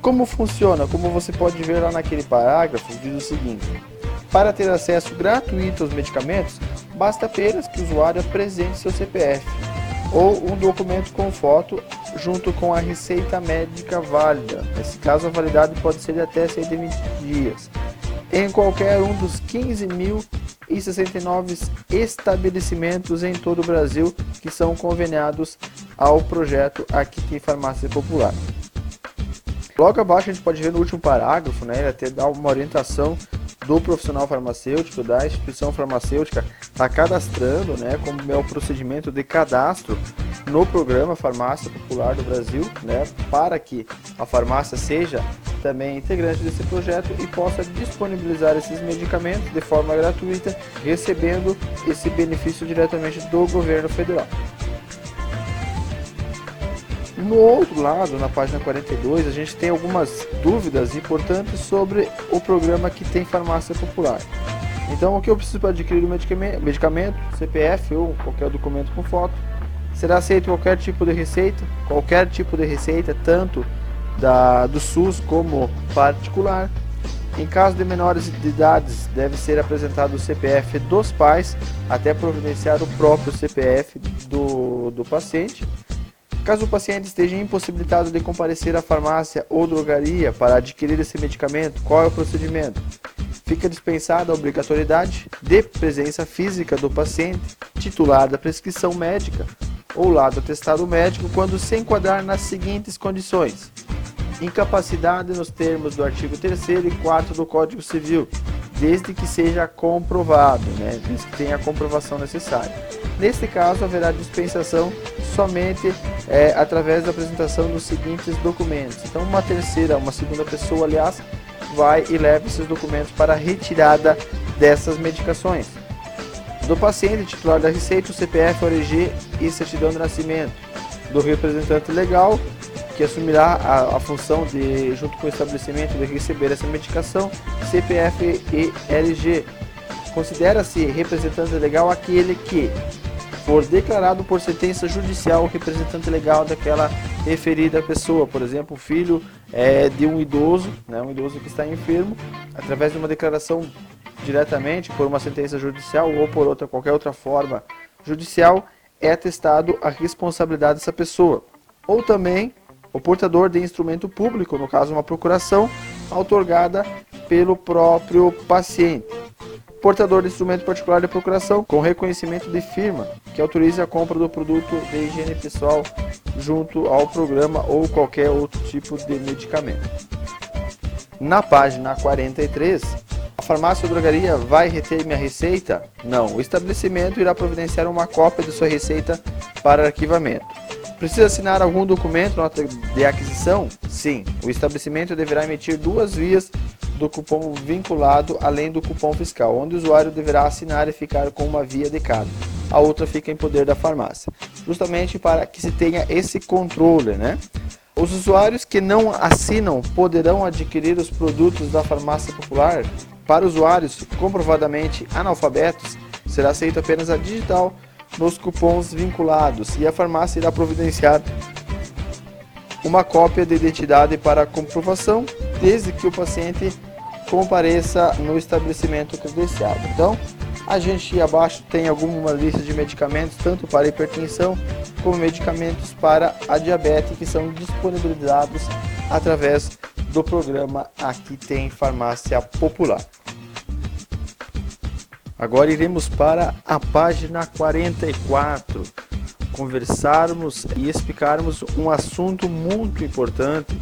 Como funciona? Como você pode ver lá naquele parágrafo, diz o seguinte: para ter acesso gratuito aos medicamentos, basta apenas que o usuário apresente seu CPF ou um documento com foto junto com a receita médica válida. Nesse caso, a validade pode ser de até 120 dias. Em qualquer um dos 15.069 estabelecimentos em todo o Brasil que são conveniados ao projeto Aqui tem Farmácia Popular. Logo abaixo a gente pode ver no último parágrafo, né, ele até dá uma orientação do profissional farmacêutico, da instituição farmacêutica, está cadastrando, né, como é o procedimento de cadastro no programa Farmácia Popular do Brasil, né, para que a farmácia seja também integrante desse projeto e possa disponibilizar esses medicamentos de forma gratuita, recebendo esse benefício diretamente do governo federal. No outro lado, na página 42, a gente tem algumas dúvidas importantes sobre o programa que tem farmácia popular. Então, o que eu preciso para adquirir o medicamento, CPF ou qualquer documento com foto, será aceito qualquer tipo de receita, qualquer tipo de receita, tanto da, do SUS como particular. Em caso de menores de idades, deve ser apresentado o CPF dos pais, até providenciar o próprio CPF do, do paciente. Caso o paciente esteja impossibilitado de comparecer à farmácia ou drogaria para adquirir esse medicamento, qual é o procedimento? Fica dispensada a obrigatoriedade de presença física do paciente, titular da prescrição médica ou lá do atestado médico, quando se enquadrar nas seguintes condições: incapacidade nos termos do artigo 3 e 4 do Código Civil, desde que seja comprovado, né, desde que tenha a comprovação necessária. Neste caso, haverá dispensação somente é, através da apresentação dos seguintes documentos. Então, uma terceira, uma segunda pessoa, aliás, vai e leva esses documentos para a retirada dessas medicações. Do paciente titular da receita, o CPF, ORG e certidão de nascimento. Do representante legal, que assumirá a, a, função de, junto com o estabelecimento, de receber essa medicação, CPF e LG. Considera-se representante legal aquele que for declarado por sentença judicial representante legal daquela referida pessoa, por exemplo, filho é, de um idoso, né, um idoso que está enfermo, através de uma declaração diretamente por uma sentença judicial ou por outra qualquer outra forma judicial, é atestado a responsabilidade dessa pessoa. Ou também o portador de instrumento público, no caso uma procuração, outorgada pelo próprio paciente. Portador de instrumento particular de procuração com reconhecimento de firma, que autorize a compra do produto de higiene pessoal junto ao programa ou qualquer outro tipo de medicamento. Na página 43, a farmácia ou drogaria vai reter minha receita? Não, o estabelecimento irá providenciar uma cópia de sua receita para arquivamento. Precisa assinar algum documento, nota de aquisição? Sim. O estabelecimento deverá emitir duas vias do cupom vinculado, além do cupom fiscal, onde o usuário deverá assinar e ficar com uma via de cada. A outra fica em poder da farmácia, justamente para que se tenha esse controle, né? Os usuários que não assinam poderão adquirir os produtos da farmácia popular. Para usuários comprovadamente analfabetos, será aceito apenas a digital nos cupons vinculados e a farmácia irá providenciar uma cópia de identidade para comprovação, desde que o paciente compareça no estabelecimento credenciado. Então, a gente abaixo tem alguma lista de medicamentos, tanto para hipertensão como medicamentos para a diabetes, que são disponibilizados através do programa Aqui Tem Farmácia Popular. Agora iremos para a página 44, conversarmos e explicarmos um assunto muito importante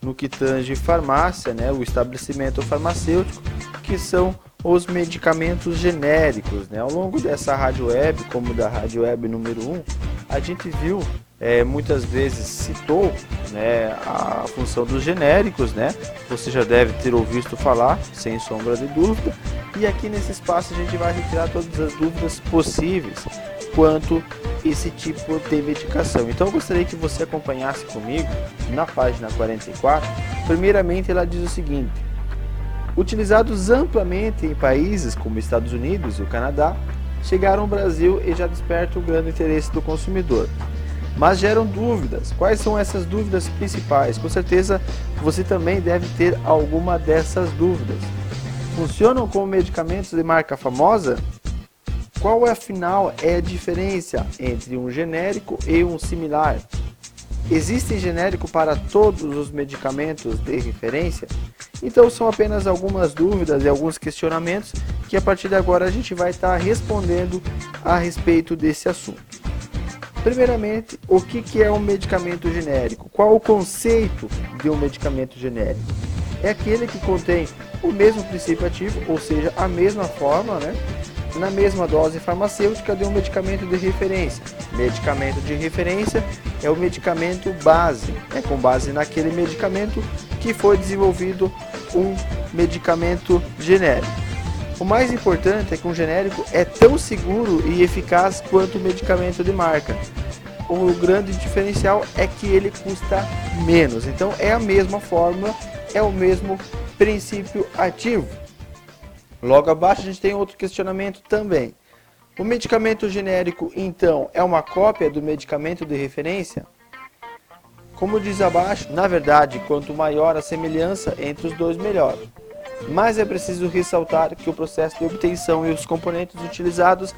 no que tange farmácia, né, o estabelecimento farmacêutico, que são os medicamentos genéricos. Né? Ao longo dessa rádio web, como da rádio web número 1, a gente viu, é, muitas vezes citou né, a função dos genéricos, né? você já deve ter ouvido falar, sem sombra de dúvida, e aqui nesse espaço a gente vai retirar todas as dúvidas possíveis quanto esse tipo de medicação. Então eu gostaria que você acompanhasse comigo na página 44. Primeiramente ela diz o seguinte: utilizados amplamente em países como Estados Unidos e o Canadá, chegaram ao Brasil e já despertam o grande interesse do consumidor. Mas geram dúvidas. Quais são essas dúvidas principais? Com certeza você também deve ter alguma dessas dúvidas. Funcionam como medicamentos de marca famosa? Qual afinal é a diferença entre um genérico e um similar? Existe genérico para todos os medicamentos de referência? Então são apenas algumas dúvidas e alguns questionamentos que a partir de agora a gente vai estar respondendo a respeito desse assunto. Primeiramente, o que, que é um medicamento genérico? Qual o conceito de um medicamento genérico? É aquele que contém o mesmo princípio ativo, ou seja, a mesma forma, né? na mesma dose farmacêutica de um medicamento de referência. Medicamento de referência é o medicamento base, é com base naquele medicamento que foi desenvolvido um medicamento genérico. O mais importante é que um genérico é tão seguro e eficaz quanto o medicamento de marca. O grande diferencial é que ele custa menos. Então é a mesma fórmula, é o mesmo princípio ativo. Logo abaixo a gente tem outro questionamento também. O medicamento genérico, então, é uma cópia do medicamento de referência? Como diz abaixo, na verdade, quanto maior a semelhança entre os dois, melhor. Mas é preciso ressaltar que o processo de obtenção e os componentes utilizados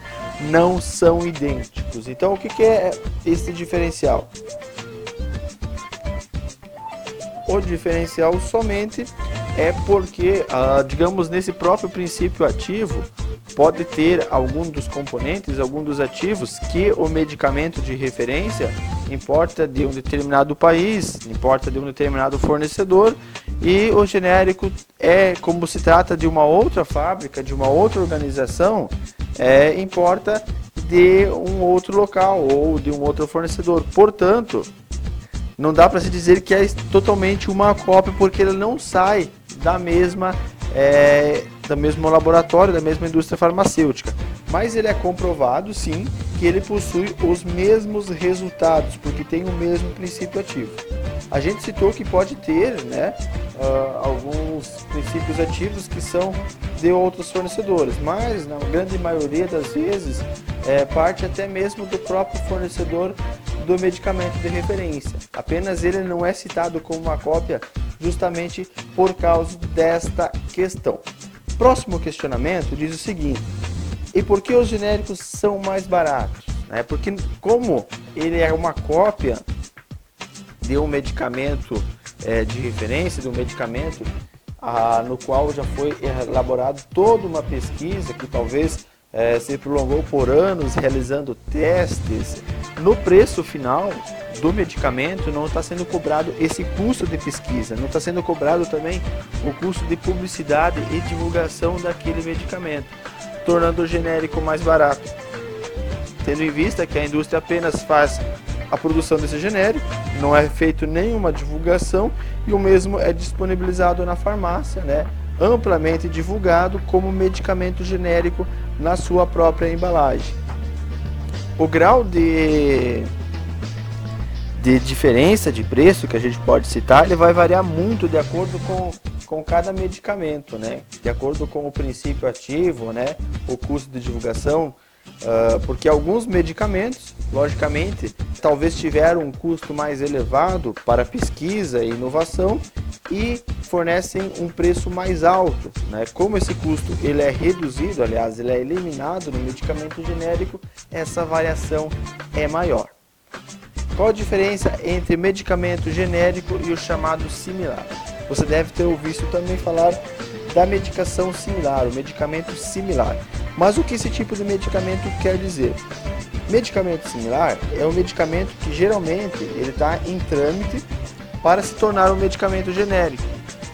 não são idênticos. Então, o que é esse diferencial? O diferencial somente é porque, ah, digamos, nesse próprio princípio ativo, pode ter algum dos componentes, algum dos ativos que o medicamento de referência importa de um determinado país, importa de um determinado fornecedor e o genérico é como se trata de uma outra fábrica, de uma outra organização, é, importa de um outro local ou de um outro fornecedor. Portanto, não dá para se dizer que é totalmente uma cópia porque ele não sai da mesma é, do mesmo laboratório, da mesma indústria farmacêutica. Mas ele é comprovado, sim, que ele possui os mesmos resultados, porque tem o mesmo princípio ativo. A gente citou que pode ter né, uh, alguns princípios ativos que são de outros fornecedores, mas na grande maioria das vezes é, parte até mesmo do próprio fornecedor do medicamento de referência. Apenas ele não é citado como uma cópia justamente por causa desta questão. Próximo questionamento diz o seguinte: e por que os genéricos são mais baratos? É porque como ele é uma cópia de um medicamento é, de referência, de um medicamento ah, no qual já foi elaborado toda uma pesquisa que talvez é, se prolongou por anos realizando testes. No preço final do medicamento não está sendo cobrado esse custo de pesquisa, não está sendo cobrado também o custo de publicidade e divulgação daquele medicamento, tornando o genérico mais barato. Tendo em vista que a indústria apenas faz a produção desse genérico, não é feito nenhuma divulgação e o mesmo é disponibilizado na farmácia, né? amplamente divulgado como medicamento genérico na sua própria embalagem. O grau de, de diferença de preço que a gente pode citar, ele vai variar muito de acordo com, com cada medicamento, né? De acordo com o princípio ativo, né? O custo de divulgação, uh, porque alguns medicamentos, logicamente, talvez tiveram um custo mais elevado para pesquisa e inovação e fornecem um preço mais alto. Né? Como esse custo ele é reduzido, aliás, ele é eliminado no medicamento genérico, essa variação é maior. Qual a diferença entre medicamento genérico e o chamado similar? Você deve ter ouvido também falar da medicação similar, o medicamento similar. Mas o que esse tipo de medicamento quer dizer? Medicamento similar é um medicamento que geralmente ele está em trâmite para se tornar um medicamento genérico.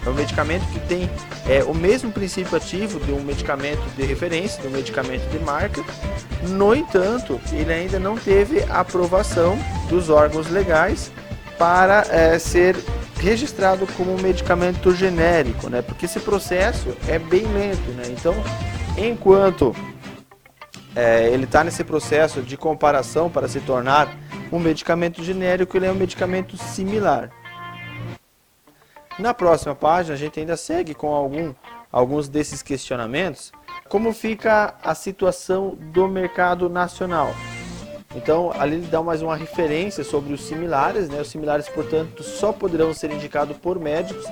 É um medicamento que tem é, o mesmo princípio ativo de um medicamento de referência, de um medicamento de marca. No entanto, ele ainda não teve aprovação dos órgãos legais para é, ser registrado como medicamento genérico, né? Porque esse processo é bem lento, né? Então, enquanto é, ele está nesse processo de comparação para se tornar um medicamento genérico, ele é um medicamento similar. Na próxima página, a gente ainda segue com algum, alguns desses questionamentos. Como fica a situação do mercado nacional? Então, ali ele dá mais uma referência sobre os similares, né? Os similares, portanto, só poderão ser indicados por médicos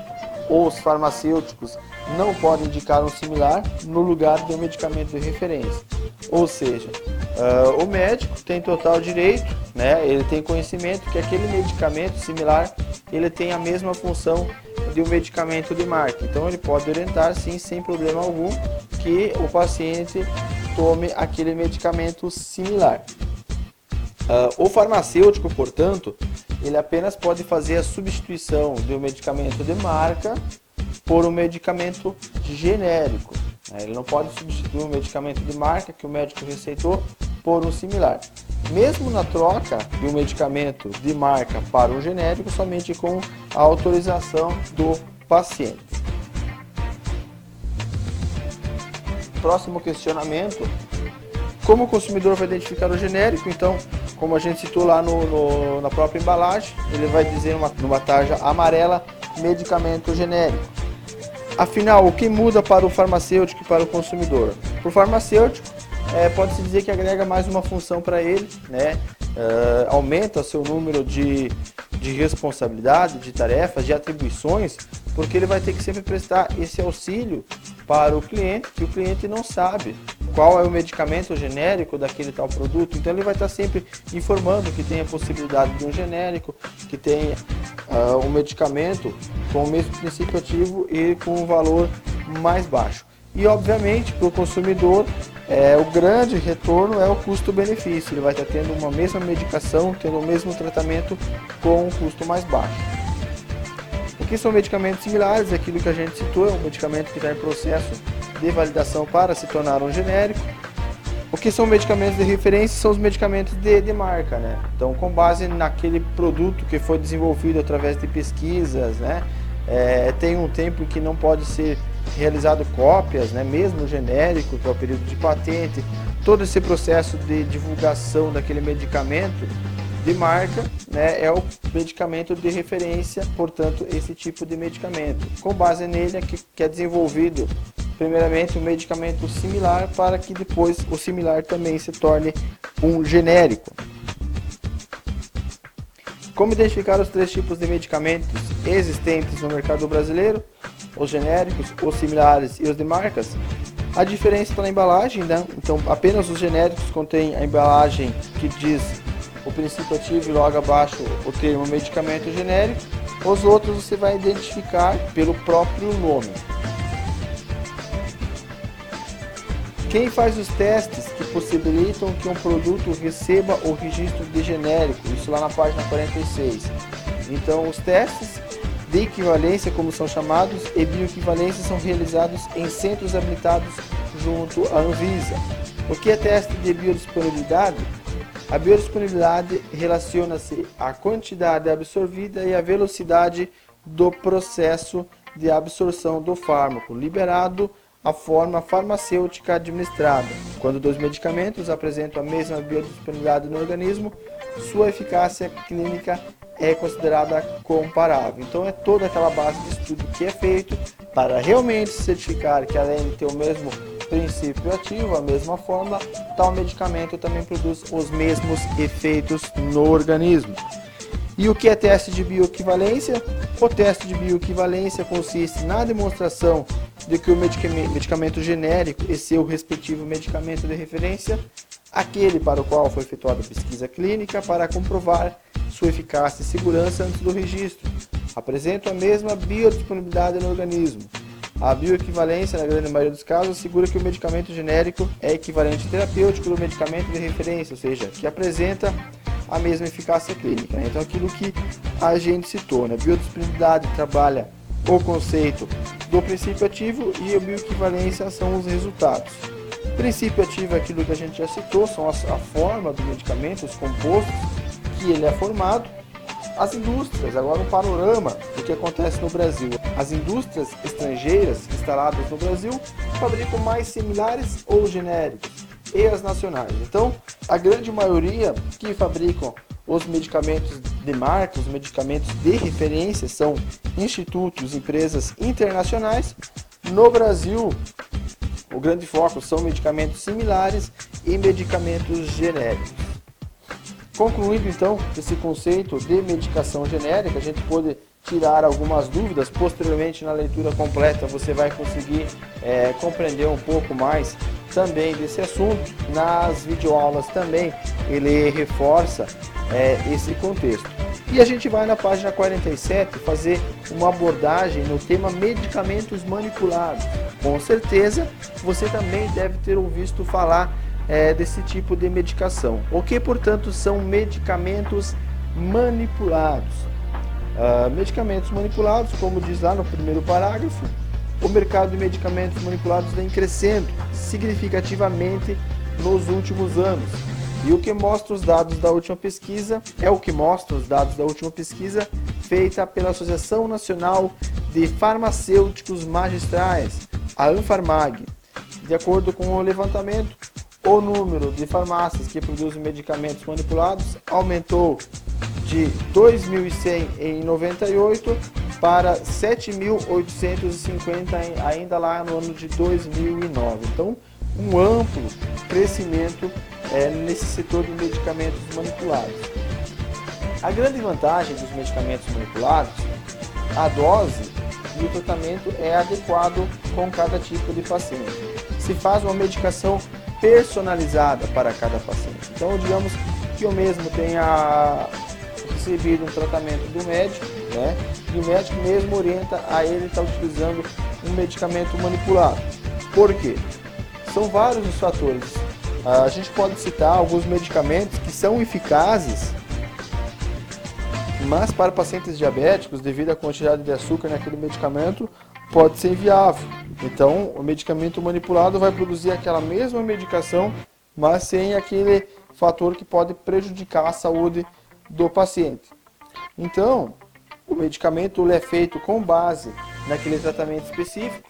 ou os farmacêuticos não podem indicar um similar no lugar de um medicamento de referência. Ou seja, uh, o médico tem total direito, né? Ele tem conhecimento que aquele medicamento similar ele tem a mesma função de um medicamento de marca. Então, ele pode orientar, sim, sem problema algum, que o paciente tome aquele medicamento similar. Uh, o farmacêutico, portanto, ele apenas pode fazer a substituição de um medicamento de marca por um medicamento genérico. Né? Ele não pode substituir um medicamento de marca que o médico receitou por um similar. Mesmo na troca de um medicamento de marca para um genérico, somente com a autorização do paciente. Próximo questionamento como o consumidor vai identificar o genérico, então, como a gente citou lá no, no na própria embalagem, ele vai dizer numa, tarja amarela, medicamento genérico. Afinal, o que muda para o farmacêutico e para o consumidor? Para o farmacêutico, é, pode-se dizer que agrega mais uma função para ele, né? Uh, aumenta seu número de, de responsabilidade, de tarefas, de atribuições, porque ele vai ter que sempre prestar esse auxílio para o cliente, que o cliente não sabe qual é o medicamento genérico daquele tal produto. Então ele vai estar sempre informando que tem a possibilidade de um genérico, que tem uh, um medicamento com o mesmo princípio ativo e com um valor mais baixo. E obviamente para o consumidor é, o grande retorno é o custo-benefício. Ele vai estar tendo uma mesma medicação, tendo o mesmo tratamento com um custo mais baixo. O que são medicamentos similares? Aquilo que a gente citou é um medicamento que está em processo de validação para se tornar um genérico. O que são medicamentos de referência são os medicamentos de, de marca, né? Então, com base naquele produto que foi desenvolvido através de pesquisas, né? É, tem um tempo que não pode ser realizado cópias, né, mesmo genérico, que é o período de patente, todo esse processo de divulgação daquele medicamento de marca né, é o medicamento de referência, portanto, esse tipo de medicamento. Com base nele é que, que é desenvolvido, primeiramente, um medicamento similar para que depois o similar também se torne um genérico. Como identificar os três tipos de medicamentos existentes no mercado brasileiro? Os genéricos, os similares e os de marcas? A diferença está na embalagem, né? então apenas os genéricos contêm a embalagem que diz o princípio ativo e logo abaixo o termo medicamento genérico. Os outros você vai identificar pelo próprio nome. Quem faz os testes que possibilitam que um produto receba o registro de genérico? Isso lá na página 46. Então, os testes de equivalência, como são chamados, e bioequivalência são realizados em centros habilitados junto à Anvisa. O que é teste de biodisponibilidade? A biodisponibilidade relaciona-se à quantidade absorvida e à velocidade do processo de absorção do fármaco liberado a forma farmacêutica administrada. Quando dois medicamentos apresentam a mesma biodisponibilidade no organismo, sua eficácia clínica é considerada comparável. Então é toda aquela base de estudo que é feito para realmente certificar que além de ter o mesmo princípio ativo, a mesma fórmula, tal medicamento também produz os mesmos efeitos no organismo. E o que é teste de bioequivalência? O teste de bioequivalência consiste na demonstração de que o medicamento genérico e seu respectivo medicamento de referência, aquele para o qual foi efetuada a pesquisa clínica para comprovar sua eficácia e segurança antes do registro, apresentam a mesma biodisponibilidade no organismo. A bioequivalência, na grande maioria dos casos, assegura que o medicamento genérico é equivalente terapêutico do medicamento de referência, ou seja, que apresenta a mesma eficácia clínica. Né? Então, aquilo que a gente citou, né? biodisponibilidade trabalha o conceito do princípio ativo e a bioequivalência são os resultados. Princípio ativo é aquilo que a gente já citou, são a forma do medicamento, os compostos que ele é formado. As indústrias, agora um panorama do que acontece no Brasil. As indústrias estrangeiras instaladas no Brasil fabricam mais similares ou genéricos e as nacionais. Então, a grande maioria que fabricam os medicamentos de marca, os medicamentos de referência são institutos, empresas internacionais. No Brasil, o grande foco são medicamentos similares e medicamentos genéricos. Concluindo então esse conceito de medicação genérica, a gente pode tirar algumas dúvidas. Posteriormente, na leitura completa, você vai conseguir é, compreender um pouco mais também desse assunto. Nas videoaulas também ele reforça é, esse contexto. E a gente vai na página 47 fazer uma abordagem no tema medicamentos manipulados. Com certeza você também deve ter ouvido falar é, desse tipo de medicação. O que, portanto, são medicamentos manipulados? Uh, medicamentos manipulados, como diz lá no primeiro parágrafo, o mercado de medicamentos manipulados vem crescendo significativamente nos últimos anos. E o que mostra os dados da última pesquisa é o que mostra os dados da última pesquisa feita pela Associação Nacional de Farmacêuticos Magistrais, a Anfarmag. De acordo com o levantamento, o número de farmácias que produzem medicamentos manipulados aumentou de 2.100 em 98 para 7.850 ainda lá no ano de 2009. Então, um amplo crescimento é, nesse setor de medicamentos manipulados. A grande vantagem dos medicamentos manipulados, a dose e o tratamento é adequado com cada tipo de paciente. Se faz uma medicação personalizada para cada paciente. Então, digamos que eu mesmo tenha recebido um tratamento do médico, né? E o médico mesmo orienta a ele estar utilizando um medicamento manipulado. Por quê? São vários os fatores. A gente pode citar alguns medicamentos que são eficazes, mas para pacientes diabéticos, devido à quantidade de açúcar naquele medicamento, pode ser inviável. Então, o medicamento manipulado vai produzir aquela mesma medicação, mas sem aquele fator que pode prejudicar a saúde do paciente. Então, o medicamento é feito com base naquele tratamento específico.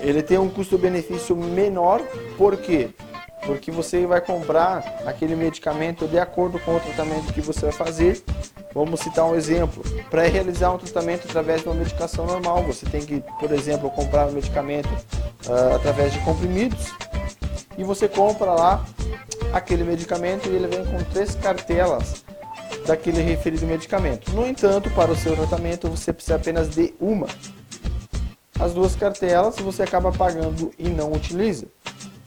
Ele tem um custo-benefício menor, por quê? Porque você vai comprar aquele medicamento de acordo com o tratamento que você vai fazer. Vamos citar um exemplo. Para realizar um tratamento através de uma medicação normal, você tem que, por exemplo, comprar um medicamento uh, através de comprimidos e você compra lá aquele medicamento e ele vem com três cartelas daquele referido medicamento. No entanto, para o seu tratamento você precisa apenas de uma. As duas cartelas você acaba pagando e não utiliza.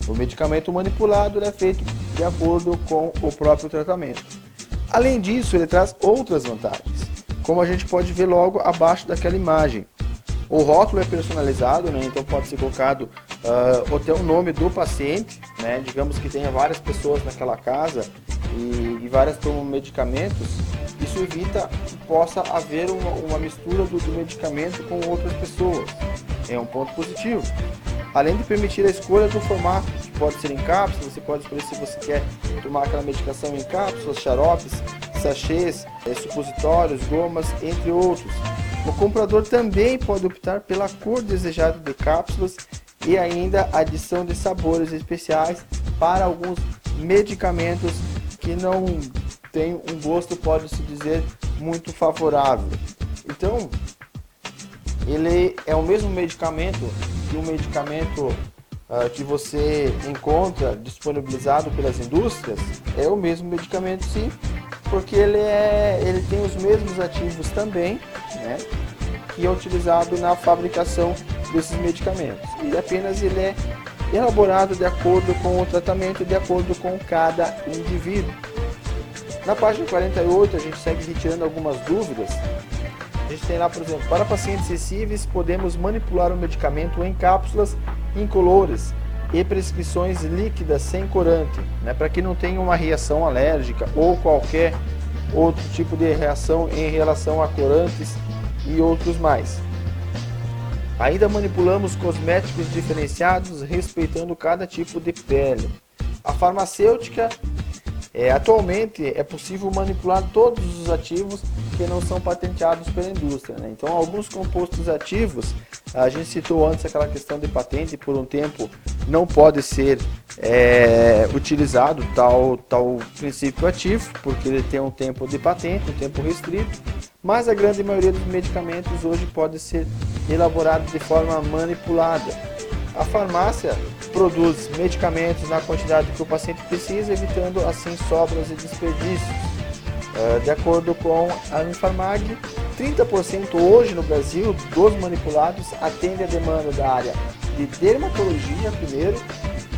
O medicamento manipulado é feito de acordo com o próprio tratamento. Além disso, ele traz outras vantagens, como a gente pode ver logo abaixo daquela imagem. O rótulo é personalizado, né? então pode ser colocado uh, até o nome do paciente, né? digamos que tenha várias pessoas naquela casa e, e várias tomam medicamentos, isso evita que possa haver uma, uma mistura do, do, medicamento com outras pessoas. É um ponto positivo. Além de permitir a escolha do formato, que pode ser em cápsulas, você pode escolher se você quer tomar aquela medicação em cápsulas, xaropes, sachês, é, supositórios, gomas, entre outros. O comprador também pode optar pela cor desejada de cápsulas e ainda adição de sabores especiais para alguns medicamentos que não tem um gosto, pode-se dizer, muito favorável. Então, ele é o mesmo medicamento que um medicamento uh, que você encontra disponibilizado pelas indústrias, é o mesmo medicamento sim, porque ele, é, ele tem os mesmos ativos também, né, que é utilizado na fabricação desses medicamentos. E apenas ele é elaborado de acordo com o tratamento, de acordo com cada indivíduo. Na página 48 a gente segue retirando algumas dúvidas. Gente tem lá, por exemplo, para pacientes sensíveis podemos manipular o medicamento em cápsulas incolores e prescrições líquidas sem corante, né, para que não tenha uma reação alérgica ou qualquer outro tipo de reação em relação a corantes e outros mais. Ainda manipulamos cosméticos diferenciados respeitando cada tipo de pele. A farmacêutica é, atualmente é possível manipular todos os ativos que não são patenteados pela indústria. Né? Então, alguns compostos ativos, a gente citou antes aquela questão de patente, por um tempo não pode ser é, utilizado tal, tal princípio ativo, porque ele tem um tempo de patente, um tempo restrito, mas a grande maioria dos medicamentos hoje pode ser elaborado de forma manipulada. A farmácia produz medicamentos na quantidade que o paciente precisa, evitando assim sobras e desperdícios. Uh, de acordo com a Infarmag, 30% hoje no Brasil dos manipulados atende a demanda da área de dermatologia primeiro,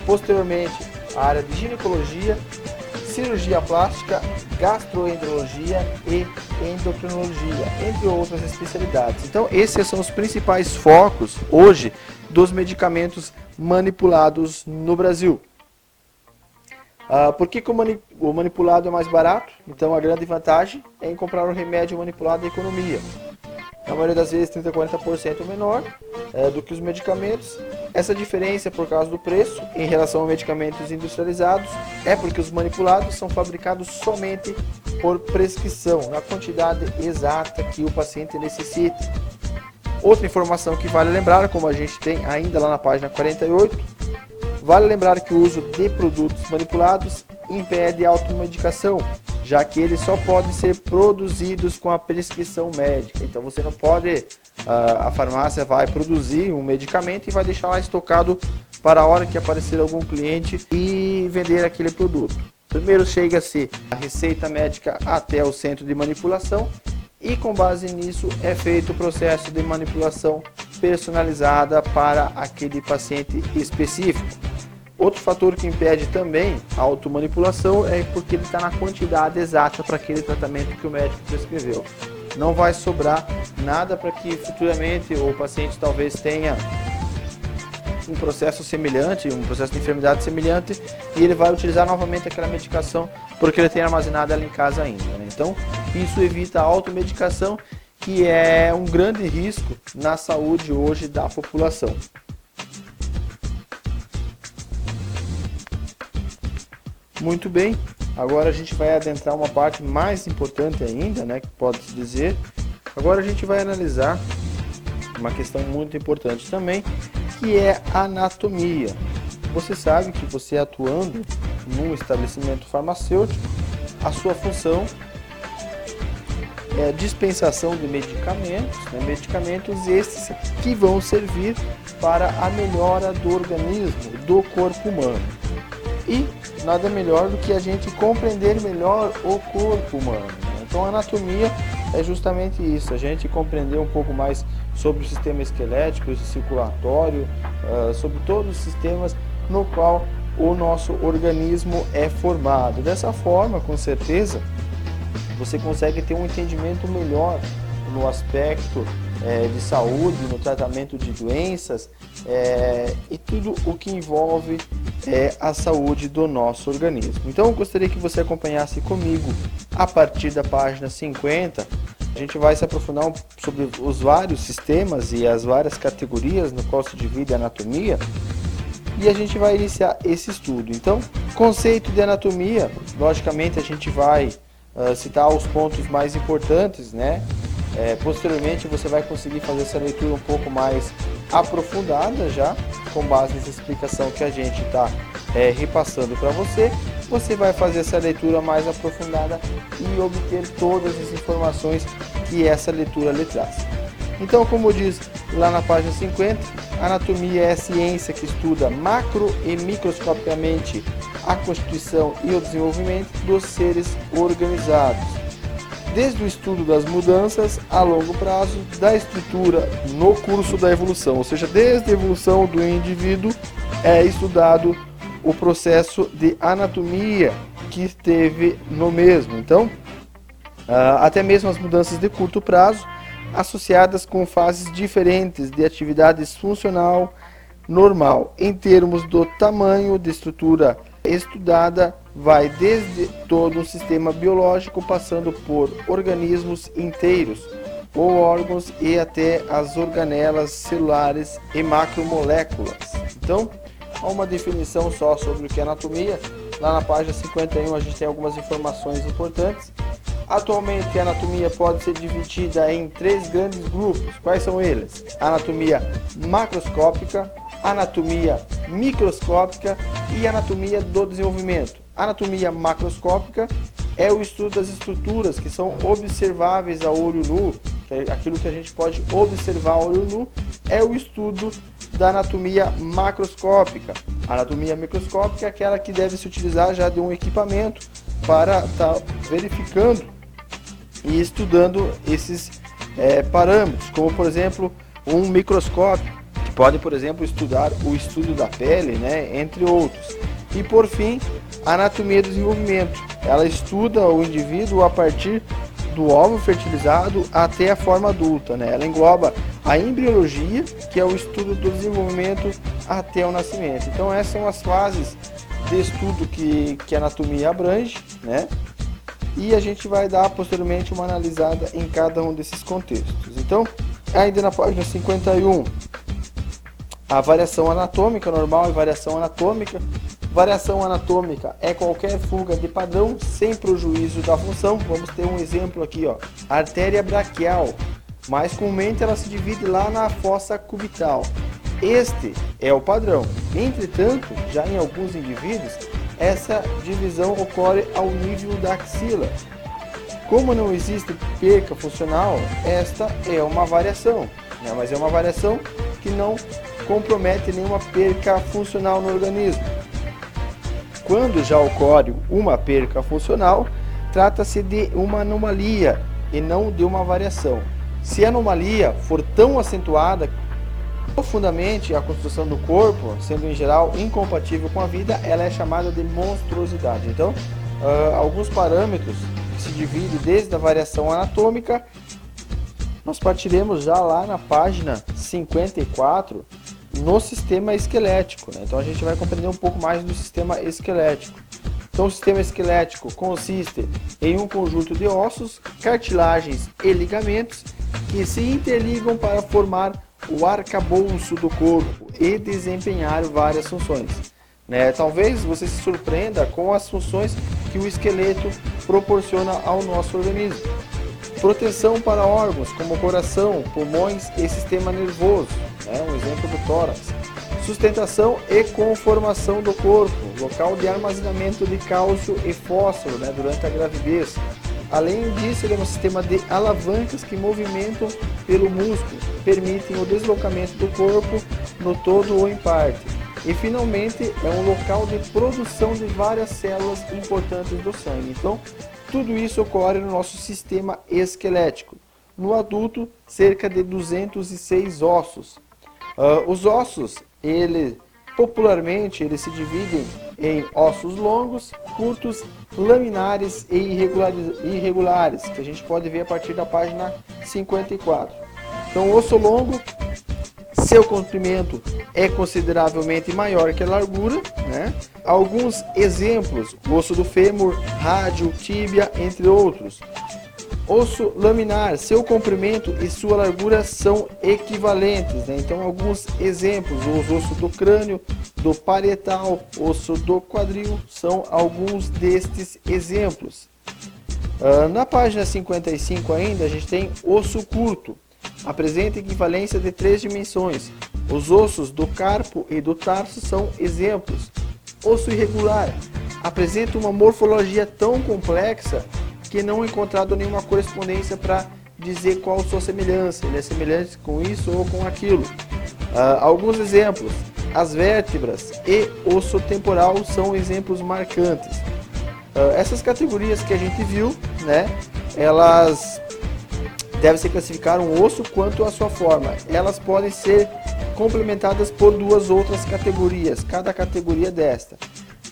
posteriormente a área de ginecologia, cirurgia plástica, gastroenterologia e endocrinologia, entre outras especialidades. Então, esses são os principais focos hoje dos medicamentos manipulados no Brasil. Ah, por que, que o, mani o, manipulado é mais barato? Então a grande vantagem é em comprar um remédio manipulado em economia. Na maioria das vezes 30 a 40% menor é, do que os medicamentos. Essa diferença é por causa do preço em relação a medicamentos industrializados é porque os manipulados são fabricados somente por prescrição, na quantidade exata que o paciente necessita. Outra informação que vale lembrar, como a gente tem ainda lá na página 48, vale lembrar que o uso de produtos manipulados impede a automedicação, já que eles só podem ser produzidos com a prescrição médica. Então você não pode, a farmácia vai produzir um medicamento e vai deixar lá estocado para a hora que aparecer algum cliente e vender aquele produto. Primeiro chega-se a receita médica até o centro de manipulação e com base nisso é feito o processo de manipulação personalizada para aquele paciente específico. Outro fator que impede também a automanipulação é porque ele está na quantidade exata para aquele tratamento que o médico prescreveu. Não vai sobrar nada para que futuramente o paciente talvez tenha um processo semelhante, um processo de enfermidade semelhante, e ele vai utilizar novamente aquela medicação porque ele tem armazenada ela em casa ainda. Né? Então, isso evita a automedicação, que é um grande risco na saúde hoje da população. Muito bem, agora a gente vai adentrar uma parte mais importante ainda, né, que pode-se dizer. Agora a gente vai analisar uma questão muito importante também, que é anatomia. Você sabe que você atuando num estabelecimento farmacêutico, a sua função é a dispensação de medicamentos, né? medicamentos esses que vão servir para a melhora do organismo, do corpo humano. E nada melhor do que a gente compreender melhor o corpo humano. Né? Então a anatomia é justamente isso, a gente compreender um pouco mais sobre o sistema esquelético, circulatório, uh, sobre todos os sistemas no qual o nosso organismo é formado. Dessa forma, com certeza, você consegue ter um entendimento melhor no aspecto é, de saúde, no tratamento de doenças é, e tudo o que envolve é, a saúde do nosso organismo. Então, eu gostaria que você acompanhasse comigo a partir da página 50. A gente vai se aprofundar sobre os vários sistemas e as várias categorias no qual se divide a anatomia e a gente vai iniciar esse estudo. Então, conceito de anatomia, logicamente a gente vai uh, citar os pontos mais importantes, né? É, posteriormente você vai conseguir fazer essa leitura um pouco mais aprofundada já, com base nessa explicação que a gente está é, repassando para você. Você vai fazer essa leitura mais aprofundada e obter todas as informações que essa leitura lhe traz. Então, como diz lá na página 50, anatomia é a ciência que estuda macro e microscopicamente a constituição e o desenvolvimento dos seres organizados. Desde o estudo das mudanças a longo prazo da estrutura no curso da evolução, ou seja, desde a evolução do indivíduo é estudado o processo de anatomia que esteve no mesmo. Então, ah, até mesmo as mudanças de curto prazo associadas com fases diferentes de atividades funcional, normal. Em termos do tamanho de estrutura estudada, vai desde todo um sistema biológico, passando por organismos inteiros ou órgãos e até as organelas celulares e macromoléculas. Então, há uma definição só sobre o que é anatomia. Lá na página 51 a gente tem algumas informações importantes. Atualmente a anatomia pode ser dividida em três grandes grupos. Quais são eles? Anatomia macroscópica, anatomia microscópica e anatomia do desenvolvimento. Anatomia macroscópica é o estudo das estruturas que são observáveis a olho nu, que é aquilo que a gente pode observar a olho nu, é o estudo da anatomia macroscópica. A anatomia microscópica é aquela que deve se utilizar já de um equipamento para estar tá verificando e estudando esses é, parâmetros, como por exemplo um microscópio, que pode, por exemplo, estudar o estudo da pele, né, entre outros. E por fim, a anatomia do desenvolvimento. Ela estuda o indivíduo a partir do ovo fertilizado até a forma adulta. Né? Ela engloba a embriologia, que é o estudo do desenvolvimento até o nascimento. Então essas são as fases de estudo que, que a anatomia abrange, né? E a gente vai dar posteriormente uma analisada em cada um desses contextos. Então, ainda na página 51, a variação anatômica normal e variação anatômica. Variação anatômica é qualquer fuga de padrão sem prejuízo da função. Vamos ter um exemplo aqui, ó. Artéria braquial. Mais comumente ela se divide lá na fossa cubital. Este é o padrão. Entretanto, já em alguns indivíduos, essa divisão ocorre ao nível da axila. Como não existe perca funcional, esta é uma variação, né? mas é uma variação que não compromete nenhuma perca funcional no organismo. Quando já ocorre uma perca funcional, trata-se de uma anomalia e não de uma variação. Se a anomalia for tão acentuada profundamente a construção do corpo, sendo em geral incompatível com a vida, ela é chamada de monstruosidade. Então, uh, alguns parâmetros que se dividem desde a variação anatômica, nós partiremos já lá na página 54 no sistema esquelético. Né? Então a gente vai compreender um pouco mais do sistema esquelético. Então o sistema esquelético consiste em um conjunto de ossos, cartilagens e ligamentos que se interligam para formar o arcabouço do corpo e desempenhar várias funções. Né? Talvez você se surpreenda com as funções que o esqueleto proporciona ao nosso organismo. Proteção para órgãos como coração, pulmões e sistema nervoso, né? um exemplo do tórax. Sustentação e conformação do corpo, local de armazenamento de cálcio e fósforo né? durante a gravidez. Além disso, ele é um sistema de alavancas que movimentam pelo músculo, permitem o deslocamento do corpo no todo ou em parte. E finalmente é um local de produção de várias células importantes do sangue. Então, tudo isso ocorre no nosso sistema esquelético. No adulto, cerca de 206 ossos. Uh, os ossos, ele, popularmente, eles se dividem em ossos longos, curtos, laminares e irregulares, que a gente pode ver a partir da página 54. Então, osso longo seu comprimento é consideravelmente maior que a largura. Né? Alguns exemplos: osso do fêmur, rádio, tíbia, entre outros. Osso laminar, seu comprimento e sua largura são equivalentes. Né? Então, alguns exemplos: os ossos do crânio, do parietal, osso do quadril, são alguns destes exemplos. Uh, na página 55 ainda, a gente tem osso curto apresenta equivalência de três dimensões. Os ossos do carpo e do tarso são exemplos. Osso irregular apresenta uma morfologia tão complexa que não é encontrado nenhuma correspondência para dizer qual sua semelhança. Ele é semelhante com isso ou com aquilo. Uh, alguns exemplos: as vértebras e osso temporal são exemplos marcantes. Uh, essas categorias que a gente viu, né, elas deve se classificar um osso quanto a sua forma. Elas podem ser complementadas por duas outras categorias, cada categoria desta.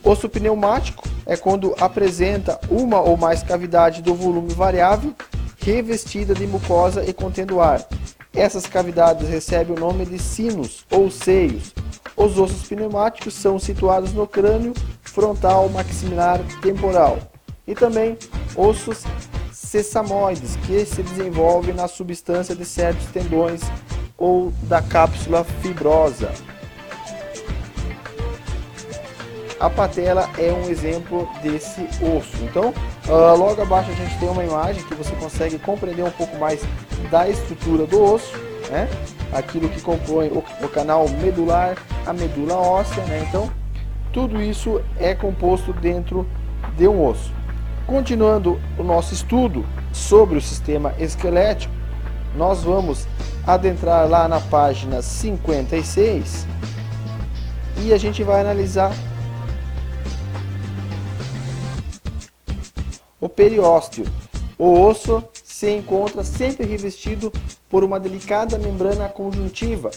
Osso pneumático é quando apresenta uma ou mais cavidades do volume variável revestida de mucosa e contendo ar. Essas cavidades recebem o nome de sinos ou seios. Os ossos pneumáticos são situados no crânio frontal, maxilar, temporal. E também ossos sesamoides, que se desenvolvem na substância de certos tendões ou da cápsula fibrosa. A patela é um exemplo desse osso. Então, uh, logo abaixo a gente tem uma imagem que você consegue compreender um pouco mais da estrutura do osso, né? Aquilo que compõe o canal medular, a medula óssea, né? Então, tudo isso é composto dentro de um osso. Continuando o nosso estudo sobre o sistema esquelético, nós vamos adentrar lá na página 56 e a gente vai analisar o periósteo. O osso se encontra sempre revestido por uma delicada membrana conjuntiva,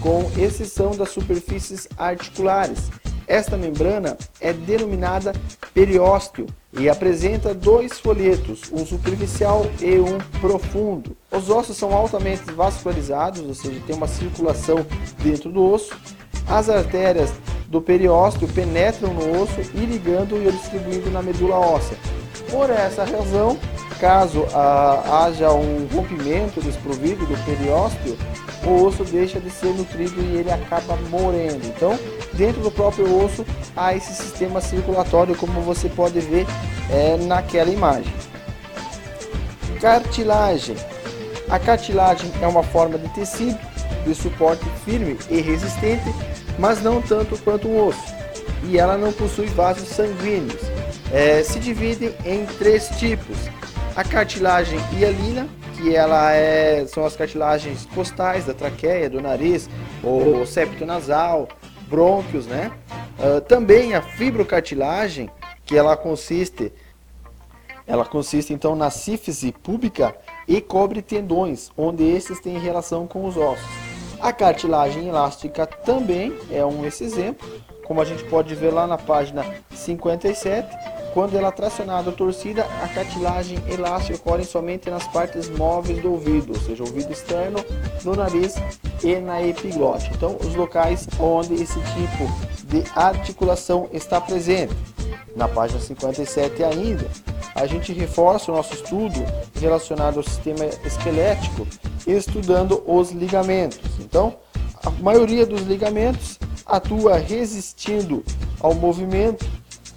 com exceção das superfícies articulares. Esta membrana é denominada periósteo e apresenta dois folhetos, um superficial e um profundo. Os ossos são altamente vascularizados, ou seja, tem uma circulação dentro do osso. As artérias do periósteo penetram no osso, irrigando e distribuindo na medula óssea. Por essa razão, caso ah, haja um rompimento desprovido do periósteo, o osso deixa de ser nutrido e ele acaba morrendo. Então, dentro do próprio osso há esse sistema circulatório, como você pode ver é, naquela imagem. Cartilagem. A cartilagem é uma forma de tecido de suporte firme e resistente, mas não tanto quanto um osso. E ela não possui vasos sanguíneos é, se dividem em três tipos. A cartilagem hialina, que ela é, são as cartilagens costais da traqueia, do nariz, o septo nasal, brônquios, né? Uh, também a fibrocartilagem, que ela consiste, ela consiste então na sífise púbica e cobre tendões, onde esses têm relação com os ossos. A cartilagem elástica também é um esse exemplo, como a gente pode ver lá na página 57, quando ela é tracionada ou torcida, a cartilagem elástica ocorre somente nas partes móveis do ouvido, ou seja, ouvido externo, no nariz e na epiglote. Então, os locais onde esse tipo de articulação está presente. Na página 57 ainda, a gente reforça o nosso estudo relacionado ao sistema esquelético, estudando os ligamentos. Então, a maioria dos ligamentos atua resistindo ao movimento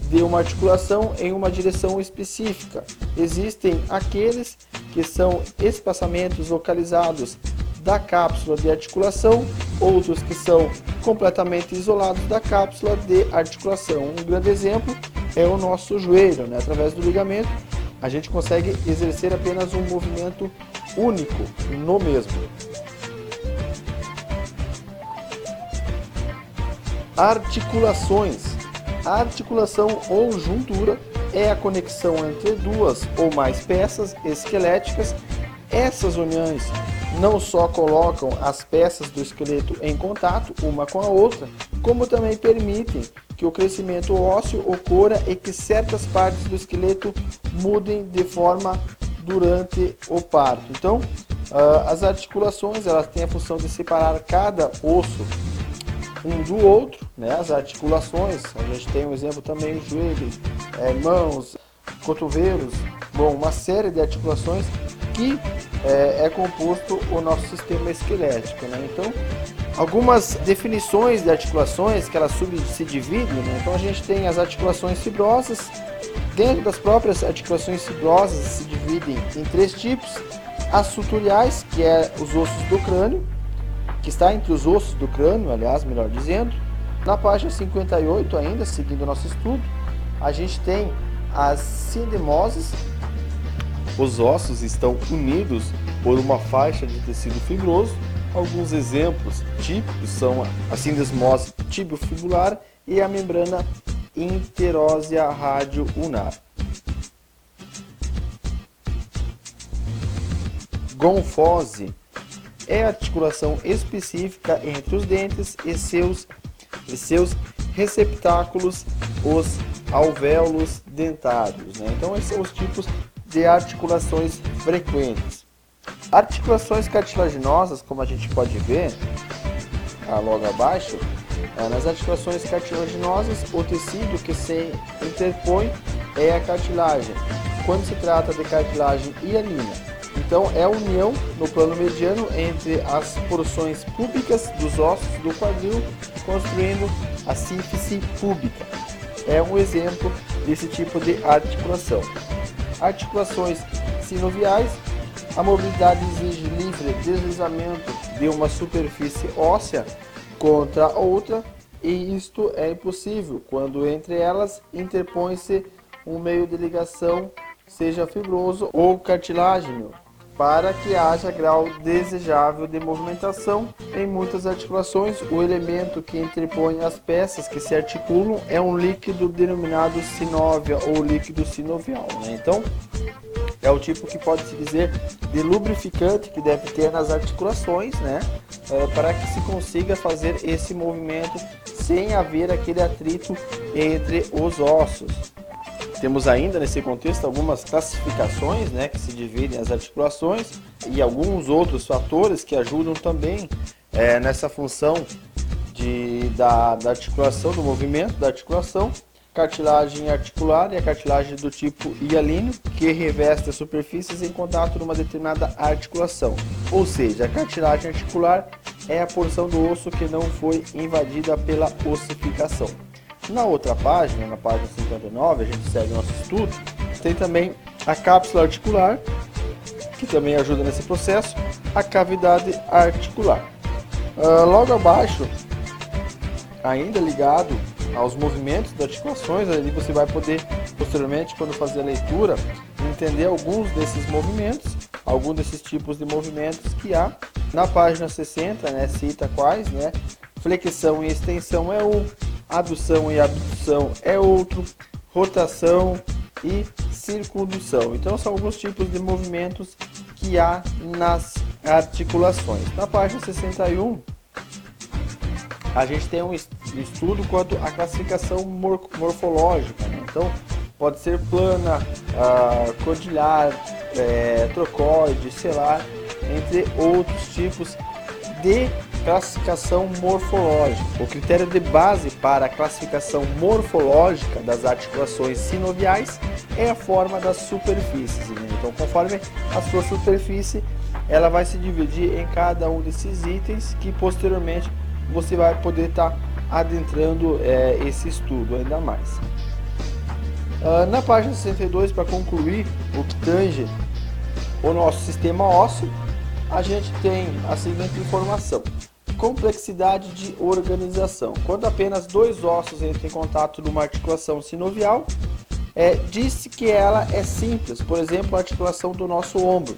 de uma articulação em uma direção específica. Existem aqueles que são espaçamentos localizados da cápsula de articulação, outros que são completamente isolados da cápsula de articulação. Um grande exemplo é o nosso joelho, né? através do ligamento, a gente consegue exercer apenas um movimento único no mesmo. Articulações a articulação ou juntura é a conexão entre duas ou mais peças esqueléticas. Essas uniões não só colocam as peças do esqueleto em contato uma com a outra, como também permitem que o crescimento ósseo ocorra e que certas partes do esqueleto mudem de forma durante o parto. Então, ah, as articulações elas têm a função de separar cada osso um do outro, né? As articulações, a gente tem um exemplo também, joelhos, é, mãos, cotovelos, bom, uma série de articulações que é, é composto o nosso sistema esquelético, né? Então, algumas definições de articulações que elas sub, se dividem, né? Então a gente tem as articulações fibrosas, dentro das próprias articulações fibrosas se dividem em três tipos, as suturiais, que é os ossos do crânio, que está entre os ossos do crânio, aliás, melhor dizendo. Na página 58 ainda, seguindo o nosso estudo, a gente tem as sindemoses. Os ossos estão unidos por uma faixa de tecido fibroso. Alguns exemplos típicos são a sindesmose tibiofibular e a membrana interósea radio-unar. Gonfose é a articulação específica entre os dentes e seus, e seus receptáculos, os alvéolos dentários. Né? Então, esses são os tipos de articulações frequentes. Articulações cartilaginosas, como a gente pode ver ah, logo abaixo, É, nas articulações cartilaginosas, o tecido que se interpõe é a cartilagem. Quando se trata de cartilagem hialina, então é a união no plano mediano entre as porções púbicas dos ossos do quadril, construindo a síntese púbica. É um exemplo desse tipo de articulação. Articulações sinoviais, a mobilidade exige livre deslizamento de uma superfície óssea contra outra, e isto é impossível quando entre elas interpõe-se um meio de ligação, seja fibroso ou cartilágeno, para que haja grau desejável de movimentação. Em muitas articulações, o elemento que interpõe as peças que se articulam é um líquido denominado sinóvia ou líquido sinovial. Né? Então, é o tipo que pode se dizer de lubrificante que deve ter nas articulações, né? É, para que se consiga fazer esse movimento sem haver aquele atrito entre os ossos. Temos ainda nesse contexto algumas classificações né, que se dividem as articulações e alguns outros fatores que ajudam também é, nessa função de, da, da articulação, do movimento da articulação cartilagem articular e a cartilagem do tipo hialino, que reveste as superfícies em contato numa determinada articulação. Ou seja, a cartilagem articular é a porção do osso que não foi invadida pela ossificação. Na outra página, na página 59, a gente segue o nosso estudo, tem também a cápsula articular, que também ajuda nesse processo, a cavidade articular. Uh, logo abaixo, ainda ligado aos movimentos das articulações, ali você vai poder, posteriormente, quando fazer a leitura, entender alguns desses movimentos, alguns desses tipos de movimentos que há. Na página 60, né, cita quais, né? Flexão e extensão é um, adução e abdução é outro, rotação e circundução. Então são alguns tipos de movimentos que há nas articulações. Na página 61, a gente tem um estudo quanto à classificação morfológica. Né? Então, pode ser plana, uh, cordilhar, é, trocoide, selar, entre outros tipos de classificação morfológica. O critério de base para a classificação morfológica das articulações sinoviais é a forma das superfícies. Né? Então, conforme a sua superfície, ela vai se dividir em cada um desses itens que posteriormente você vai poder estar tá adentrando é, esse estudo ainda mais. Uh, na página 62, para concluir o que tange o nosso sistema ósseo, a gente tem a seguinte informação: complexidade de organização. Quando apenas dois ossos entram em contato numa articulação sinovial, é, disse que ela é simples, por exemplo, a articulação do nosso ombro.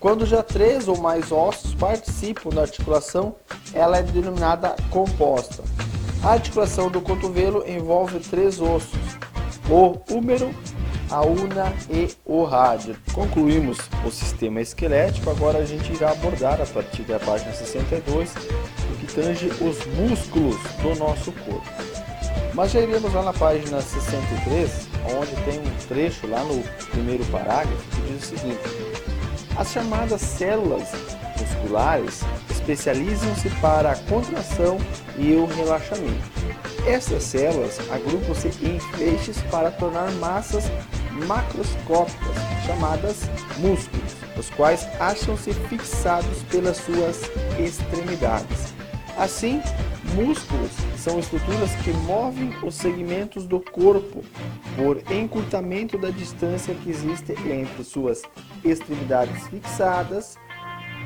Quando já três ou mais ossos participam da articulação, ela é denominada composta. A articulação do cotovelo envolve três ossos: o húmero, a una e o rádio. Concluímos o sistema esquelético, agora a gente irá abordar a partir da página 62 o que tange os músculos do nosso corpo. Mas já iremos lá na página 63, onde tem um trecho lá no primeiro parágrafo que diz o seguinte: As chamadas células musculares especializam-se para a contração e o relaxamento. Essas células agrupam-se em feixes para tornar massas macroscópicas, chamadas músculos, os quais acham-se fixados pelas suas extremidades. Assim, músculos são estruturas que movem os segmentos do corpo por encurtamento da distância que existe entre suas extremidades fixadas,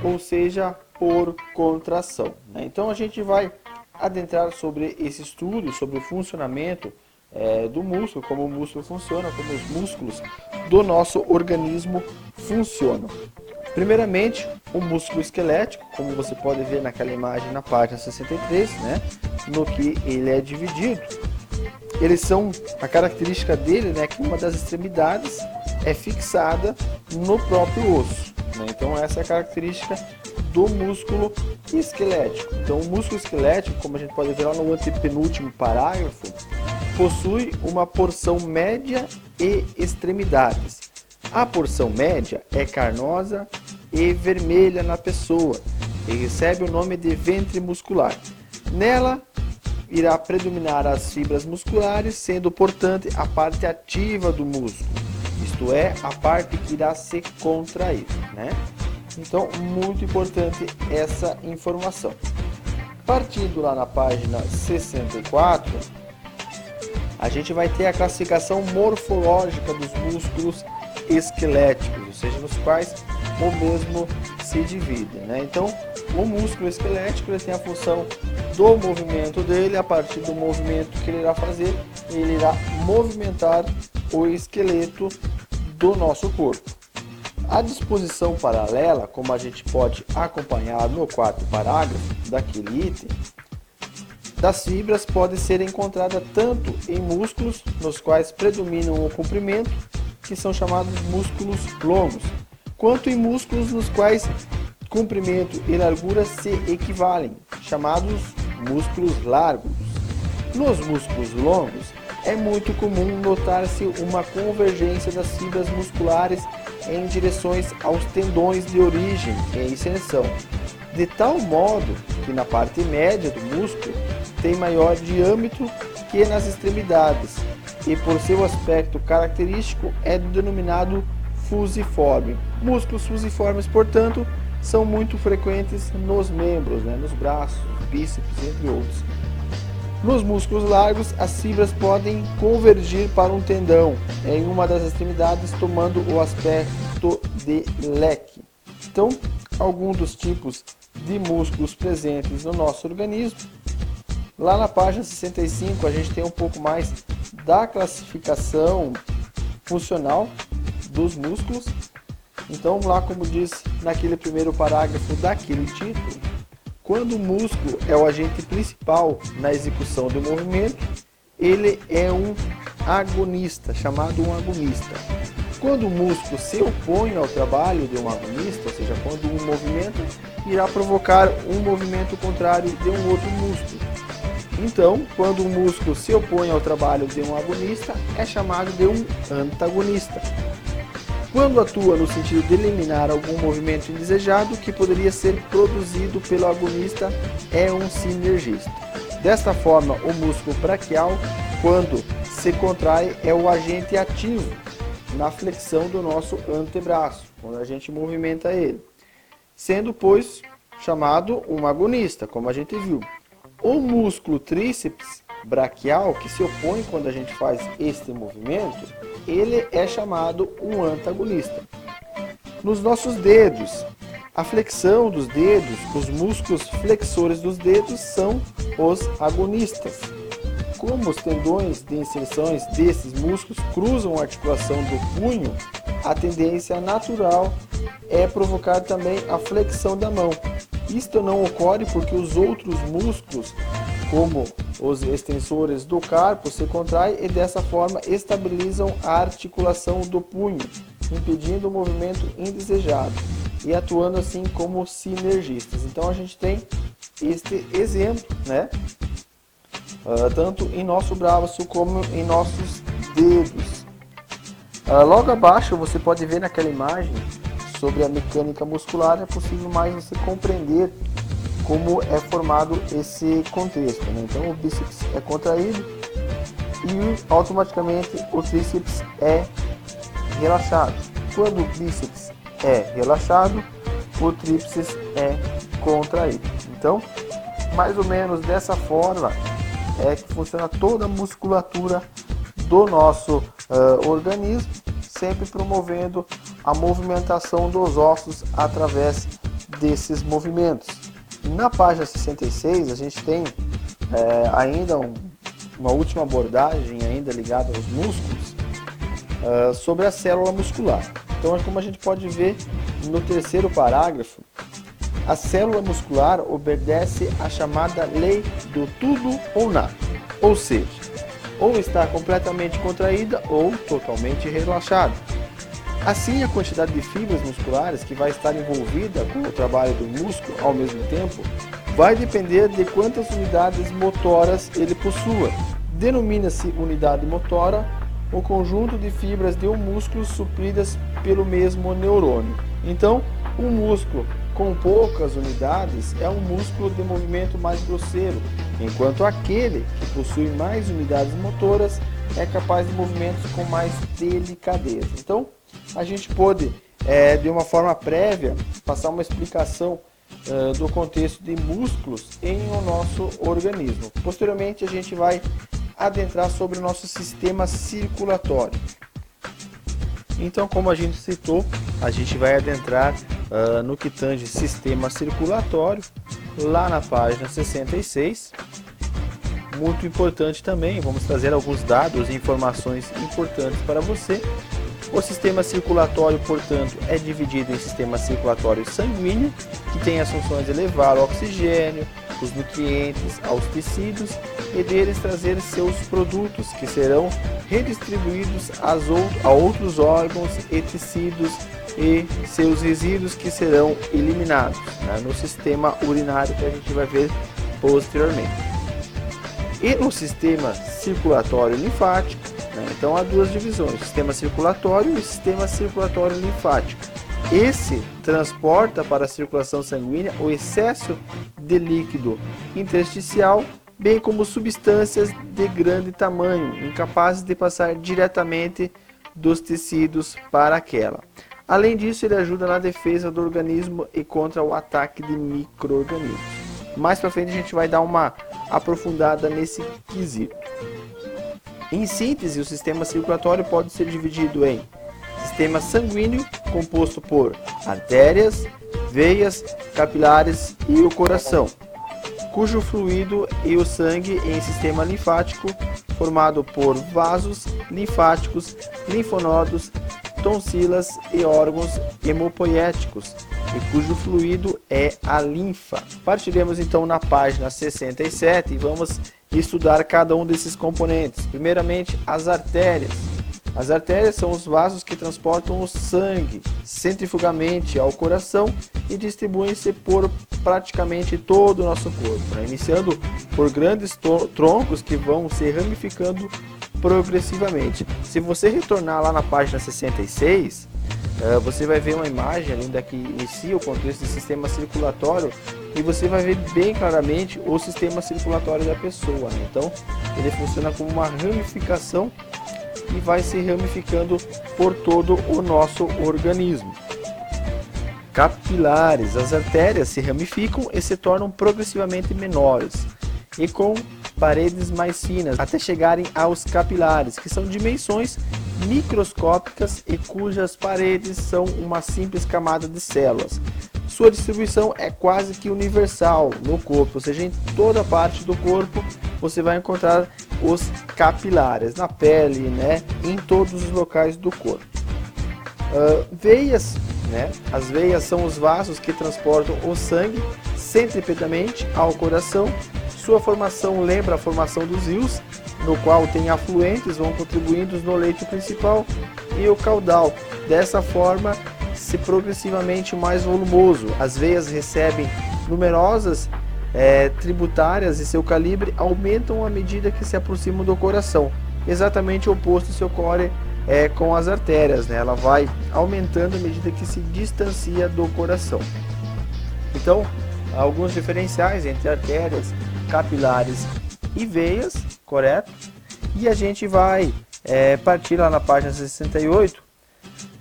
ou seja, por contração. Né? Então a gente vai adentrar sobre esse estudo, sobre o funcionamento é, do músculo, como o músculo funciona, como os músculos do nosso organismo funcionam. Primeiramente, o músculo esquelético, como você pode ver naquela imagem na página 63, né, no que ele é dividido. Eles são a característica dele, né, que uma das extremidades é fixada no próprio osso. Né? Então essa é a característica do músculo esquelético. Então, o músculo esquelético, como a gente pode ver lá no antepenúltimo parágrafo, possui uma porção média e extremidades. A porção média é carnosa e vermelha na pessoa e recebe o nome de ventre muscular. Nela irá predominar as fibras musculares, sendo, portanto, a parte ativa do músculo, isto é, a parte que irá se contrair, né? Então, muito importante essa informação. Partindo lá na página 64, a gente vai ter a classificação morfológica dos músculos esqueléticos, ou seja, nos quais o mesmo se divide. Né? Então, o músculo esquelético ele tem a função do movimento dele, a partir do movimento que ele irá fazer, ele irá movimentar o esqueleto do nosso corpo. A disposição paralela, como a gente pode acompanhar no quarto parágrafo daquele item, das fibras pode ser encontrada tanto em músculos nos quais predominam o comprimento, que são chamados músculos longos, quanto em músculos nos quais comprimento e largura se equivalem, chamados músculos largos. Nos músculos longos, é muito comum notar-se uma convergência das fibras musculares em direções aos tendões de origem e extensão, de tal modo que na parte média do músculo tem maior diâmetro que nas extremidades e por seu aspecto característico é denominado fusiforme. Músculos fusiformes, portanto, são muito frequentes nos membros, né, nos braços, bíceps, entre outros. Nos músculos largos, as fibras podem convergir para um tendão em uma das extremidades, tomando o aspecto de leque. Então, alguns dos tipos de músculos presentes no nosso organismo. Lá na página 65, a gente tem um pouco mais da classificação funcional dos músculos. Então, lá como diz naquele primeiro parágrafo daquele título, quando o músculo é o agente principal na execução do movimento, ele é um agonista, chamado um agonista. Quando o músculo se opõe ao trabalho de um agonista, ou seja, quando um movimento irá provocar um movimento contrário de um outro músculo. Então, quando o músculo se opõe ao trabalho de um agonista, é chamado de um antagonista. Quando atua no sentido de eliminar algum movimento indesejado que poderia ser produzido pelo agonista, é um sinergista. Desta forma, o músculo braquial, quando se contrai, é o agente ativo na flexão do nosso antebraço, quando a gente movimenta ele, sendo, pois, chamado um agonista, como a gente viu. O músculo tríceps braquial, que se opõe quando a gente faz este movimento, ele é chamado um antagonista. Nos nossos dedos, a flexão dos dedos, os músculos flexores dos dedos são os agonistas. Como os tendões de inserções desses músculos cruzam a articulação do punho, a tendência natural é provocar também a flexão da mão. Isto não ocorre porque os outros músculos como os extensores do carpo se contraem e dessa forma estabilizam a articulação do punho, impedindo o movimento indesejado e atuando assim como sinergistas. Então a gente tem este exemplo, né? Uh, tanto em nosso braço como em nossos dedos. Uh, logo abaixo você pode ver naquela imagem sobre a mecânica muscular, é possível mais você compreender como é formado esse contexto. Né? Então o bíceps é contraído e automaticamente o tríceps é relaxado. Quando o bíceps é relaxado, o tríceps é contraído. Então, mais ou menos dessa forma é que funciona toda a musculatura do nosso uh, organismo, sempre promovendo a movimentação dos ossos através desses movimentos. Na página 66 a gente tem é, ainda um, uma última abordagem ainda ligada aos músculos uh, sobre a célula muscular. Então, como a gente pode ver no terceiro parágrafo, a célula muscular obedece à chamada lei do tudo ou nada, ou seja, ou está completamente contraída ou totalmente relaxada. Assim, a quantidade de fibras musculares que vai estar envolvida com o trabalho do músculo ao mesmo tempo vai depender de quantas unidades motoras ele possua. Denomina-se unidade motora o conjunto de fibras de um músculo supridas pelo mesmo neurônio. Então, um músculo com poucas unidades é um músculo de movimento mais grosseiro, enquanto aquele que possui mais unidades motoras é capaz de movimentos com mais delicadeza. Então, a gente pode, é, de uma forma prévia, passar uma explicação uh, do contexto de músculos em o nosso organismo. Posteriormente, a gente vai adentrar sobre o nosso sistema circulatório. Então, como a gente citou, a gente vai adentrar uh, no que tange sistema circulatório, lá na página 66. Muito importante também, vamos trazer alguns dados e informações importantes para você. O sistema circulatório, portanto, é dividido em sistema circulatório sanguíneo, que tem as funções de levar o oxigênio, os nutrientes aos tecidos e deles trazer seus produtos, que serão redistribuídos a outros órgãos e tecidos e seus resíduos que serão eliminados né, no sistema urinário que a gente vai ver posteriormente. E no sistema circulatório linfático, né, então há duas divisões: sistema circulatório e sistema circulatório linfático. Esse transporta para a circulação sanguínea o excesso de líquido intersticial, bem como substâncias de grande tamanho, incapazes de passar diretamente dos tecidos para aquela. Além disso, ele ajuda na defesa do organismo e contra o ataque de microorganismos. Mais para frente a gente vai dar uma aprofundada nesse quesito. Em síntese, o sistema circulatório pode ser dividido em sistema sanguíneo, composto por artérias, veias, capilares e o coração, cujo fluido e o sangue em sistema linfático, formado por vasos linfáticos, linfonodos, tonsilas e órgãos hemopoéticos, e cujo fluido é a linfa. Partiremos então na página 67 e vamos estudar cada um desses componentes. Primeiramente, as artérias. As artérias são os vasos que transportam o sangue centrifugamente ao coração e distribuem-se por praticamente todo o nosso corpo, né? iniciando por grandes troncos que vão se ramificando progressivamente. Se você retornar lá na página 66, uh, eh, você vai ver uma imagem ainda que inicia o contexto do sistema circulatório e você vai ver bem claramente o sistema circulatório da pessoa. Né? Então, ele funciona como uma ramificação e vai se ramificando por todo o nosso organismo. Capilares, as artérias se ramificam e se tornam progressivamente menores e com paredes mais finas, até chegarem aos capilares, que são dimensões microscópicas e cujas paredes são uma simples camada de células. Sua distribuição é quase que universal no corpo, ou seja, em toda parte do corpo você vai encontrar os capilares, na pele, né, em todos os locais do corpo. Uh, veias, né? As veias são os vasos que transportam o sangue centripetamente ao coração sua formação lembra a formação dos rios, no qual tem afluentes vão contribuindo no leito principal e o caudal. Dessa forma, se progressivamente mais volumoso. As veias recebem numerosas é, tributárias e seu calibre aumentam à medida que se aproximam do coração. Exatamente o oposto se ocorre é, com as artérias, né? ela vai aumentando à medida que se distancia do coração. Então, alguns diferenciais entre artérias capilares e veias, correto? E a gente vai é, partir lá na página 68.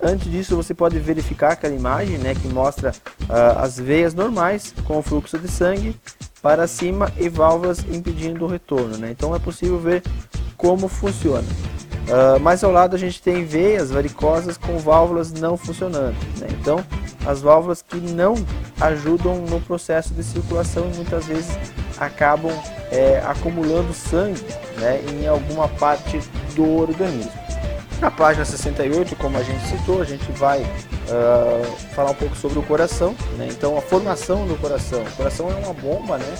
Antes disso, você pode verificar aquela imagem né, que mostra uh, as veias normais com o fluxo de sangue para cima e válvulas impedindo o retorno. Né? Então é possível ver como funciona. Uh, mais ao lado a gente tem veias varicosas com válvulas não funcionando. Né? Então as válvulas que não ajudam no processo de circulação e muitas vezes acabam é, acumulando sangue né, em alguma parte do organismo. Na página 68, como a gente citou, a gente vai uh, falar um pouco sobre o coração. Né? Então, a formação do coração. O coração é uma bomba né,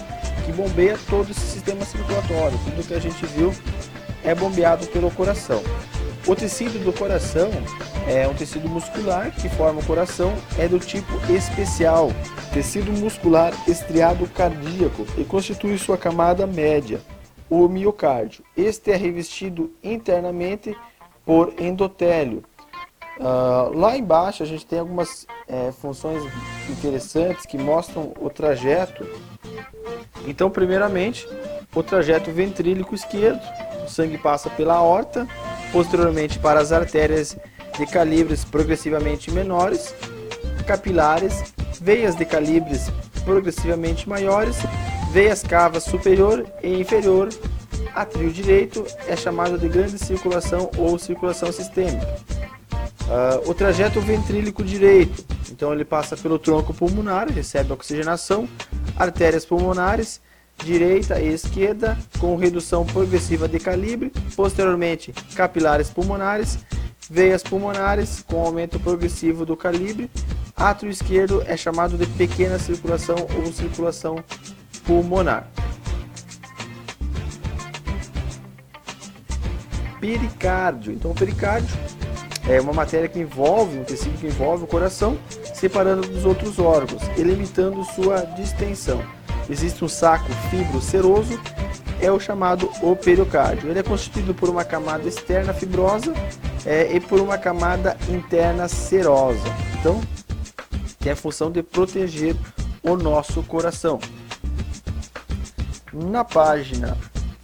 que bombeia todo esse sistema circulatório. Tudo que a gente viu é bombeado pelo coração. O tecido do coração é um tecido muscular que forma o coração, é do tipo especial, tecido muscular estriado cardíaco e constitui sua camada média, o miocárdio. Este é revestido internamente por endotélio. Uh, lá embaixo a gente tem algumas é, funções interessantes que mostram o trajeto. Então, primeiramente, o trajeto ventrílico esquerdo, o sangue passa pela aorta, posteriormente para as artérias de calibres progressivamente menores, capilares, veias de calibres progressivamente maiores, veias cavas superior e inferior, atrio direito é chamado de grande circulação ou circulação sistêmica. Uh, o trajeto ventrílico direito, então ele passa pelo tronco pulmonar, recebe oxigenação, artérias pulmonares, direita e esquerda, com redução progressiva de calibre, posteriormente capilares pulmonares, veias pulmonares com aumento progressivo do calibre, átrio esquerdo é chamado de pequena circulação ou circulação pulmonar. Pericárdio. Então, o pericárdio é uma matéria que envolve, um tecido que envolve o coração, separando dos outros órgãos e limitando sua distensão. Existe um saco fibro seroso, é o chamado o pericárdio. Ele é constituído por uma camada externa fibrosa é, e por uma camada interna serosa. Então, tem a função de proteger o nosso coração. Na página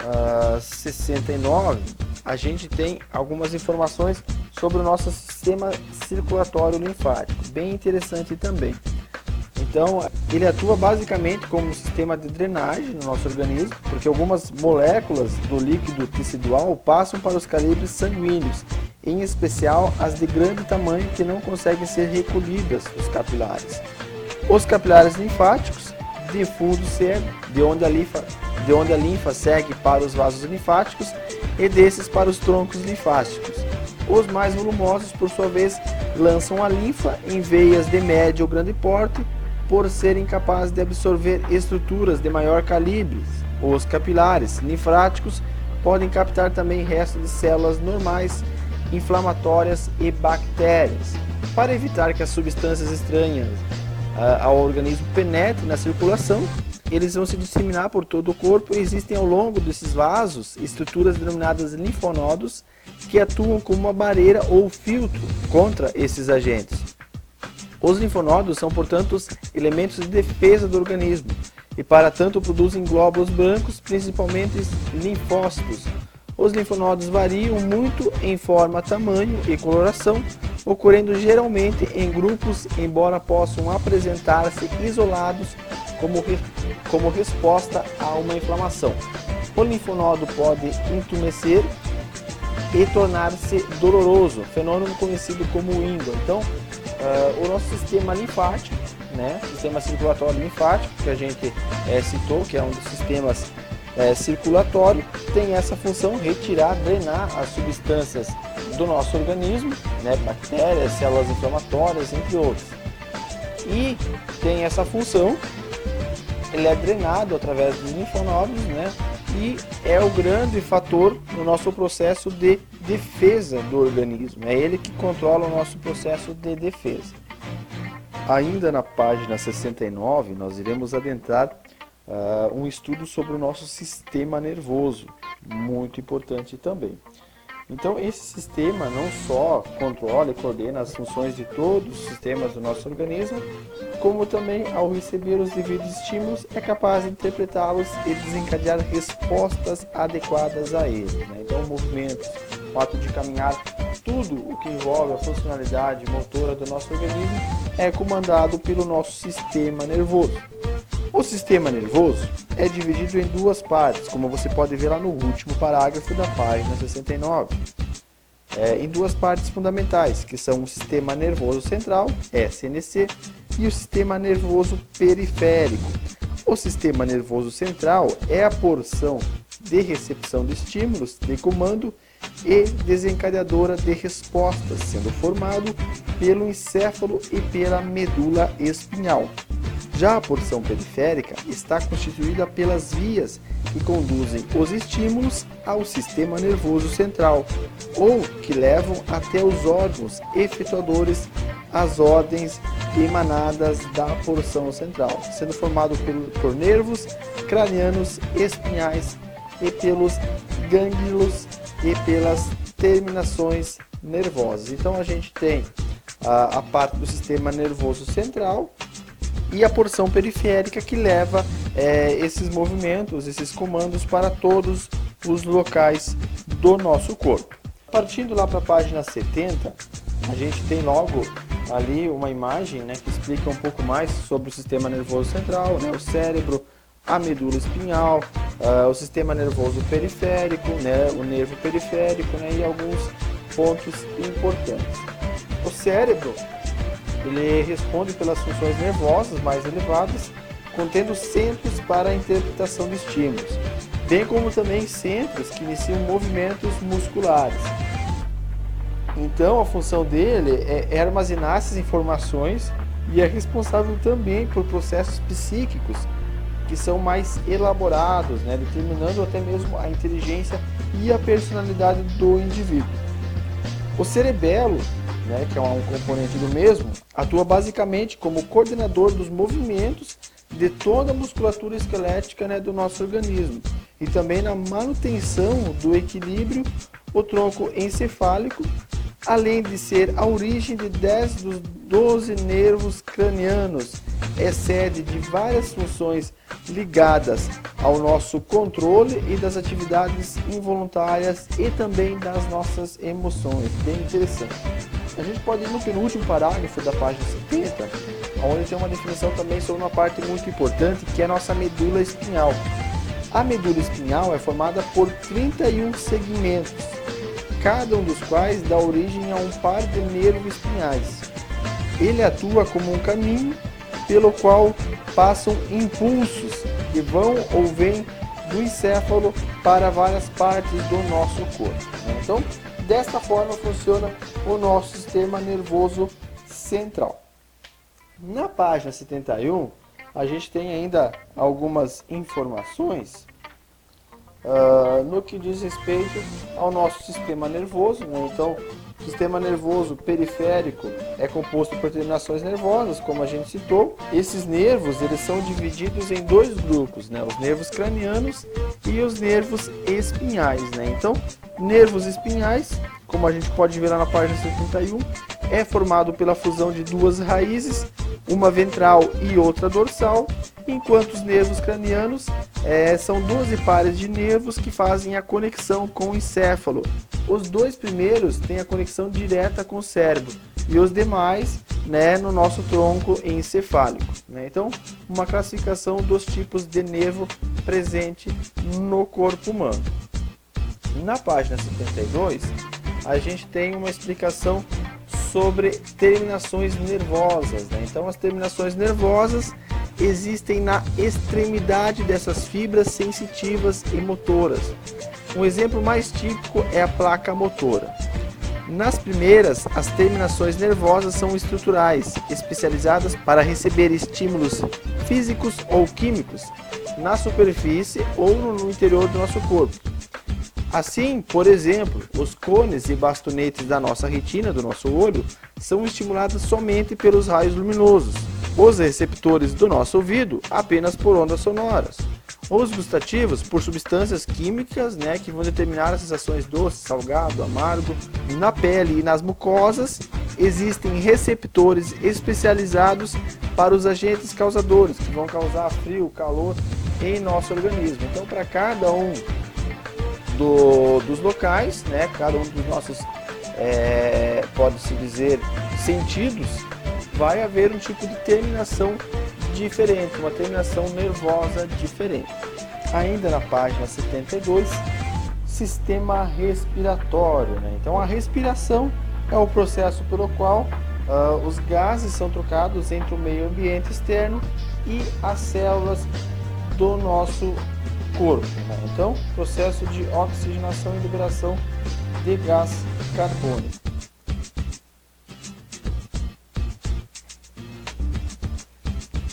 uh, ah, 69, a gente tem algumas informações sobre o nosso sistema circulatório linfático, bem interessante também. Então, ele atua basicamente como um sistema de drenagem no nosso organismo, porque algumas moléculas do líquido tecidual passam para os calibres sanguíneos, em especial as de grande tamanho que não conseguem ser recolhidas dos capilares. Os capilares linfáticos de fundo cego, de onde a linfa, de onde a linfa segue para os vasos linfáticos e desses para os troncos linfáticos. Os mais volumosos, por sua vez, lançam a linfa em veias de médio ou grande porte por serem capazes de absorver estruturas de maior calibre. Os capilares linfáticos podem captar também restos de células normais, inflamatórias e bactérias. Para evitar que as substâncias estranhas uh, ao organismo penetrem na circulação, eles vão se disseminar por todo o corpo e existem ao longo desses vasos estruturas denominadas linfonodos que atuam como uma barreira ou filtro contra esses agentes. Os linfonodos são, portanto, elementos de defesa do organismo e, para tanto, produzem glóbulos brancos, principalmente linfócitos. Os linfonodos variam muito em forma, tamanho e coloração, ocorrendo geralmente em grupos, embora possam apresentar-se isolados como, re... como resposta a uma inflamação. O linfonodo pode entumecer e tornar-se doloroso, fenômeno conhecido como íngua. Então, uh, o nosso sistema linfático, né, sistema circulatório linfático, que a gente é, citou, que é um dos sistemas é, circulatório, tem essa função retirar, drenar as substâncias do nosso organismo, né, bactérias, células inflamatórias, entre outros. E tem essa função, ele é drenado através dos linfonodos, né, e é o grande fator no nosso processo de defesa do organismo. É ele que controla o nosso processo de defesa. Ainda na página 69, nós iremos adentrar uh, um estudo sobre o nosso sistema nervoso, muito importante também. Então, esse sistema não só controla e coordena as funções de todos os sistemas do nosso organismo, como também, ao receber os devidos estímulos, é capaz de interpretá-los e desencadear respostas adequadas a eles. Né? Então, movimentos, o ato de caminhar, tudo o que envolve a funcionalidade motora do nosso organismo é comandado pelo nosso sistema nervoso. O sistema nervoso é dividido em duas partes, como você pode ver lá no último parágrafo da página 69. É, em duas partes fundamentais, que são o sistema nervoso central, SNC, e o sistema nervoso periférico. O sistema nervoso central é a porção de recepção de estímulos, de comando e desencadeadora de respostas, sendo formado pelo encéfalo e pela medula espinhal. Já a porção periférica está constituída pelas vias que conduzem os estímulos ao sistema nervoso central ou que levam até os órgãos efetuadores as ordens emanadas da porção central, sendo formado por, nervos cranianos, espinhais e pelos gânglios e pelas terminações nervosas. Então a gente tem a, a parte do sistema nervoso central, e a porção periférica que leva é, esses movimentos, esses comandos para todos os locais do nosso corpo. Partindo lá para a página 70, a gente tem logo ali uma imagem né, que explica um pouco mais sobre o sistema nervoso central, né, o cérebro, a medula espinhal, uh, o sistema nervoso periférico, né, o nervo periférico né, e alguns pontos importantes. O cérebro ele responde pelas funções nervosas mais elevadas, contendo centros para a interpretação de estímulos, bem como também centros que iniciam movimentos musculares. Então, a função dele é, é armazenar essas informações e é responsável também por processos psíquicos que são mais elaborados, né, determinando até mesmo a inteligência e a personalidade do indivíduo. O cerebelo, né, que é um componente do mesmo, atua basicamente como coordenador dos movimentos de toda a musculatura esquelética né, do nosso organismo e também na manutenção do equilíbrio, o tronco encefálico além de ser a origem de 10 dos 12 nervos cranianos, é sede de várias funções ligadas ao nosso controle e das atividades involuntárias e também das nossas emoções. Bem interessante. A gente pode ir no penúltimo parágrafo da página 70, onde tem uma definição também sobre uma parte muito importante, que é a nossa medula espinhal. A medula espinhal é formada por 31 segmentos cada um dos quais dá origem a um par de nervos espinhais. Ele atua como um caminho pelo qual passam impulsos que vão ou vêm do encéfalo para várias partes do nosso corpo. Né? Então, desta forma funciona o nosso sistema nervoso central. Na página 71, a gente tem ainda algumas informações uh, no que diz respeito ao nosso sistema nervoso. Né? Então, o sistema nervoso periférico é composto por terminações nervosas, como a gente citou. Esses nervos eles são divididos em dois grupos, né? os nervos cranianos e os nervos espinhais. Né? Então, nervos espinhais, como a gente pode ver lá na página 71, é formado pela fusão de duas raízes, uma ventral e outra dorsal, enquanto os nervos cranianos é, são 12 pares de nervos que fazem a conexão com o encéfalo. Os dois primeiros têm a conexão direta com o cérebro e os demais né, no nosso tronco encefálico. Né? Então, uma classificação dos tipos de nervo presente no corpo humano. Na página 72, a gente tem uma explicação sobre terminações nervosas. Né? Então, as terminações nervosas existem na extremidade dessas fibras sensitivas e motoras. Um exemplo mais típico é a placa motora. Nas primeiras, as terminações nervosas são estruturais, especializadas para receber estímulos físicos ou químicos na superfície ou no interior do nosso corpo. Assim, por exemplo, os cones e bastonetes da nossa retina, do nosso olho, são estimulados somente pelos raios luminosos, os receptores do nosso ouvido apenas por ondas sonoras. Os gustativos por substâncias químicas né, que vão determinar as sensações doce, salgado, amargo. Na pele e nas mucosas existem receptores especializados para os agentes causadores, que vão causar frio, calor em nosso organismo. Então, para cada um do, dos locais, né, cada um dos nossos, é, pode-se dizer, sentidos, vai haver um tipo de terminação diferente, uma terminação nervosa diferente. Ainda na página 72, sistema respiratório. Né? Então, a respiração é o processo pelo qual uh, os gases são trocados entre o meio ambiente externo e as células do nosso corpo. Né? Então, processo de oxigenação e liberação de gás carbônico.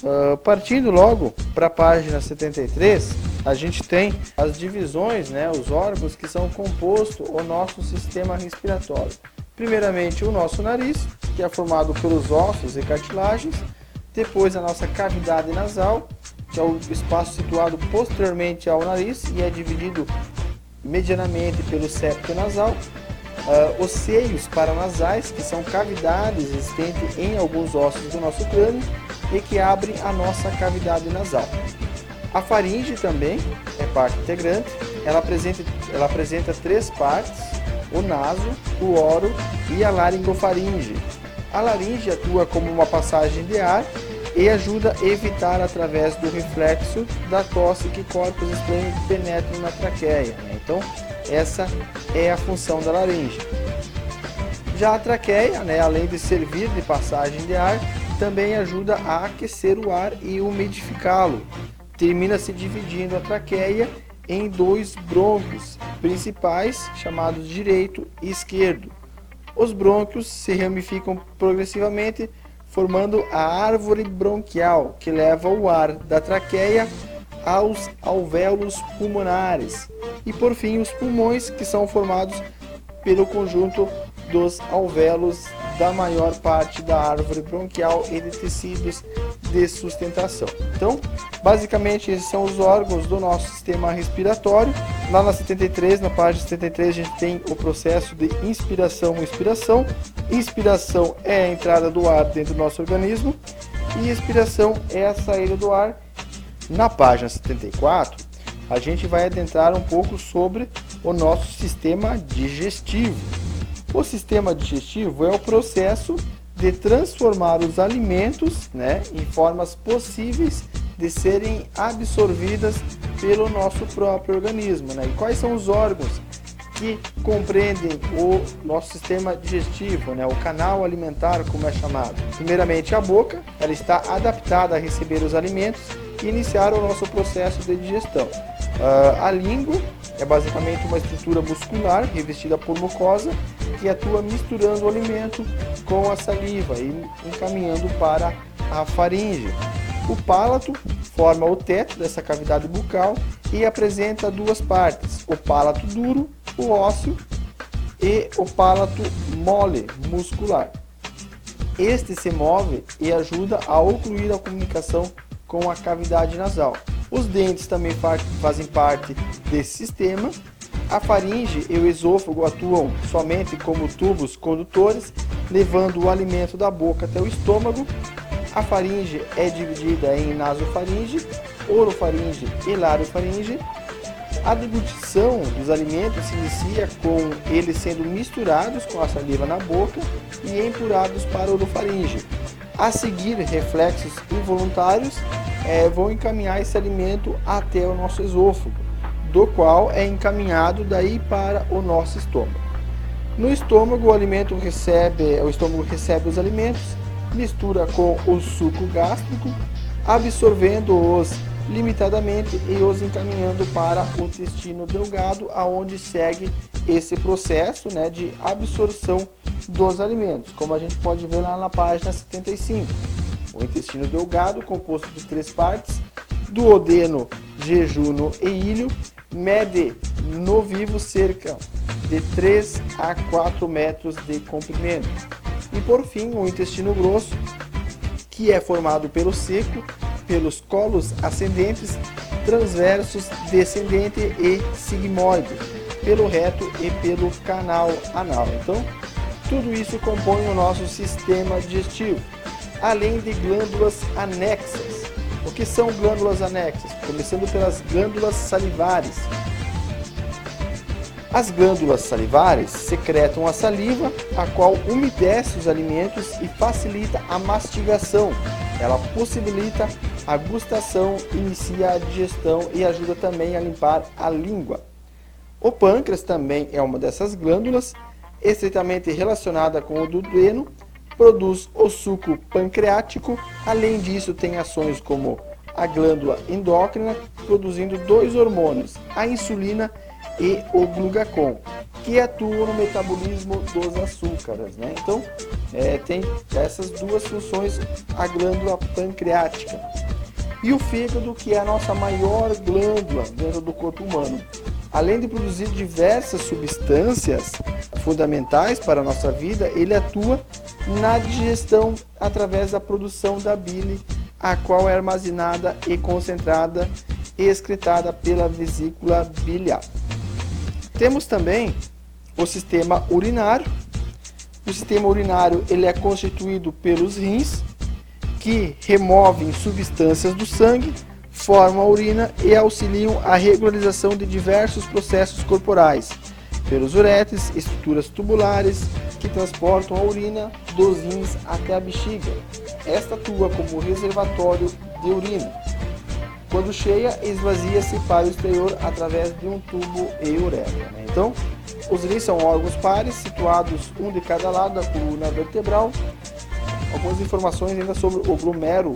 Uh, partindo logo para a página 73, a gente tem as divisões, né, os órgãos que são compostos o nosso sistema respiratório. Primeiramente o nosso nariz, que é formado pelos ossos e cartilagens, depois a nossa cavidade nasal, que é o espaço situado posteriormente ao nariz e é dividido medianamente pelo septo nasal. Uh, os seios paranasais, que são cavidades existentes em alguns ossos do nosso crânio e que abrem a nossa cavidade nasal. A faringe também é parte integrante, ela apresenta, ela apresenta três partes, o naso, o oro e a laringofaringe. A laringe atua como uma passagem de ar e ajuda a evitar através do reflexo da tosse que corpos estranhos penetram na traqueia. Né? Então, essa é a função da laringe. Já a traqueia, né, além de servir de passagem de ar, também ajuda a aquecer o ar e umidificá-lo. Termina se dividindo a traqueia em dois brônquios principais, chamados direito e esquerdo. Os brônquios se ramificam progressivamente, formando a árvore bronquial, que leva o ar da traqueia aos alvéolos pulmonares. E por fim, os pulmões, que são formados pelo conjunto dos alvéolos da maior parte da árvore bronquial e de tecidos de sustentação. Então, basicamente, esses são os órgãos do nosso sistema respiratório. Lá na 73, na página 73, a gente tem o processo de inspiração e expiração. Inspiração é a entrada do ar dentro do nosso organismo e expiração é a saída do ar. Na página 74, a gente vai adentrar um pouco sobre o nosso sistema digestivo. O sistema digestivo é o processo de transformar os alimentos né, em formas possíveis de serem absorvidas pelo nosso próprio organismo. Né? E quais são os órgãos que compreendem o nosso sistema digestivo, né? o canal alimentar, como é chamado? Primeiramente, a boca, ela está adaptada a receber os alimentos e iniciar o nosso processo de digestão. Uh, a língua é basicamente uma estrutura muscular revestida por mucosa que atua misturando o alimento com a saliva e encaminhando para a faringe. O palato forma o teto dessa cavidade bucal e apresenta duas partes: o palato duro, o ósseo, e o palato mole, muscular. Este se move e ajuda a ocluir a comunicação com a cavidade nasal. Os dentes também fazem parte desse sistema. A faringe e o esôfago atuam somente como tubos condutores, levando o alimento da boca até o estômago. A faringe é dividida em nasofaringe, orofaringe e larofaringe. A deglutição dos alimentos se inicia com eles sendo misturados com a saliva na boca e empurrados para a orofaringe. A seguir, reflexos involuntários é, vão encaminhar esse alimento até o nosso esôfago, do qual é encaminhado daí para o nosso estômago. No estômago, o alimento recebe, o estômago recebe os alimentos, mistura com o suco gástrico, absorvendo-os limitadamente e os encaminhando para o intestino delgado, aonde segue esse processo né, de absorção dos alimentos, como a gente pode ver lá na página 75. O intestino delgado, composto de três partes, duodeno, jejuno e ilho, mede no vivo cerca de 3 a 4 metros de comprimento. E por fim, o intestino grosso, que é formado pelo seco, pelos colos ascendentes, transversos, descendente e sigmoide, pelo reto e pelo canal anal. Então, tudo isso compõe o nosso sistema digestivo, além de glândulas anexas. O que são glândulas anexas? Começando pelas glândulas salivares. As glândulas salivares secretam a saliva, a qual umedece os alimentos e facilita a mastigação. Ela possibilita a gustação, inicia a digestão e ajuda também a limpar a língua. O pâncreas também é uma dessas glândulas, estreitamente relacionada com o duodeno, produz o suco pancreático. Além disso, tem ações como a glândula endócrina, produzindo dois hormônios, a insulina e o glucagon, que atuam no metabolismo dos açúcares. Né? Então, é, tem essas duas funções a glândula pancreática. E o fígado, que é a nossa maior glândula dentro do corpo humano. Além de produzir diversas substâncias fundamentais para a nossa vida, ele atua na digestão através da produção da bile, a qual é armazenada e concentrada e excretada pela vesícula biliar. Temos também o sistema urinário. O sistema urinário ele é constituído pelos rins, que removem substâncias do sangue, formam a urina e auxiliam a regularização de diversos processos corporais, pelos uretes, estruturas tubulares que transportam a urina dos rins até a bexiga. Esta atua como reservatório de urina. Quando cheia, esvazia-se para o exterior através de um tubo e uretra. Né? Então, os rins são órgãos pares, situados um de cada lado da coluna vertebral. Algumas informações ainda sobre o glomero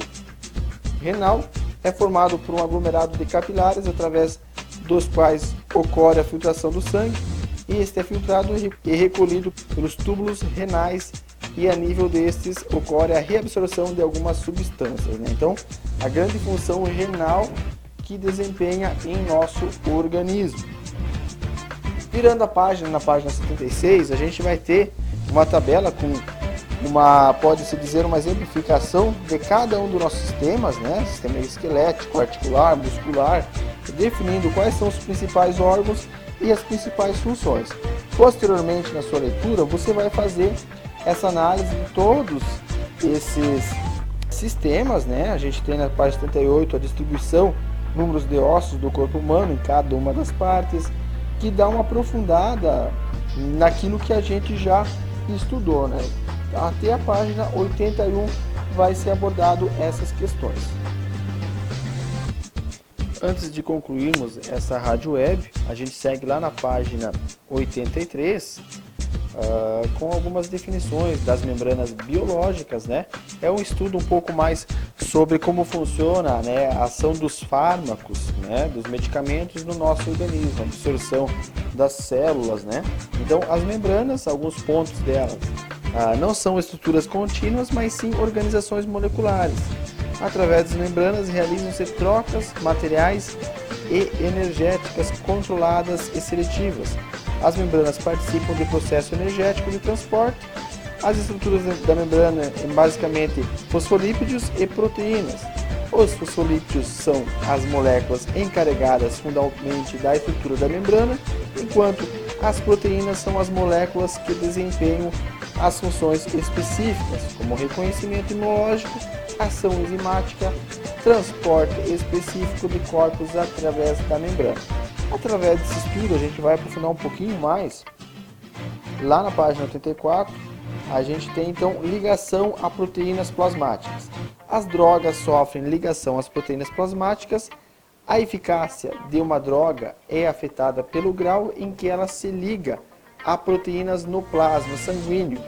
renal. É formado por um aglomerado de capilares através dos quais ocorre a filtração do sangue e este é filtrado e recolhido pelos túbulos renais e a nível destes ocorre a reabsorção de algumas substâncias. Né? Então, a grande função renal que desempenha em nosso organismo. Virando a página, na página 76, a gente vai ter uma tabela com uma, pode-se dizer, uma exemplificação de cada um dos nossos sistemas, né? Sistema esquelético, articular, muscular, definindo quais são os principais órgãos e as principais funções. Posteriormente, na sua leitura, você vai fazer essa análise de todos esses sistemas, né? A gente tem na página 78 a distribuição, números de ossos do corpo humano em cada uma das partes, que dá uma aprofundada naquilo que a gente já estudou, né? Até a página 81 vai ser abordado essas questões. Antes de concluirmos essa rádio web, a gente segue lá na página 83 uh, com algumas definições das membranas biológicas, né? É um estudo um pouco mais sobre como funciona né, a ação dos fármacos, né, dos medicamentos no nosso organismo, a absorção das células, né? Então, as membranas, alguns pontos delas, uh, não são estruturas contínuas, mas sim organizações moleculares Através das membranas realizam-se trocas materiais e energéticas controladas e seletivas. As membranas participam do processo energético de transporte. As estruturas da membrana são basicamente fosfolípidos e proteínas. Os fosfolípidos são as moléculas encarregadas fundamentalmente da estrutura da membrana, enquanto as proteínas são as moléculas que desempenham as funções específicas, como reconhecimento imunológico, ação enzimática, transporte específico de corpos através da membrana. Através desse estudo, a gente vai aprofundar um pouquinho mais. Lá na página 84, a gente tem então ligação a proteínas plasmáticas. As drogas sofrem ligação às proteínas plasmáticas. A eficácia de uma droga é afetada pelo grau em que ela se liga a proteínas no plasma sanguíneo.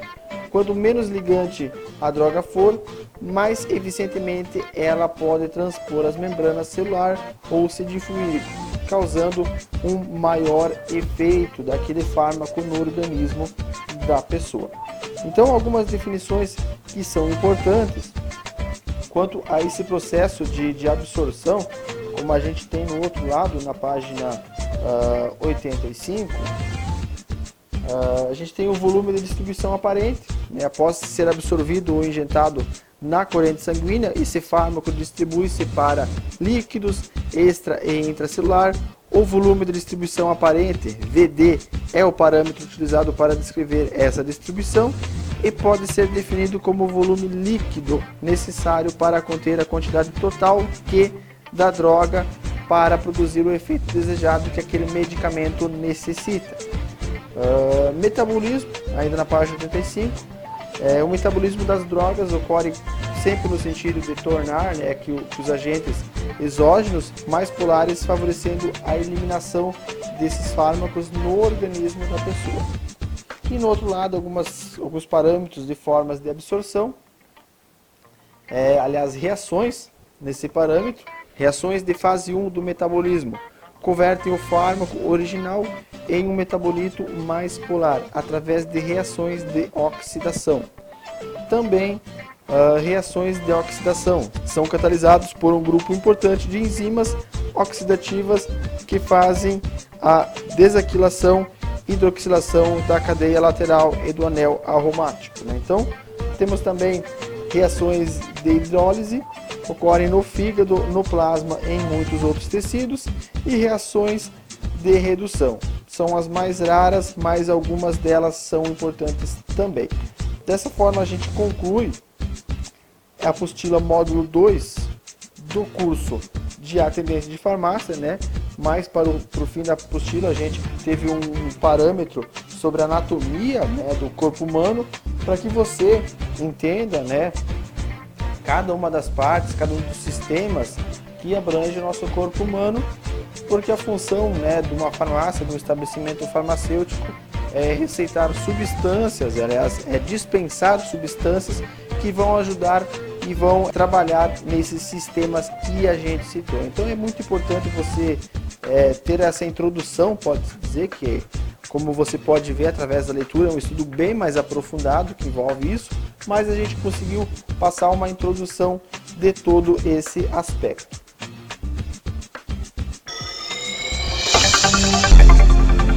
Quanto menos ligante a droga for, mais eficientemente ela pode transpor as membranas celular ou se difundir, causando um maior efeito daquele fármaco no organismo da pessoa. Então, algumas definições que são importantes quanto a esse processo de, de absorção, como a gente tem no outro lado, na página uh, ah, 85, Uh, a gente tem o volume de distribuição aparente, né? após ser absorvido ou injetado na corrente sanguínea, esse fármaco distribui-se para líquidos extra e intracelular. O volume de distribuição aparente, VD, é o parâmetro utilizado para descrever essa distribuição e pode ser definido como o volume líquido necessário para conter a quantidade total que da droga para produzir o efeito desejado que aquele medicamento necessita. Uh, metabolismo, ainda na página 85, é, o metabolismo das drogas ocorre sempre no sentido de tornar né, que, o, que os agentes exógenos mais polares, favorecendo a eliminação desses fármacos no organismo da pessoa. E no outro lado, algumas, alguns parâmetros de formas de absorção, é, aliás, reações nesse parâmetro, reações de fase 1 do metabolismo, convertem o fármaco original em um metabolito mais polar através de reações de oxidação. Também uh, reações de oxidação são catalisados por um grupo importante de enzimas oxidativas que fazem a desaquilação hidroxilação da cadeia lateral e do anel aromático. Né? Então, temos também reações de hidrólise ocorrem no fígado, no plasma, em muitos outros tecidos e reações de redução são as mais raras, mas algumas delas são importantes também. Dessa forma, a gente conclui a apostila módulo 2 do curso de atendente de farmácia, né? O, para o fim da apostila, a gente teve um parâmetro sobre a anatomia né, do corpo humano para que você entenda, né? Cada uma das partes, cada um dos sistemas que abrange o nosso corpo humano, porque a função né, de uma farmácia, de um estabelecimento farmacêutico, é receitar substâncias, aliás, é dispensar substâncias que vão ajudar e vão trabalhar nesses sistemas que a gente citou. Então é muito importante você é, ter essa introdução, pode dizer que, como você pode ver através da leitura, é um estudo bem mais aprofundado que envolve isso, mas a gente conseguiu passar uma introdução de todo esse aspecto.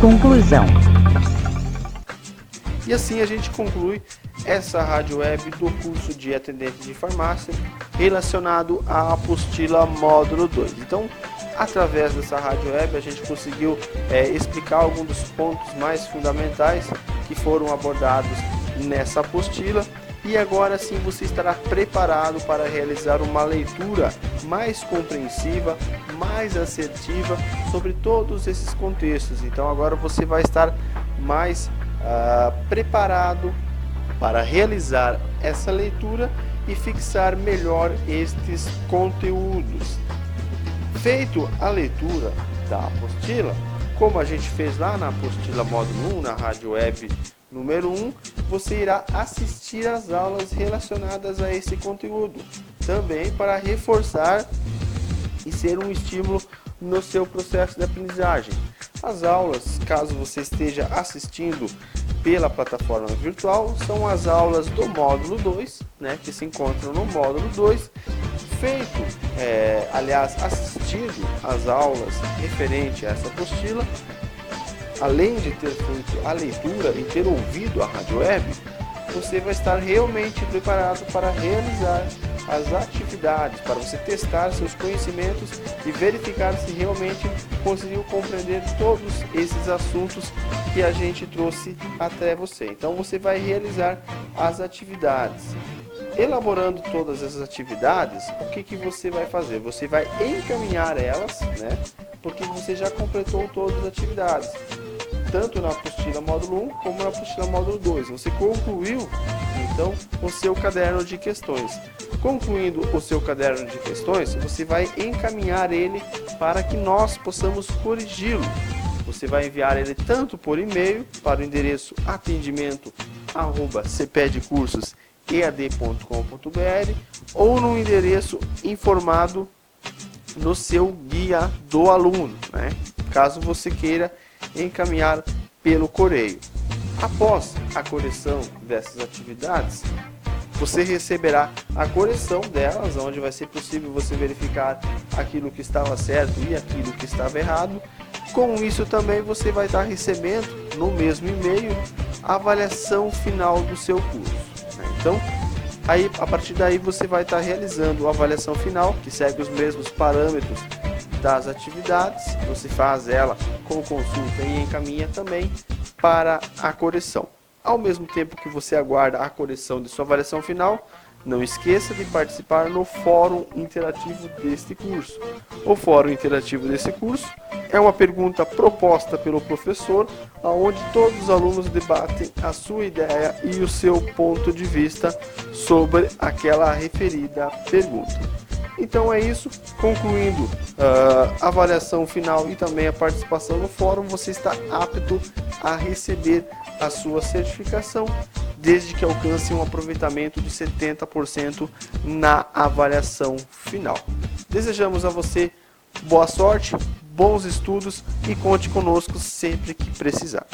Conclusão. E assim a gente conclui essa rádio web do curso de atendente de farmácia relacionado à apostila módulo 2. Então, através dessa rádio web, a gente conseguiu é, explicar alguns dos pontos mais fundamentais que foram abordados nessa apostila. E agora sim você estará preparado para realizar uma leitura mais compreensiva, mais assertiva sobre todos esses contextos. Então agora você vai estar mais uh, preparado para realizar essa leitura e fixar melhor estes conteúdos. Feito a leitura da apostila, como a gente fez lá na apostila módulo 1, na rádio web número 1, você irá assistir às aulas relacionadas a esse conteúdo, também para reforçar e ser um estímulo no seu processo de aprendizagem. As aulas, caso você esteja assistindo pela plataforma virtual são as aulas do módulo 2, né, que se encontram no módulo 2. Feito, é, aliás, assistido às aulas referente a essa apostila, além de ter feito a leitura e ter ouvido a rádio web, você vai estar realmente preparado para realizar as atividades, para você testar seus conhecimentos e verificar se realmente conseguiu compreender todos esses assuntos que a gente trouxe até você. Então você vai realizar as atividades. Elaborando todas essas atividades, o que, que você vai fazer? Você vai encaminhar elas, né? Porque você já completou todas as atividades tanto na apostila módulo 1 como na apostila módulo 2. Você concluiu então o seu caderno de questões. Concluindo o seu caderno de questões, você vai encaminhar ele para que nós possamos corrigi-lo. Você vai enviar ele tanto por e-mail para o endereço atendimento@cpedcursos.ead.com.br ou no endereço informado no seu guia do aluno, né? Caso você queira encaminhar pelo correio. Após a correção dessas atividades, você receberá a correção delas, onde vai ser possível você verificar aquilo que estava certo e aquilo que estava errado. Com isso também você vai estar recebendo no mesmo e-mail a avaliação final do seu curso. Né? Então, aí a partir daí você vai estar realizando a avaliação final, que segue os mesmos parâmetros das atividades, você faz ela com consulta e encaminha também para a correção. Ao mesmo tempo que você aguarda a correção de sua avaliação final, não esqueça de participar no fórum interativo deste curso. O fórum interativo desse curso é uma pergunta proposta pelo professor, onde todos os alunos debatem a sua ideia e o seu ponto de vista sobre aquela referida pergunta. Então é isso. Concluindo a avaliação final e também a participação no fórum, você está apto a receber a sua certificação, desde que alcance um aproveitamento de 70% na avaliação final. Desejamos a você boa sorte, bons estudos e conte conosco sempre que precisar.